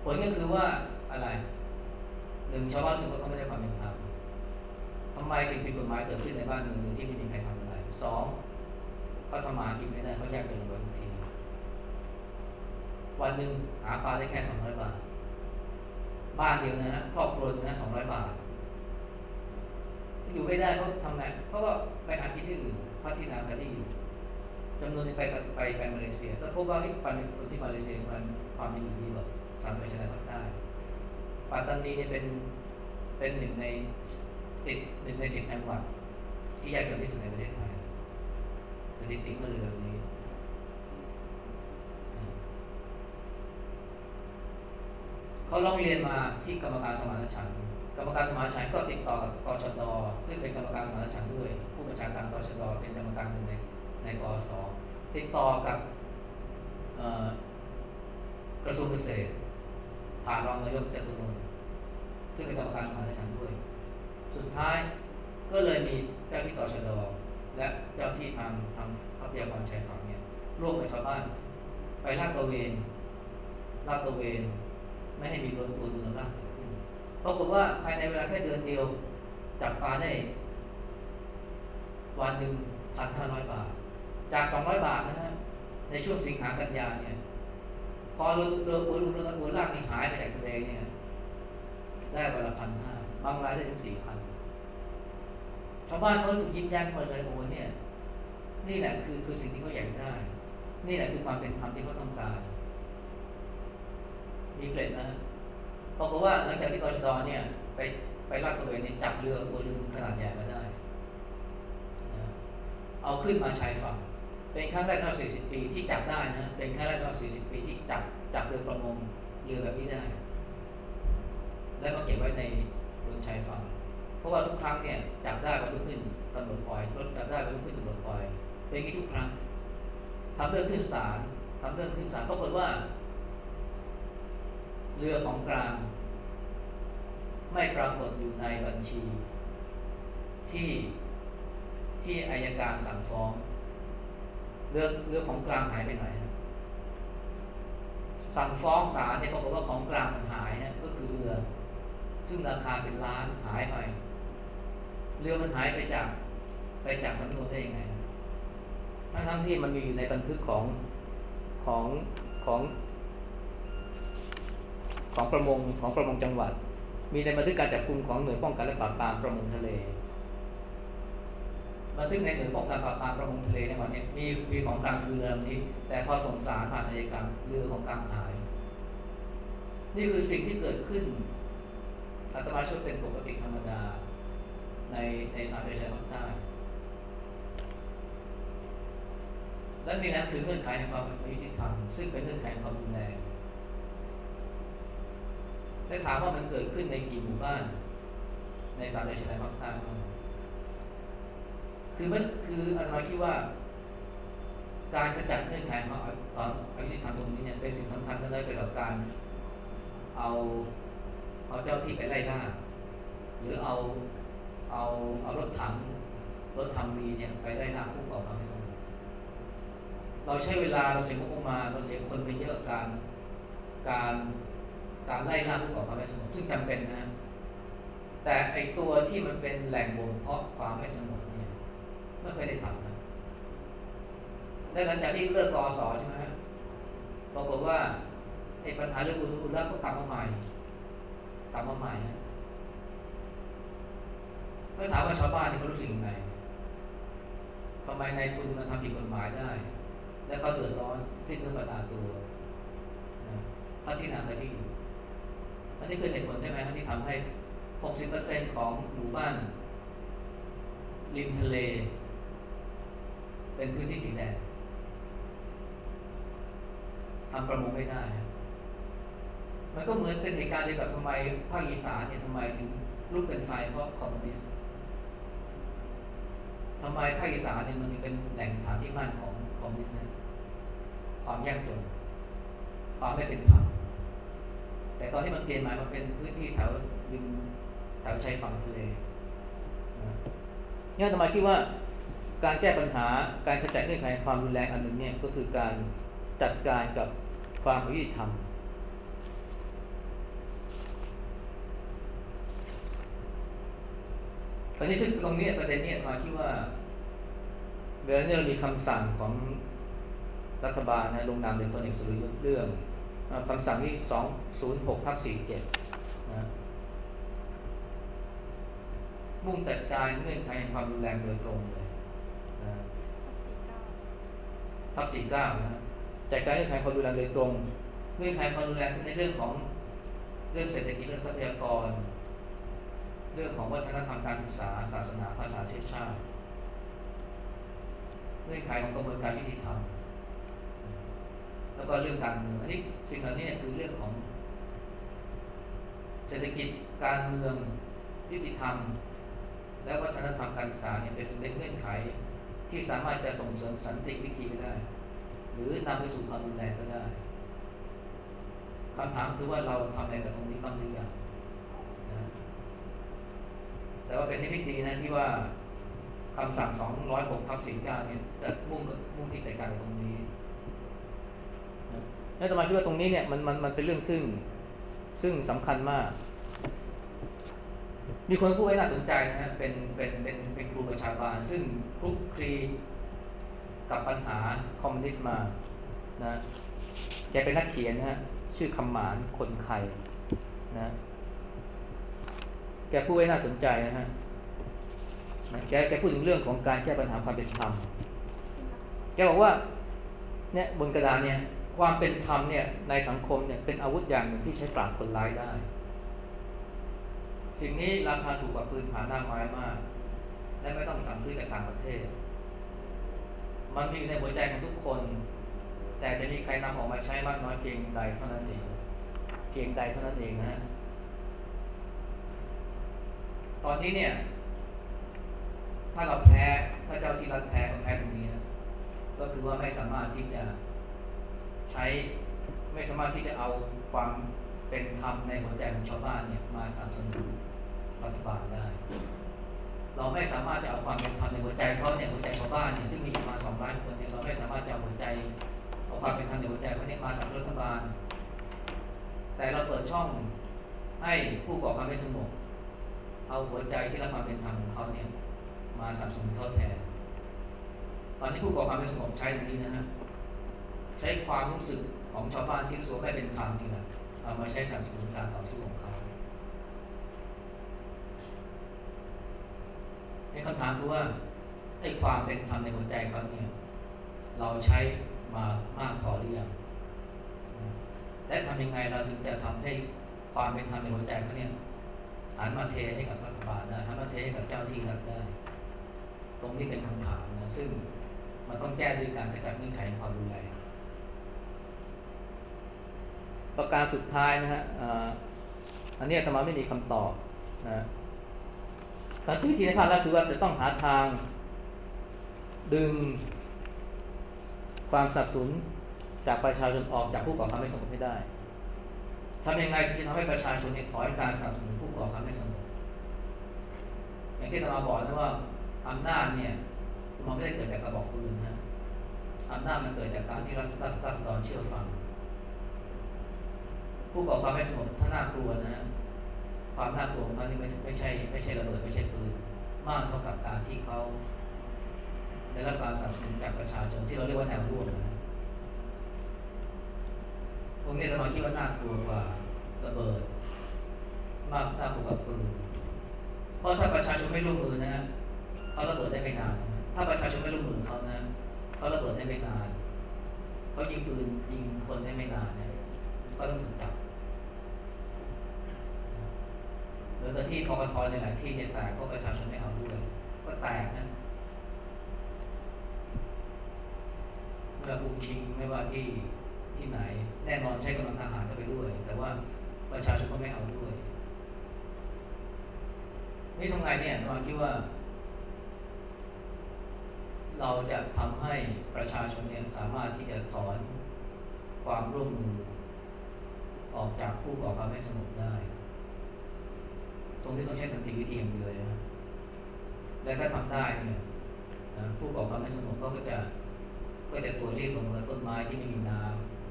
ผลก็คือว่าอะไรหนึ่งชาวบ้านรู้สึกว่าเขาไม่ได้ความเป็นธรรมทำไมสิ่งผิดกฎหมายเกิดขึ้นในบ้านเมืองที่ไม่มีใครทำอะไรสองเขาทำมากินไม่ได้เขาแยกเป็นวันทีวันหนึ่งหาปลาได้แค่สองร้อยบาท บ้านเดียวนะฮะครอบครัวนึงนะสองร้อยบาท อยู่ไม่ได้เขาทำไงเขาก็ไปหาที่ที่อื่นพัฒนาที่อยู่ จำนวนที่ไปไปไปมาเลเซียแล้วพบว่าที่ปันคนที่มาเลเซียมันความเป็นอยู่ดีแบบสามไปชนะภาคใต้ปัตตานีเนี่ยเป็นเป็นหนึ่งในติดหนึ่งในสิบจังหวัดที่ยากจนที่สุดในประเทศไทยสถิติเมื่อเร็วนี้เขาร้องเรียนมาที่กรรมการสมานฉันท์กรรมการสมานฉันท์ก็ติดต่อกับกชดซึ่งเป็นกรรมการสมานฉันท์ด้วย ผู้บัญชาการกชดเป็นกรรมการหนึ่งใน ในกอสติดต่อกับกระทรวงเกษตร ผ่านรองนายกจตุรนซึ่งเป็นกรรมการสมานฉันท์ด้วย สุดท้ายก็เลยมีเจ้าที่กชะดและเจ้าที่ทางทางทรัพยากรชายฝั่งเนี่ยร่วมกับชาวบ้าน ไปลาดตระเวนลาดตระเวน ไม่ให้มีรถปูนมูลค่าเกิดขึ้นปรากฏว่าภายในเวลาแค่เดือนเดียวจับปลาได้ วันหนึ่งพันห้าร้อยบาท จากสองร้อยบาทนะฮะในช่วงสิงหากันยาเนี่ย พอเรือเรือปูนเรือลากนี่หายไปจากทะเลเนี่ย ได้วันละพันห้าบางรายได้ถึงสี่พันชาวบ้านเขารู้สึกยิ้มแย้มมาเลยโอ้เนี่ย นี่แหละคือคือสิ่งที่เขาอยากได้ นี่แหละคือความเป็นธรรมที่เขาต้องการ มีเกล็ดนะปรากฏว่าหลังจากที่กรชดเนี่ย ไปไปลากตัวเองเนี่ยจับเรืออวนลุนขนาดใหญ่มาได้ เอาขึ้นมาชายฝั่ง เป็นครั้งแรกในรอบ 40 ปีที่จับได้นะ เป็นครั้งแรกในรอบ 40 ปีที่จับจับเรือประมงเรือแบบนี้ได้ แล้วมาเก็บไว้ในบนชายฝั่ง เพราะว่าทุกครั้งเนี่ยจับได้วันรุ่งขึ้นตำรวจปล่อยรถจับได้วันรุ่งขึ้นตำรวจปล่อย เป็นอย่างนี้ทุกครั้งทำเรื่องขึ้นศาลทำเรื่องขึ้นศาลปรากฏว่า เรือของกลาง ไม่ปรากฏอยู่ในบัญชี ที่ที่อายการสั่งฟ้อง เรือเรือของกลางหายไปไหนฮะสั่งฟ้องศาลเนี่ยปรากฏว่าของกลางมันหายฮะก็คือเรือ ซึ่งราคาเป็นล้านหายไป เรือมันหายไปจากไปจากสำนวนได้ยังไง ทั้งทั้งที่มันมีอยู่ในบันทึกของของของ ของประมงของประมงจังหวัด มีในบันทึกการจับกุมของหน่วยป้องกันและปราบปรามประมงทะเล บันทึกในหน่วยป้องกันปราบปรามประมงทะเลในวันนี้มีมีของกลางคือเรือลำนี้แต่พอส่งสารผ่านอายการเรือของกลางหาย นี่คือสิ่งที่เกิดขึ้นอาตมาช่วยเป็นปกติธรรมดาในในสารเอเชียภาคใต้และนี่นะคือเงื่อนไขแห่งความยุติธรรมซึ่งเป็นเงื่อนไขความรุนแรงและถามว่ามันเกิดขึ้นในกี่หมู่บ้าน ในสามจังหวัดภาคใต้ คือมันคืออาจารย์คิดว่า การขจัดเงื่อนไขของความอายุติธรรมตรงนี้เนี่ยเป็นสิ่งสำคัญไม่ได้ไปกับการเอาเอาเจ้าที่ไปไล่ล่าหรือเอาเอาเอารถถังรถทำวีเนี่ยไปไล่ล่าผู้ก่อความไม่สงบเราใช้เวลาเราเสียงบประมาณเราเสียคนไปเยอะการการการไล่ล่าผู้ก่อความไม่สงบซึ่งจำเป็นนะฮะแต่ไอตัวที่มันเป็นแหล่งบ่มเพาะความไม่สงบ ไม่เคยได้ทำนะและหลังจากที่เลิกกอสอใช่ไหมปรากฏว่าไอ้ปัญหาเรื่องอุลุแล้วก็กลับมาใหม่กลับมาใหม่ฮะถ้าถามว่าชาวบ้านนี่เขารู้สึกยังไงทำไมนายทุนมาทำผิดกฎหมายได้ และเขาเดือดร้อนที่เนื้อประตาตัวนะพัฒนาที่อยู่อันนี้คือเหตุผลใช่ไหมที่ทำให้ 60%ของหมู่บ้านริมทะเล เป็นพื้นที่สีแดงทำประมงไม่ได้ มันก็เหมือนเป็นเหตุการณ์เดียวกับทำไมภาคอีสานเนี่ยทำไมถึงลุกเป็นไฟเพราะคอมมิวนิสต์ทำไมภาคอีสานเนี่ยมันถึงเป็นแหล่งฐานที่มั่นของคอมมิวนิสต์ความยากจน ความไม่เป็นธรรมแต่ตอนที่มันเปลี่ยนมามันเป็นพื้นที่แถวริมแถวชายฝั่งทะเลเนี่ยทำไมคิดว่า การแก้ปัญหาการขจัดเงื่อนไขความรุนแรงอันหนึ่งเนี่ยก็คือการจัดการกับความยุติธรรมตอนนี้ซึ่งตรงนี้ประเด็นนี้มาคิดว่าเวลาที่เรามีคำสั่งของรัฐบาลนะลงนามโดยพลเอกสุริยุทธ์เรื่องคำสั่งที่สองศูนย์หกทับสี่เจ็ดนะมุ่งจัดการเงื่อนไขความรุนแรงโดยตรงเลยนะ ทับสี่เก้านะจัดการเงื่อนไขความรุนแรงโดยตรงเงื่อนไขความรุนแรงในเรื่องของเรื่องเศรษฐกิจเรื่องทรัพยากร เรื่องของวัฒนธรรมการศึกษา ศาสนาภาษาเชื้อชาติเงื่อนไขของกระบวนการยุติธรรมแล้วก็เรื่องการเมืองอันนี้สิ่งเหล่านี้คือเรื่องของ เศรษฐกิจการเมืองยุติธรรม และวัฒนธรรมการศึกษาเนี่ยเป็นเป็นเงื่อนไข ที่สามารถจะส่งเสริมสันติวิธีก็ได้ หรือนำไปสู่ความรุนแรงก็ได้คำถามคือว่าเราทำอะไรกับตรงนี้บ้างหรือยังนะแต่ว่าเป็นนิมิตดีนะที่ว่าคำสั่ง 206ทับ49เนี่ยจะมุ่งมุ่งที่จัดการตรงนี้แล้วทำไมคิดว่าตรงนี้เนี่ยมันมันมันเป็นเรื่องซึ่งซึ่งสำคัญมาก มีคนพูดไว้น่าสนใจนะฮะเป็นเป็นเป็นเป็นครูประชาบาล ซึ่งคลุกคลีกับปัญหาคอมมิวนิสต์มานะแกเป็นนักเขียนนะฮะชื่อคำหมานคนไข่นะแกพูดไว้น่าสนใจนะฮะแกแกพูดถึงเรื่องของการแก้ปัญหาความเป็นธรรมแกบอกว่าเนี่ยบนกระดานเนี่ยความเป็นธรรมเนี่ยในสังคมเนี่ยเป็นอาวุธอย่างหนึ่งที่ใช้ปราบคนร้ายได้ สิ่งนี้ราคาถูกกว่าปืนผ่าหน้าไม้มาก และไม่ต้องสั่งซื้อจากต่างประเทศ มันมีอยู่ในหัวใจของทุกคน แต่จะมีใครนำออกมาใช้มากน้อยเพียงใดเท่านั้นเองเพียงใดเท่านั้นเองนะ ตอนนี้เนี่ย ถ้าเราแพ้ถ้าเจ้าที่รัฐแพ้ก็แพ้ตรงนี้ก็คือว่าไม่สามารถที่จะใช้ไม่สามารถที่จะเอาความเป็นธรรมในหัวใจของชาวบ้านเนี่ยมาสนับสนุน รัฐบาลได้ เราไม่สามารถจะเอาความเป็นธรรมในหัวใจเขาเนี่ยหัวใจชาวบ้านเนี่ยซึ่งมีอยู่มาสองล้านคนเนี่ยเราไม่สามารถจะเอาหัวใจเอาความเป็นธรรมในหัวใจเขาเนี่ยมาสับรัฐบาล แต่เราเปิดช่องให้ผู้ก่อความไม่สงบเอาหัวใจที่รับความเป็นธรรมของเขาเนี่ยมาสับสนทดแทน ตอนนี้ผู้ก่อความไม่สงบใช้ตรงนี้นะฮะใช้ความรู้สึกของชาวบ้านที่รู้สึกไม่เป็นธรรมนี่แหละเอามาใช้สนับสนุนการต่อสู้ ของเขาในคำถามคือว่าไอ้ความเป็นธรรมในหัวใจเขาเนี่ยเราใช้มามากพอหรือยังและทำยังไงเราถึงจะทำให้ความเป็นธรรมในหัวใจเขาเนี่ยหันมาเทให้กับรัฐบาลได้หันมาเทให้กับเจ้าที่รัฐได้ ตรงนี้เป็นคำถามนะซึ่งมันต้องแก้ด้วยการจัดเงื่อนไขความรุนแรงประการสุดท้ายนะฮะอันนี้ธรรมาไม่มีคำตอบนะ การที่วิธีในภาคแรกคือว่าจะต้องหาทาง ดึง ความสับสนจากประชาชนออกจากผู้ก่อความไม่สงบให้ได้ทำยังไงที่จะทำให้ประชาชนเนี่ยถอยการสนับสนุนผู้ก่อความไม่สงบอย่างที่ตมาบอกนะว่าอำนาจเนี่ยมันไม่ได้เกิดจากกระบอกปืนนะอำนาจมันเกิดจากการที่รัฐราษฎรเชื่อฟัง ผู้ก่อความไม่สงบถ้าน่ากลัวนะ ความน่ากลัวของเขานี่ไม่ไม่ใช่ไม่ใช่ระเบิดไม่ใช่ปืน มากเท่ากับการที่เขาได้รับการสนับสนุนจากประชาชนที่เราเรียกว่าแนวร่วมนะตรงนี้เราคิดว่าน่ากลัวกว่าระเบิด มากน่ากลัวกว่าปืน เพราะถ้าประชาชนไม่ร่วมมือนะเขาระเบิดได้ไม่นาน ถ้าประชาชนไม่ร่วมมือเขานะเขาระเบิดได้ไม่นาน เขายิงปืนยิงคนได้ไม่นานเนี่ยก็ต้องถูกจับห รือที่พกทในหลายที่เนี่ยแตกเพราะประชาชนไม่เอาด้วยก็แตกนะไม่ว่ากุมชิงไม่ว่าที่ที่ไหน แน่นอนใช้กำลังทหารก็ไปด้วย แต่ว่าประชาชนก็ไม่เอาด้วย นี่ทำไงเนี่ยเราคิดว่า เราจะทำให้ประชาชนเนี่ยสามารถที่จะถอนความร่วมมือ ออกจากผู้ก่อความไม่สงบได้ ตรงที่ต้องใช้สันติวิธีอย่างเดียวนะและถ้าทำได้เนี่ยนะผู้ก่อความไม่สงบก็จะก็จะตัวรีบลงมือต้นไม้ที่ไม่มีน้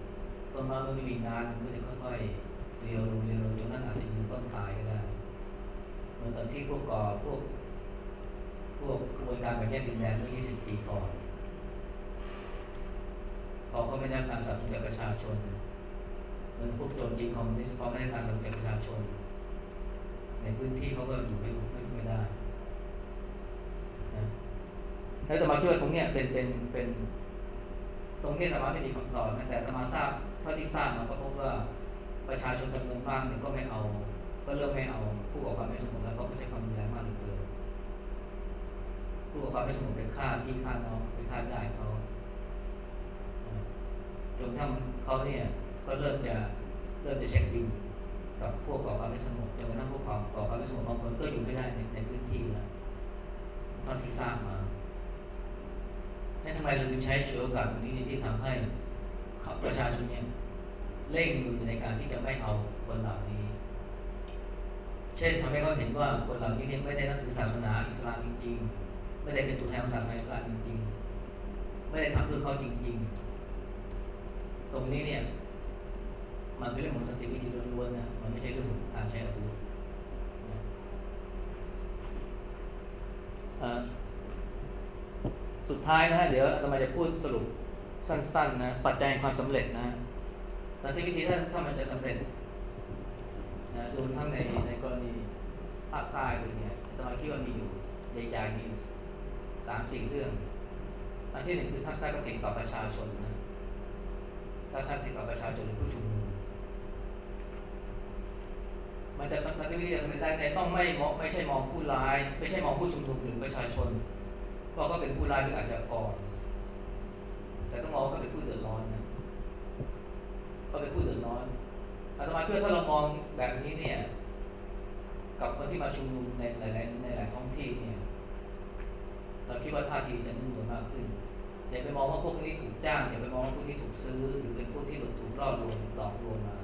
ำต้นไม้เมื่อไม่มีน้ำมันก็จะค่อยๆเรียวลงเรียวลงจนนั้นอาจจะยืนต้นตายก็ได้เหมือนกับที่พวกก่อพวกพวกกระบวนการแบบแยกดินแดนเมื่อ 20 ปีก่อนพอเขาไม่ได้การสนับสนุนจากประชาชนเหมือนพวกโจรจีนคอมมิวนิสต์เขาไม่ได้การสนับสนุนจากประชาชน ในพื้นที่เขาก็อยู่ไม่ไม่ได้นะแล้วจะมาคิดว่าตรงเนี้ยเป็นเป็นเป็น ตรงนี้สมาไม่มีคำตอบแต่สมาทราบเท่าที่ทราบมาก็พบว่าประชาชนจำนวนมากเนี่ยก็ไม่เอา ก็เริ่มไม่เอาผู้ก่อความไม่สงบแล้วเพราะเขาใช้ความรุนแรงมากเกินผู้ก่อความไม่สงบไปฆ่าพี่ฆ่าน้องไปฆ่าญาติเขาจนทั้งเขาเนี่ยก็เริ่มจะเริ่มจะเช็คบิน กับพวกก่อความไม่สงบจนกระทั่งพวกก่อความไม่สงบบางคนก็อยู่ไม่ได้ในในพื้นที่แล้วเท่าที่ทราบมานั่นทำไมเราจึงใช้ช่วยโอกาสตรงนี้ที่ทำให้ประชาชนเนี่ยเร่งมือในการที่จะไม่เอาคนเหล่านี้ เช่นทำให้เขาเห็นว่าคนเหล่านี้เนี่ยไม่ได้นับถือศาสนาอิสลามจริงๆ ไม่ได้เป็นตัวแทนของศาสนาอิสลามจริงๆ ไม่ได้ทำเพื่อเขาจริง ๆ ตรงนี้เนี่ย มันเป็นเรื่องของสติวิธีล้วนๆนะมันไม่ใช่เรื่องของการใช้อาวุธสุดท้ายนะฮะเดี๋ยวอามาจะพูดสรุปสั้นๆนะปัจจัยความสำเร็จนะสันติวิธีถ้าถ้ามันจะสำเร็จนะรวมทั้งในในกรณีภาคใต้ด้วยเนี่ยอาตมาคิดว่ามีอยู่ใหญ่ๆมีสามสี่เรื่องอันที่หนึ่งคือทัศนคติต่อประชาชนนะทัศนคติต่อประชาชนหรือผู้ชุมนุม มันจะสันติวิธีจะสำเร็จได้แต่ต้องไม่มองไม่ใช่มองผู้ร้าย ไม่ใช่มองผู้ชุมนุมหรือประชาชนเพราะก็เป็นผู้ร้ายหรืออาจจะก่อนแต่ต้องมองเขาเป็นผู้เดือดร้อนนะเขาเป็นผู้เดือดร้อนอาตมาเพื่อถ้าเรามองแบบนี้เนี่ย กับคนที่มาชุมนุมในหลายในหลายท้องที่เนี่ยเราคิดว่าท่าทีจะนุ่มนวลมากขึ้นอย่าไปมองว่าพวกนี้ถูกจ้างอย่าไปมองว่าพวกนี้ถูกซื้อ หรือเป็นพวกที่ถูกล่อลวงหลอกลวงมา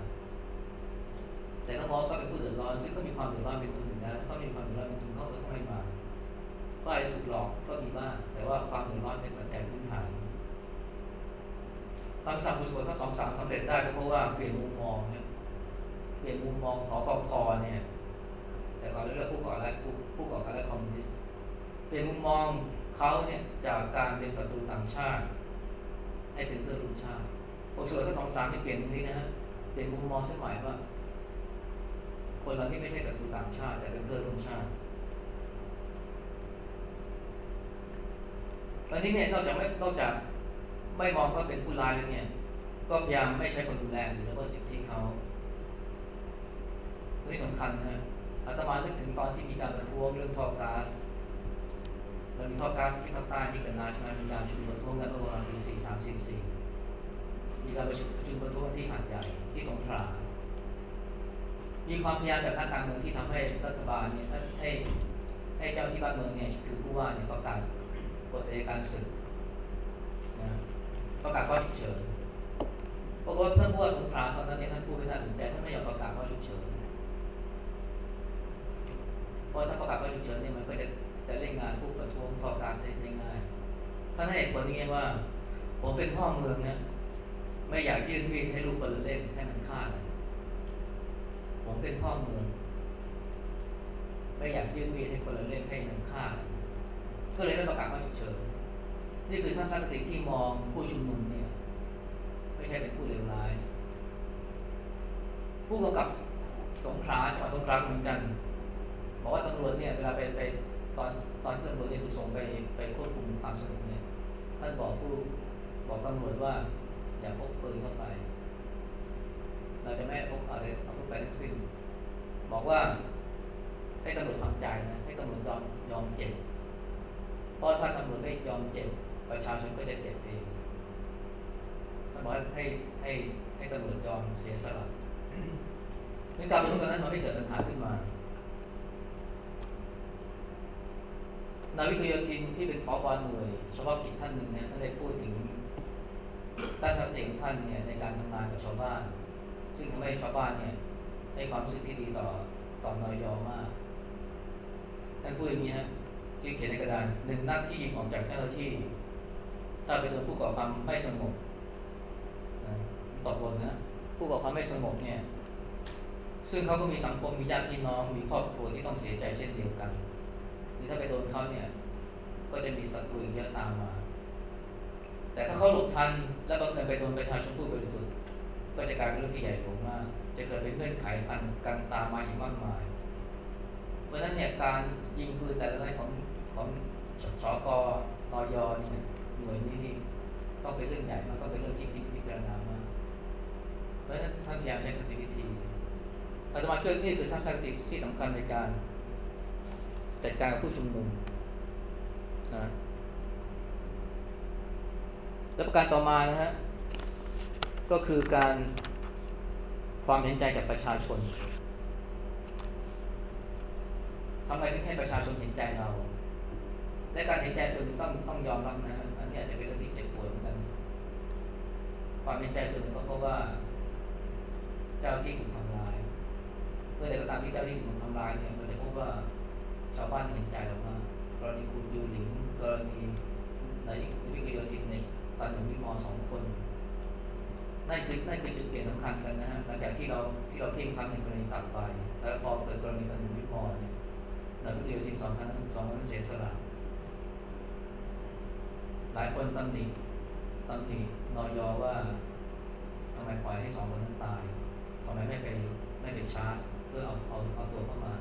แต่ต้องมองเขาเป็นผู้เดือดร้อน ซึ่งเขามีความเดือดร้อนเป็นทุนอยู่แล้วถ้าเขามีความเดือดร้อนเป็นทุนเขาก็ไม่มาก็อาจจะถูกหลอกก็มีบ้างแต่ว่าความเดือดร้อนเป็นปัจจัยพื้นฐานทำสัมพุสวทั้งสองสามสำเร็จได้ก็เพราะว่าเปลี่ยนมุมมองเนี่ยเปลี่ยนมุมมองของกคเนี่ยแต่ก่อนเรียกผู้ก่อการผู้ผู้ก่อการร้ายคอมมิวนิสต์เปลี่ยนมุมมองเขาเนี่ยจากการเป็นศัตรูต่างชาติ ให้เป็นเพื่อนร่วมชาติพวกส่วนทั้งสองสามที่เปลี่ยนตรงนี้นะฮะเปลี่ยนมุมมองเช่นหมายว่า คนเราที่ไม่ใช่ศัตรูต่างชาติ แต่เป็นเพื่อนร่วมชาติ ตอนนี้เนี่ยนอกจากไม่นอกจากไม่มองเขาเป็นผู้ร้ายแล้วเนี่ย ก็พยายามไม่ใช้ความรุนแรงหรือละเมิดสิทธิเขานี่สำคัญนะอาตมานึกถึงตอนที่มีการประท้วงเรื่องท่อก๊าซเรามีท่อก๊าซที่ภาคใต้ที่กันนาใช่ไหมมีการชุมนุมประท้วงกันเมื่อประมาณปีสี่สามสี่สี่มีการประชุมประชุมประท้วงที่หาดใหญ่ที่สงขลา มีความพยายามจากนักการเมืองที่ทำให้รัฐบาลเนี่ยให้ให้เจ้าที่บ้านเมืองเนี่ยคือผู้ว่าเนี่ยประกาศกฎอัยการศึกนะประกาศว่าฉุกเฉินปราะว่าท่านผู้ว่าสงคราตอนนั้นเนี่ยท่านพูดไม่น่าสนใจท่านไม่ยอมประกาศว่าฉุกเฉินเพราะถ้าประกาศว่าฉุกเฉินเนี่ยมันก็จะจะเล่นงานผู้ประท้วงทอการได้ง่ายท่านให้เหตุผลนี้ว่า ผมเป็นพ่อเมืองเนี่ยไม่อยากยื่นมีดให้ลูกคนเล่นให้มันฆ่ากัน ผมเป็นพ่อเมืองไม่อยากยื่นมีดให้คนละเล่มให้มันฆ่า ก็เลยไม่ประกาศว่าฉุกเฉินนี่คือสร้างสติที่มองผู้ชุมนุมเนี่ยไม่ใช่เป็นผู้เลวร้าย ผู้กำกับสงขลาจังหวัดสงขลาเหมือนกันบอกว่าตำรวจเนี่ยเวลาไปไปตอนตอนที่ตำรวจเนี่ยถูกส่งไปไปควบคุมความสงบเนี่ยท่านบอกผู้บอกตำรวจว่าอย่าพกปืนเข้าไป เราจะไม่พกอะไรเอาพกไปทั้งสิ้น บอกว่าให้ตำรวจทำใจนะให้ตำรวจยอมยอมเจ็บเพราะถ้าตำรวจไม่ยอมเจ็บประชาชนก็จะเจ็บเองท่านบอกให้ให้ให้ตำรวจยอมเสียสละในการประชุมตอนนั้นมันไม่เกิดปัญหาขึ้นมา นาวิกโยธินที่เป็นผอบหน่วยเฉพาะกิจท่านหนึ่งเนี่ยท่านได้พูดถึงทัศนคติของท่านเนี่ยในการทำงานกับชาวบ้าน ซึ่งทำให้ชาวบ้านเนี่ย ให้ความรู้สึกที่ดีต่อต่อนอยอมาก ท่านพูดอย่างนี้ฮะที่เขียนในกระดานหนึ่งนัดที่ยิงออกจากเจ้าหน้าที่ ถ้าเป็นผู้ก่อความไม่สงบตกหล่นนะผู้ก่อความไม่สงบเนี่ย ซึ่งเขาก็มีสังคมมีญาติพี่น้องมีครอบครัวที่ต้องเสียใจเช่นเดียวกันหรือถ้าไปโดนเขาเนี่ย ก็จะมีศัตรูอีกเยอะตามมา แต่ถ้าเขาหลบทันและบังเอิญไปโดนประชาชนผู้บริสุทธิ์ก็จะกลายเป็นเรื่องที่ใหญ่โตมาก จะเกิดเป็นเงื่อนไขพันกันตามมาอีกมากมาย เพราะฉะนั้นเนี่ยการยิงปืนแต่ละนัดของของสกนอยเนี่ยหน่วยนี้นี่ต้องเป็นเรื่องใหญ่มากต้องเป็นเรื่องที่พิจารณามากเพราะฉะนั้นท่านพยายามใช้สติวิธีอาตมาชื่อนี่คือสร้างสติที่สำคัญในการจัดการกับผู้ชุมนุมนะแล้วประการต่อมานะฮะก็คือการ ความเห็นใจจากประชาชนทำไมถึงให้ประชาชนเห็นใจเรา และการเห็นใจส่วนหนึ่งต้องต้องยอมรับนะอันนี้อาจจะเป็นเรื่องที่เจ็บปวดเหมือนกัน ความเห็นใจส่วนหนึ่งก็เพราะว่า เจ้าที่ถูกทำร้ายเมื่อใดก็ตามที่เจ้าที่ถูกทำร้ายเนี่ยเราจะพบว่าชาวบ้านเห็นใจเรามากกรณีคุณยูหลิงกรณีในวิกฤตจิตในตอนหนึ่งวิมอสองคน นั่นคือนั่นคือจุดเปลี่ยนสำคัญกันนะฮะหลังจากที่เราที่เราเพ่งพันในกรณีตัดไป แล้วพอเกิดกรณีตอนหนึ่งวิมอเนี่ยในวิกฤตจิตสองครั้งสองครั้งเสียสละหลายคนตำหนิตำหนินอยอว่าทำไมปล่อยให้สองคนนั้นตายทำไมไม่ไปไม่ไปชาร์จ เพื่อเอาเอาเอาตัวเข้ามา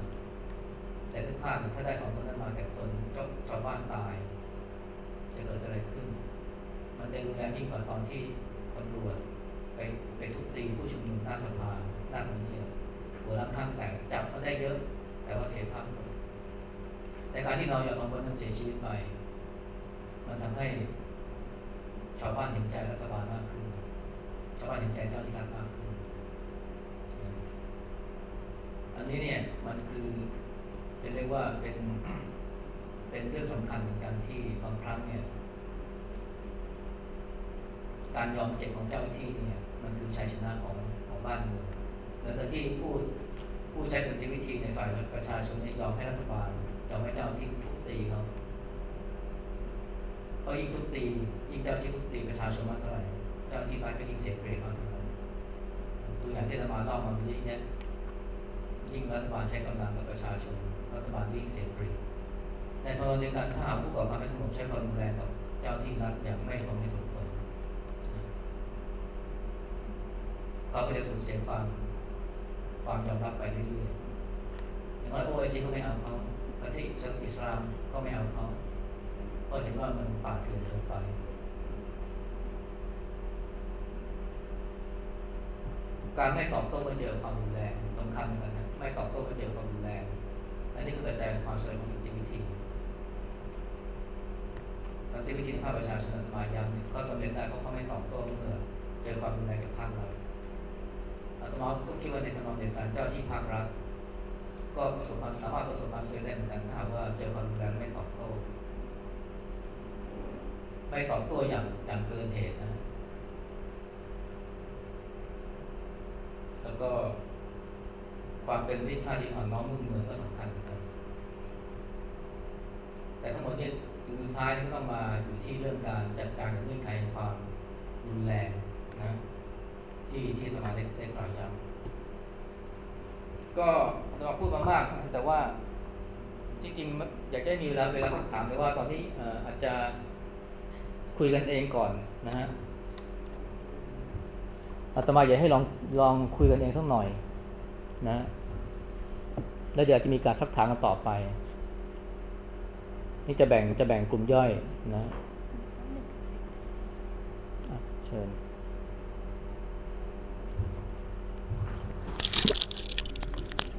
แต่ทุกภาพถ้าได้สองคนนั้นมาแต่คนก็ชาวบ้านตาย จะเกิดอะไรขึ้น มันจะรุนแรงยิ่งกว่าตอนที่ตำรวจ ไปไปทุบตีผู้ชุมนุมหน้าสภาหน้าทำเนียบหัวล้างข้างแตกจับเขาได้เยอะ แต่ว่าเสียภาพแต่การที่เราอยากสองคนนั้นเสียชีวิตไปมันทำให้ชาวบ้านเห็นใจรัฐบาลมากขึ้น ชาวบ้านเห็นใจเจ้าที่รัฐมากขึ้น อันนี้เนี่ยมันคือจะเรียกว่าเป็นเป็นเรื่องสำคัญเหมือนกันที่บางครั้งเนี่ยการยอมเจ็บของเจ้าที่เนี่ย มันคือชัยชนะของของบ้านเมืองเหมือนกับที่ผู้ผู้ใช้สันติวิธีในฝ่ายประชาชนยอมให้รัฐบาลยอมให้เจ้าที่ทุบตีเขาเพราะยิ่งทุบตียิ่งเจ้าที่ทุบตีประชาชนมากเท่าไหร่เจ้าที่รัฐก็ยิ่งเสียเปรียบมากเท่านั้นตัวอย่างที่รัฐบาลเล่ามาเยอะแยะยิ่งรัฐบาลใช้กำลังกับประชาชน รัฐบาลยิ่งเสียเปรียบแต่ตอนเดียวกันถ้าหากผู้ก่อความไม่สงบใช้ความรุนแรงกับเจ้าที่รัฐอย่างไม่สมเหตุสมผล เขาก็จะสูญเสียความความยอมรับไปเรื่อยๆอย่างน้อยโอเอซีก็ไม่เอาเขาประเทศอิสลามก็ไม่เอาเขาเพราะเห็นว่ามันป่าเถื่อนเกินไปการไม่ตอบโต้เมื่อเจอความรุนแรงสำคัญเหมือนกันนะไม่ตอบโต้เมื่อเจอความรุนแรงอันนี้คือปัจจัยความสวยของสติวิธีสันติวิธีในภาคประชาชนมาย้ำก็สำเร็จได้เพราะเขาไม่ตอบโต้เมื่อเจอความรุนแรงจากภาครัฐ อาตมาก็คิดว่าในทางเดียวกันเจ้าที่ภาครัฐ ก็ประสบความสามารถประสบความสำเร็จได้เหมือนกันถ้าว่าเจอความรุนแรงไม่ตอบโต้ไม่ตอบโต้อย่างอย่างเกินเหตุนะ แล้วก็ความเป็นวิชาที่อ่อนน้อมนุ่มนวลก็สำคัญเหมือนกัน แต่ทั้งหมดนี้สุดท้ายก็ต้องมาอยู่ที่เรื่องการจัดการกับเงื่อนไขความรุนแรง ที่ที่สมาได้ได้กล่าวย้ำก็เราพูดมามาก แต่ว่าที่จริงอยากจะมีเวลาเวลาสักถามเลยว่าตอนที่อาจจะคุยกันเองก่อนนะฮะอาตมาอยากให้ลองลองคุยกันเองสักหน่อยนะ แล้วเดี๋ยวจะมีการสักถามกันต่อไป นี่จะแบ่งจะแบ่งกลุ่มย่อยนะเชิญ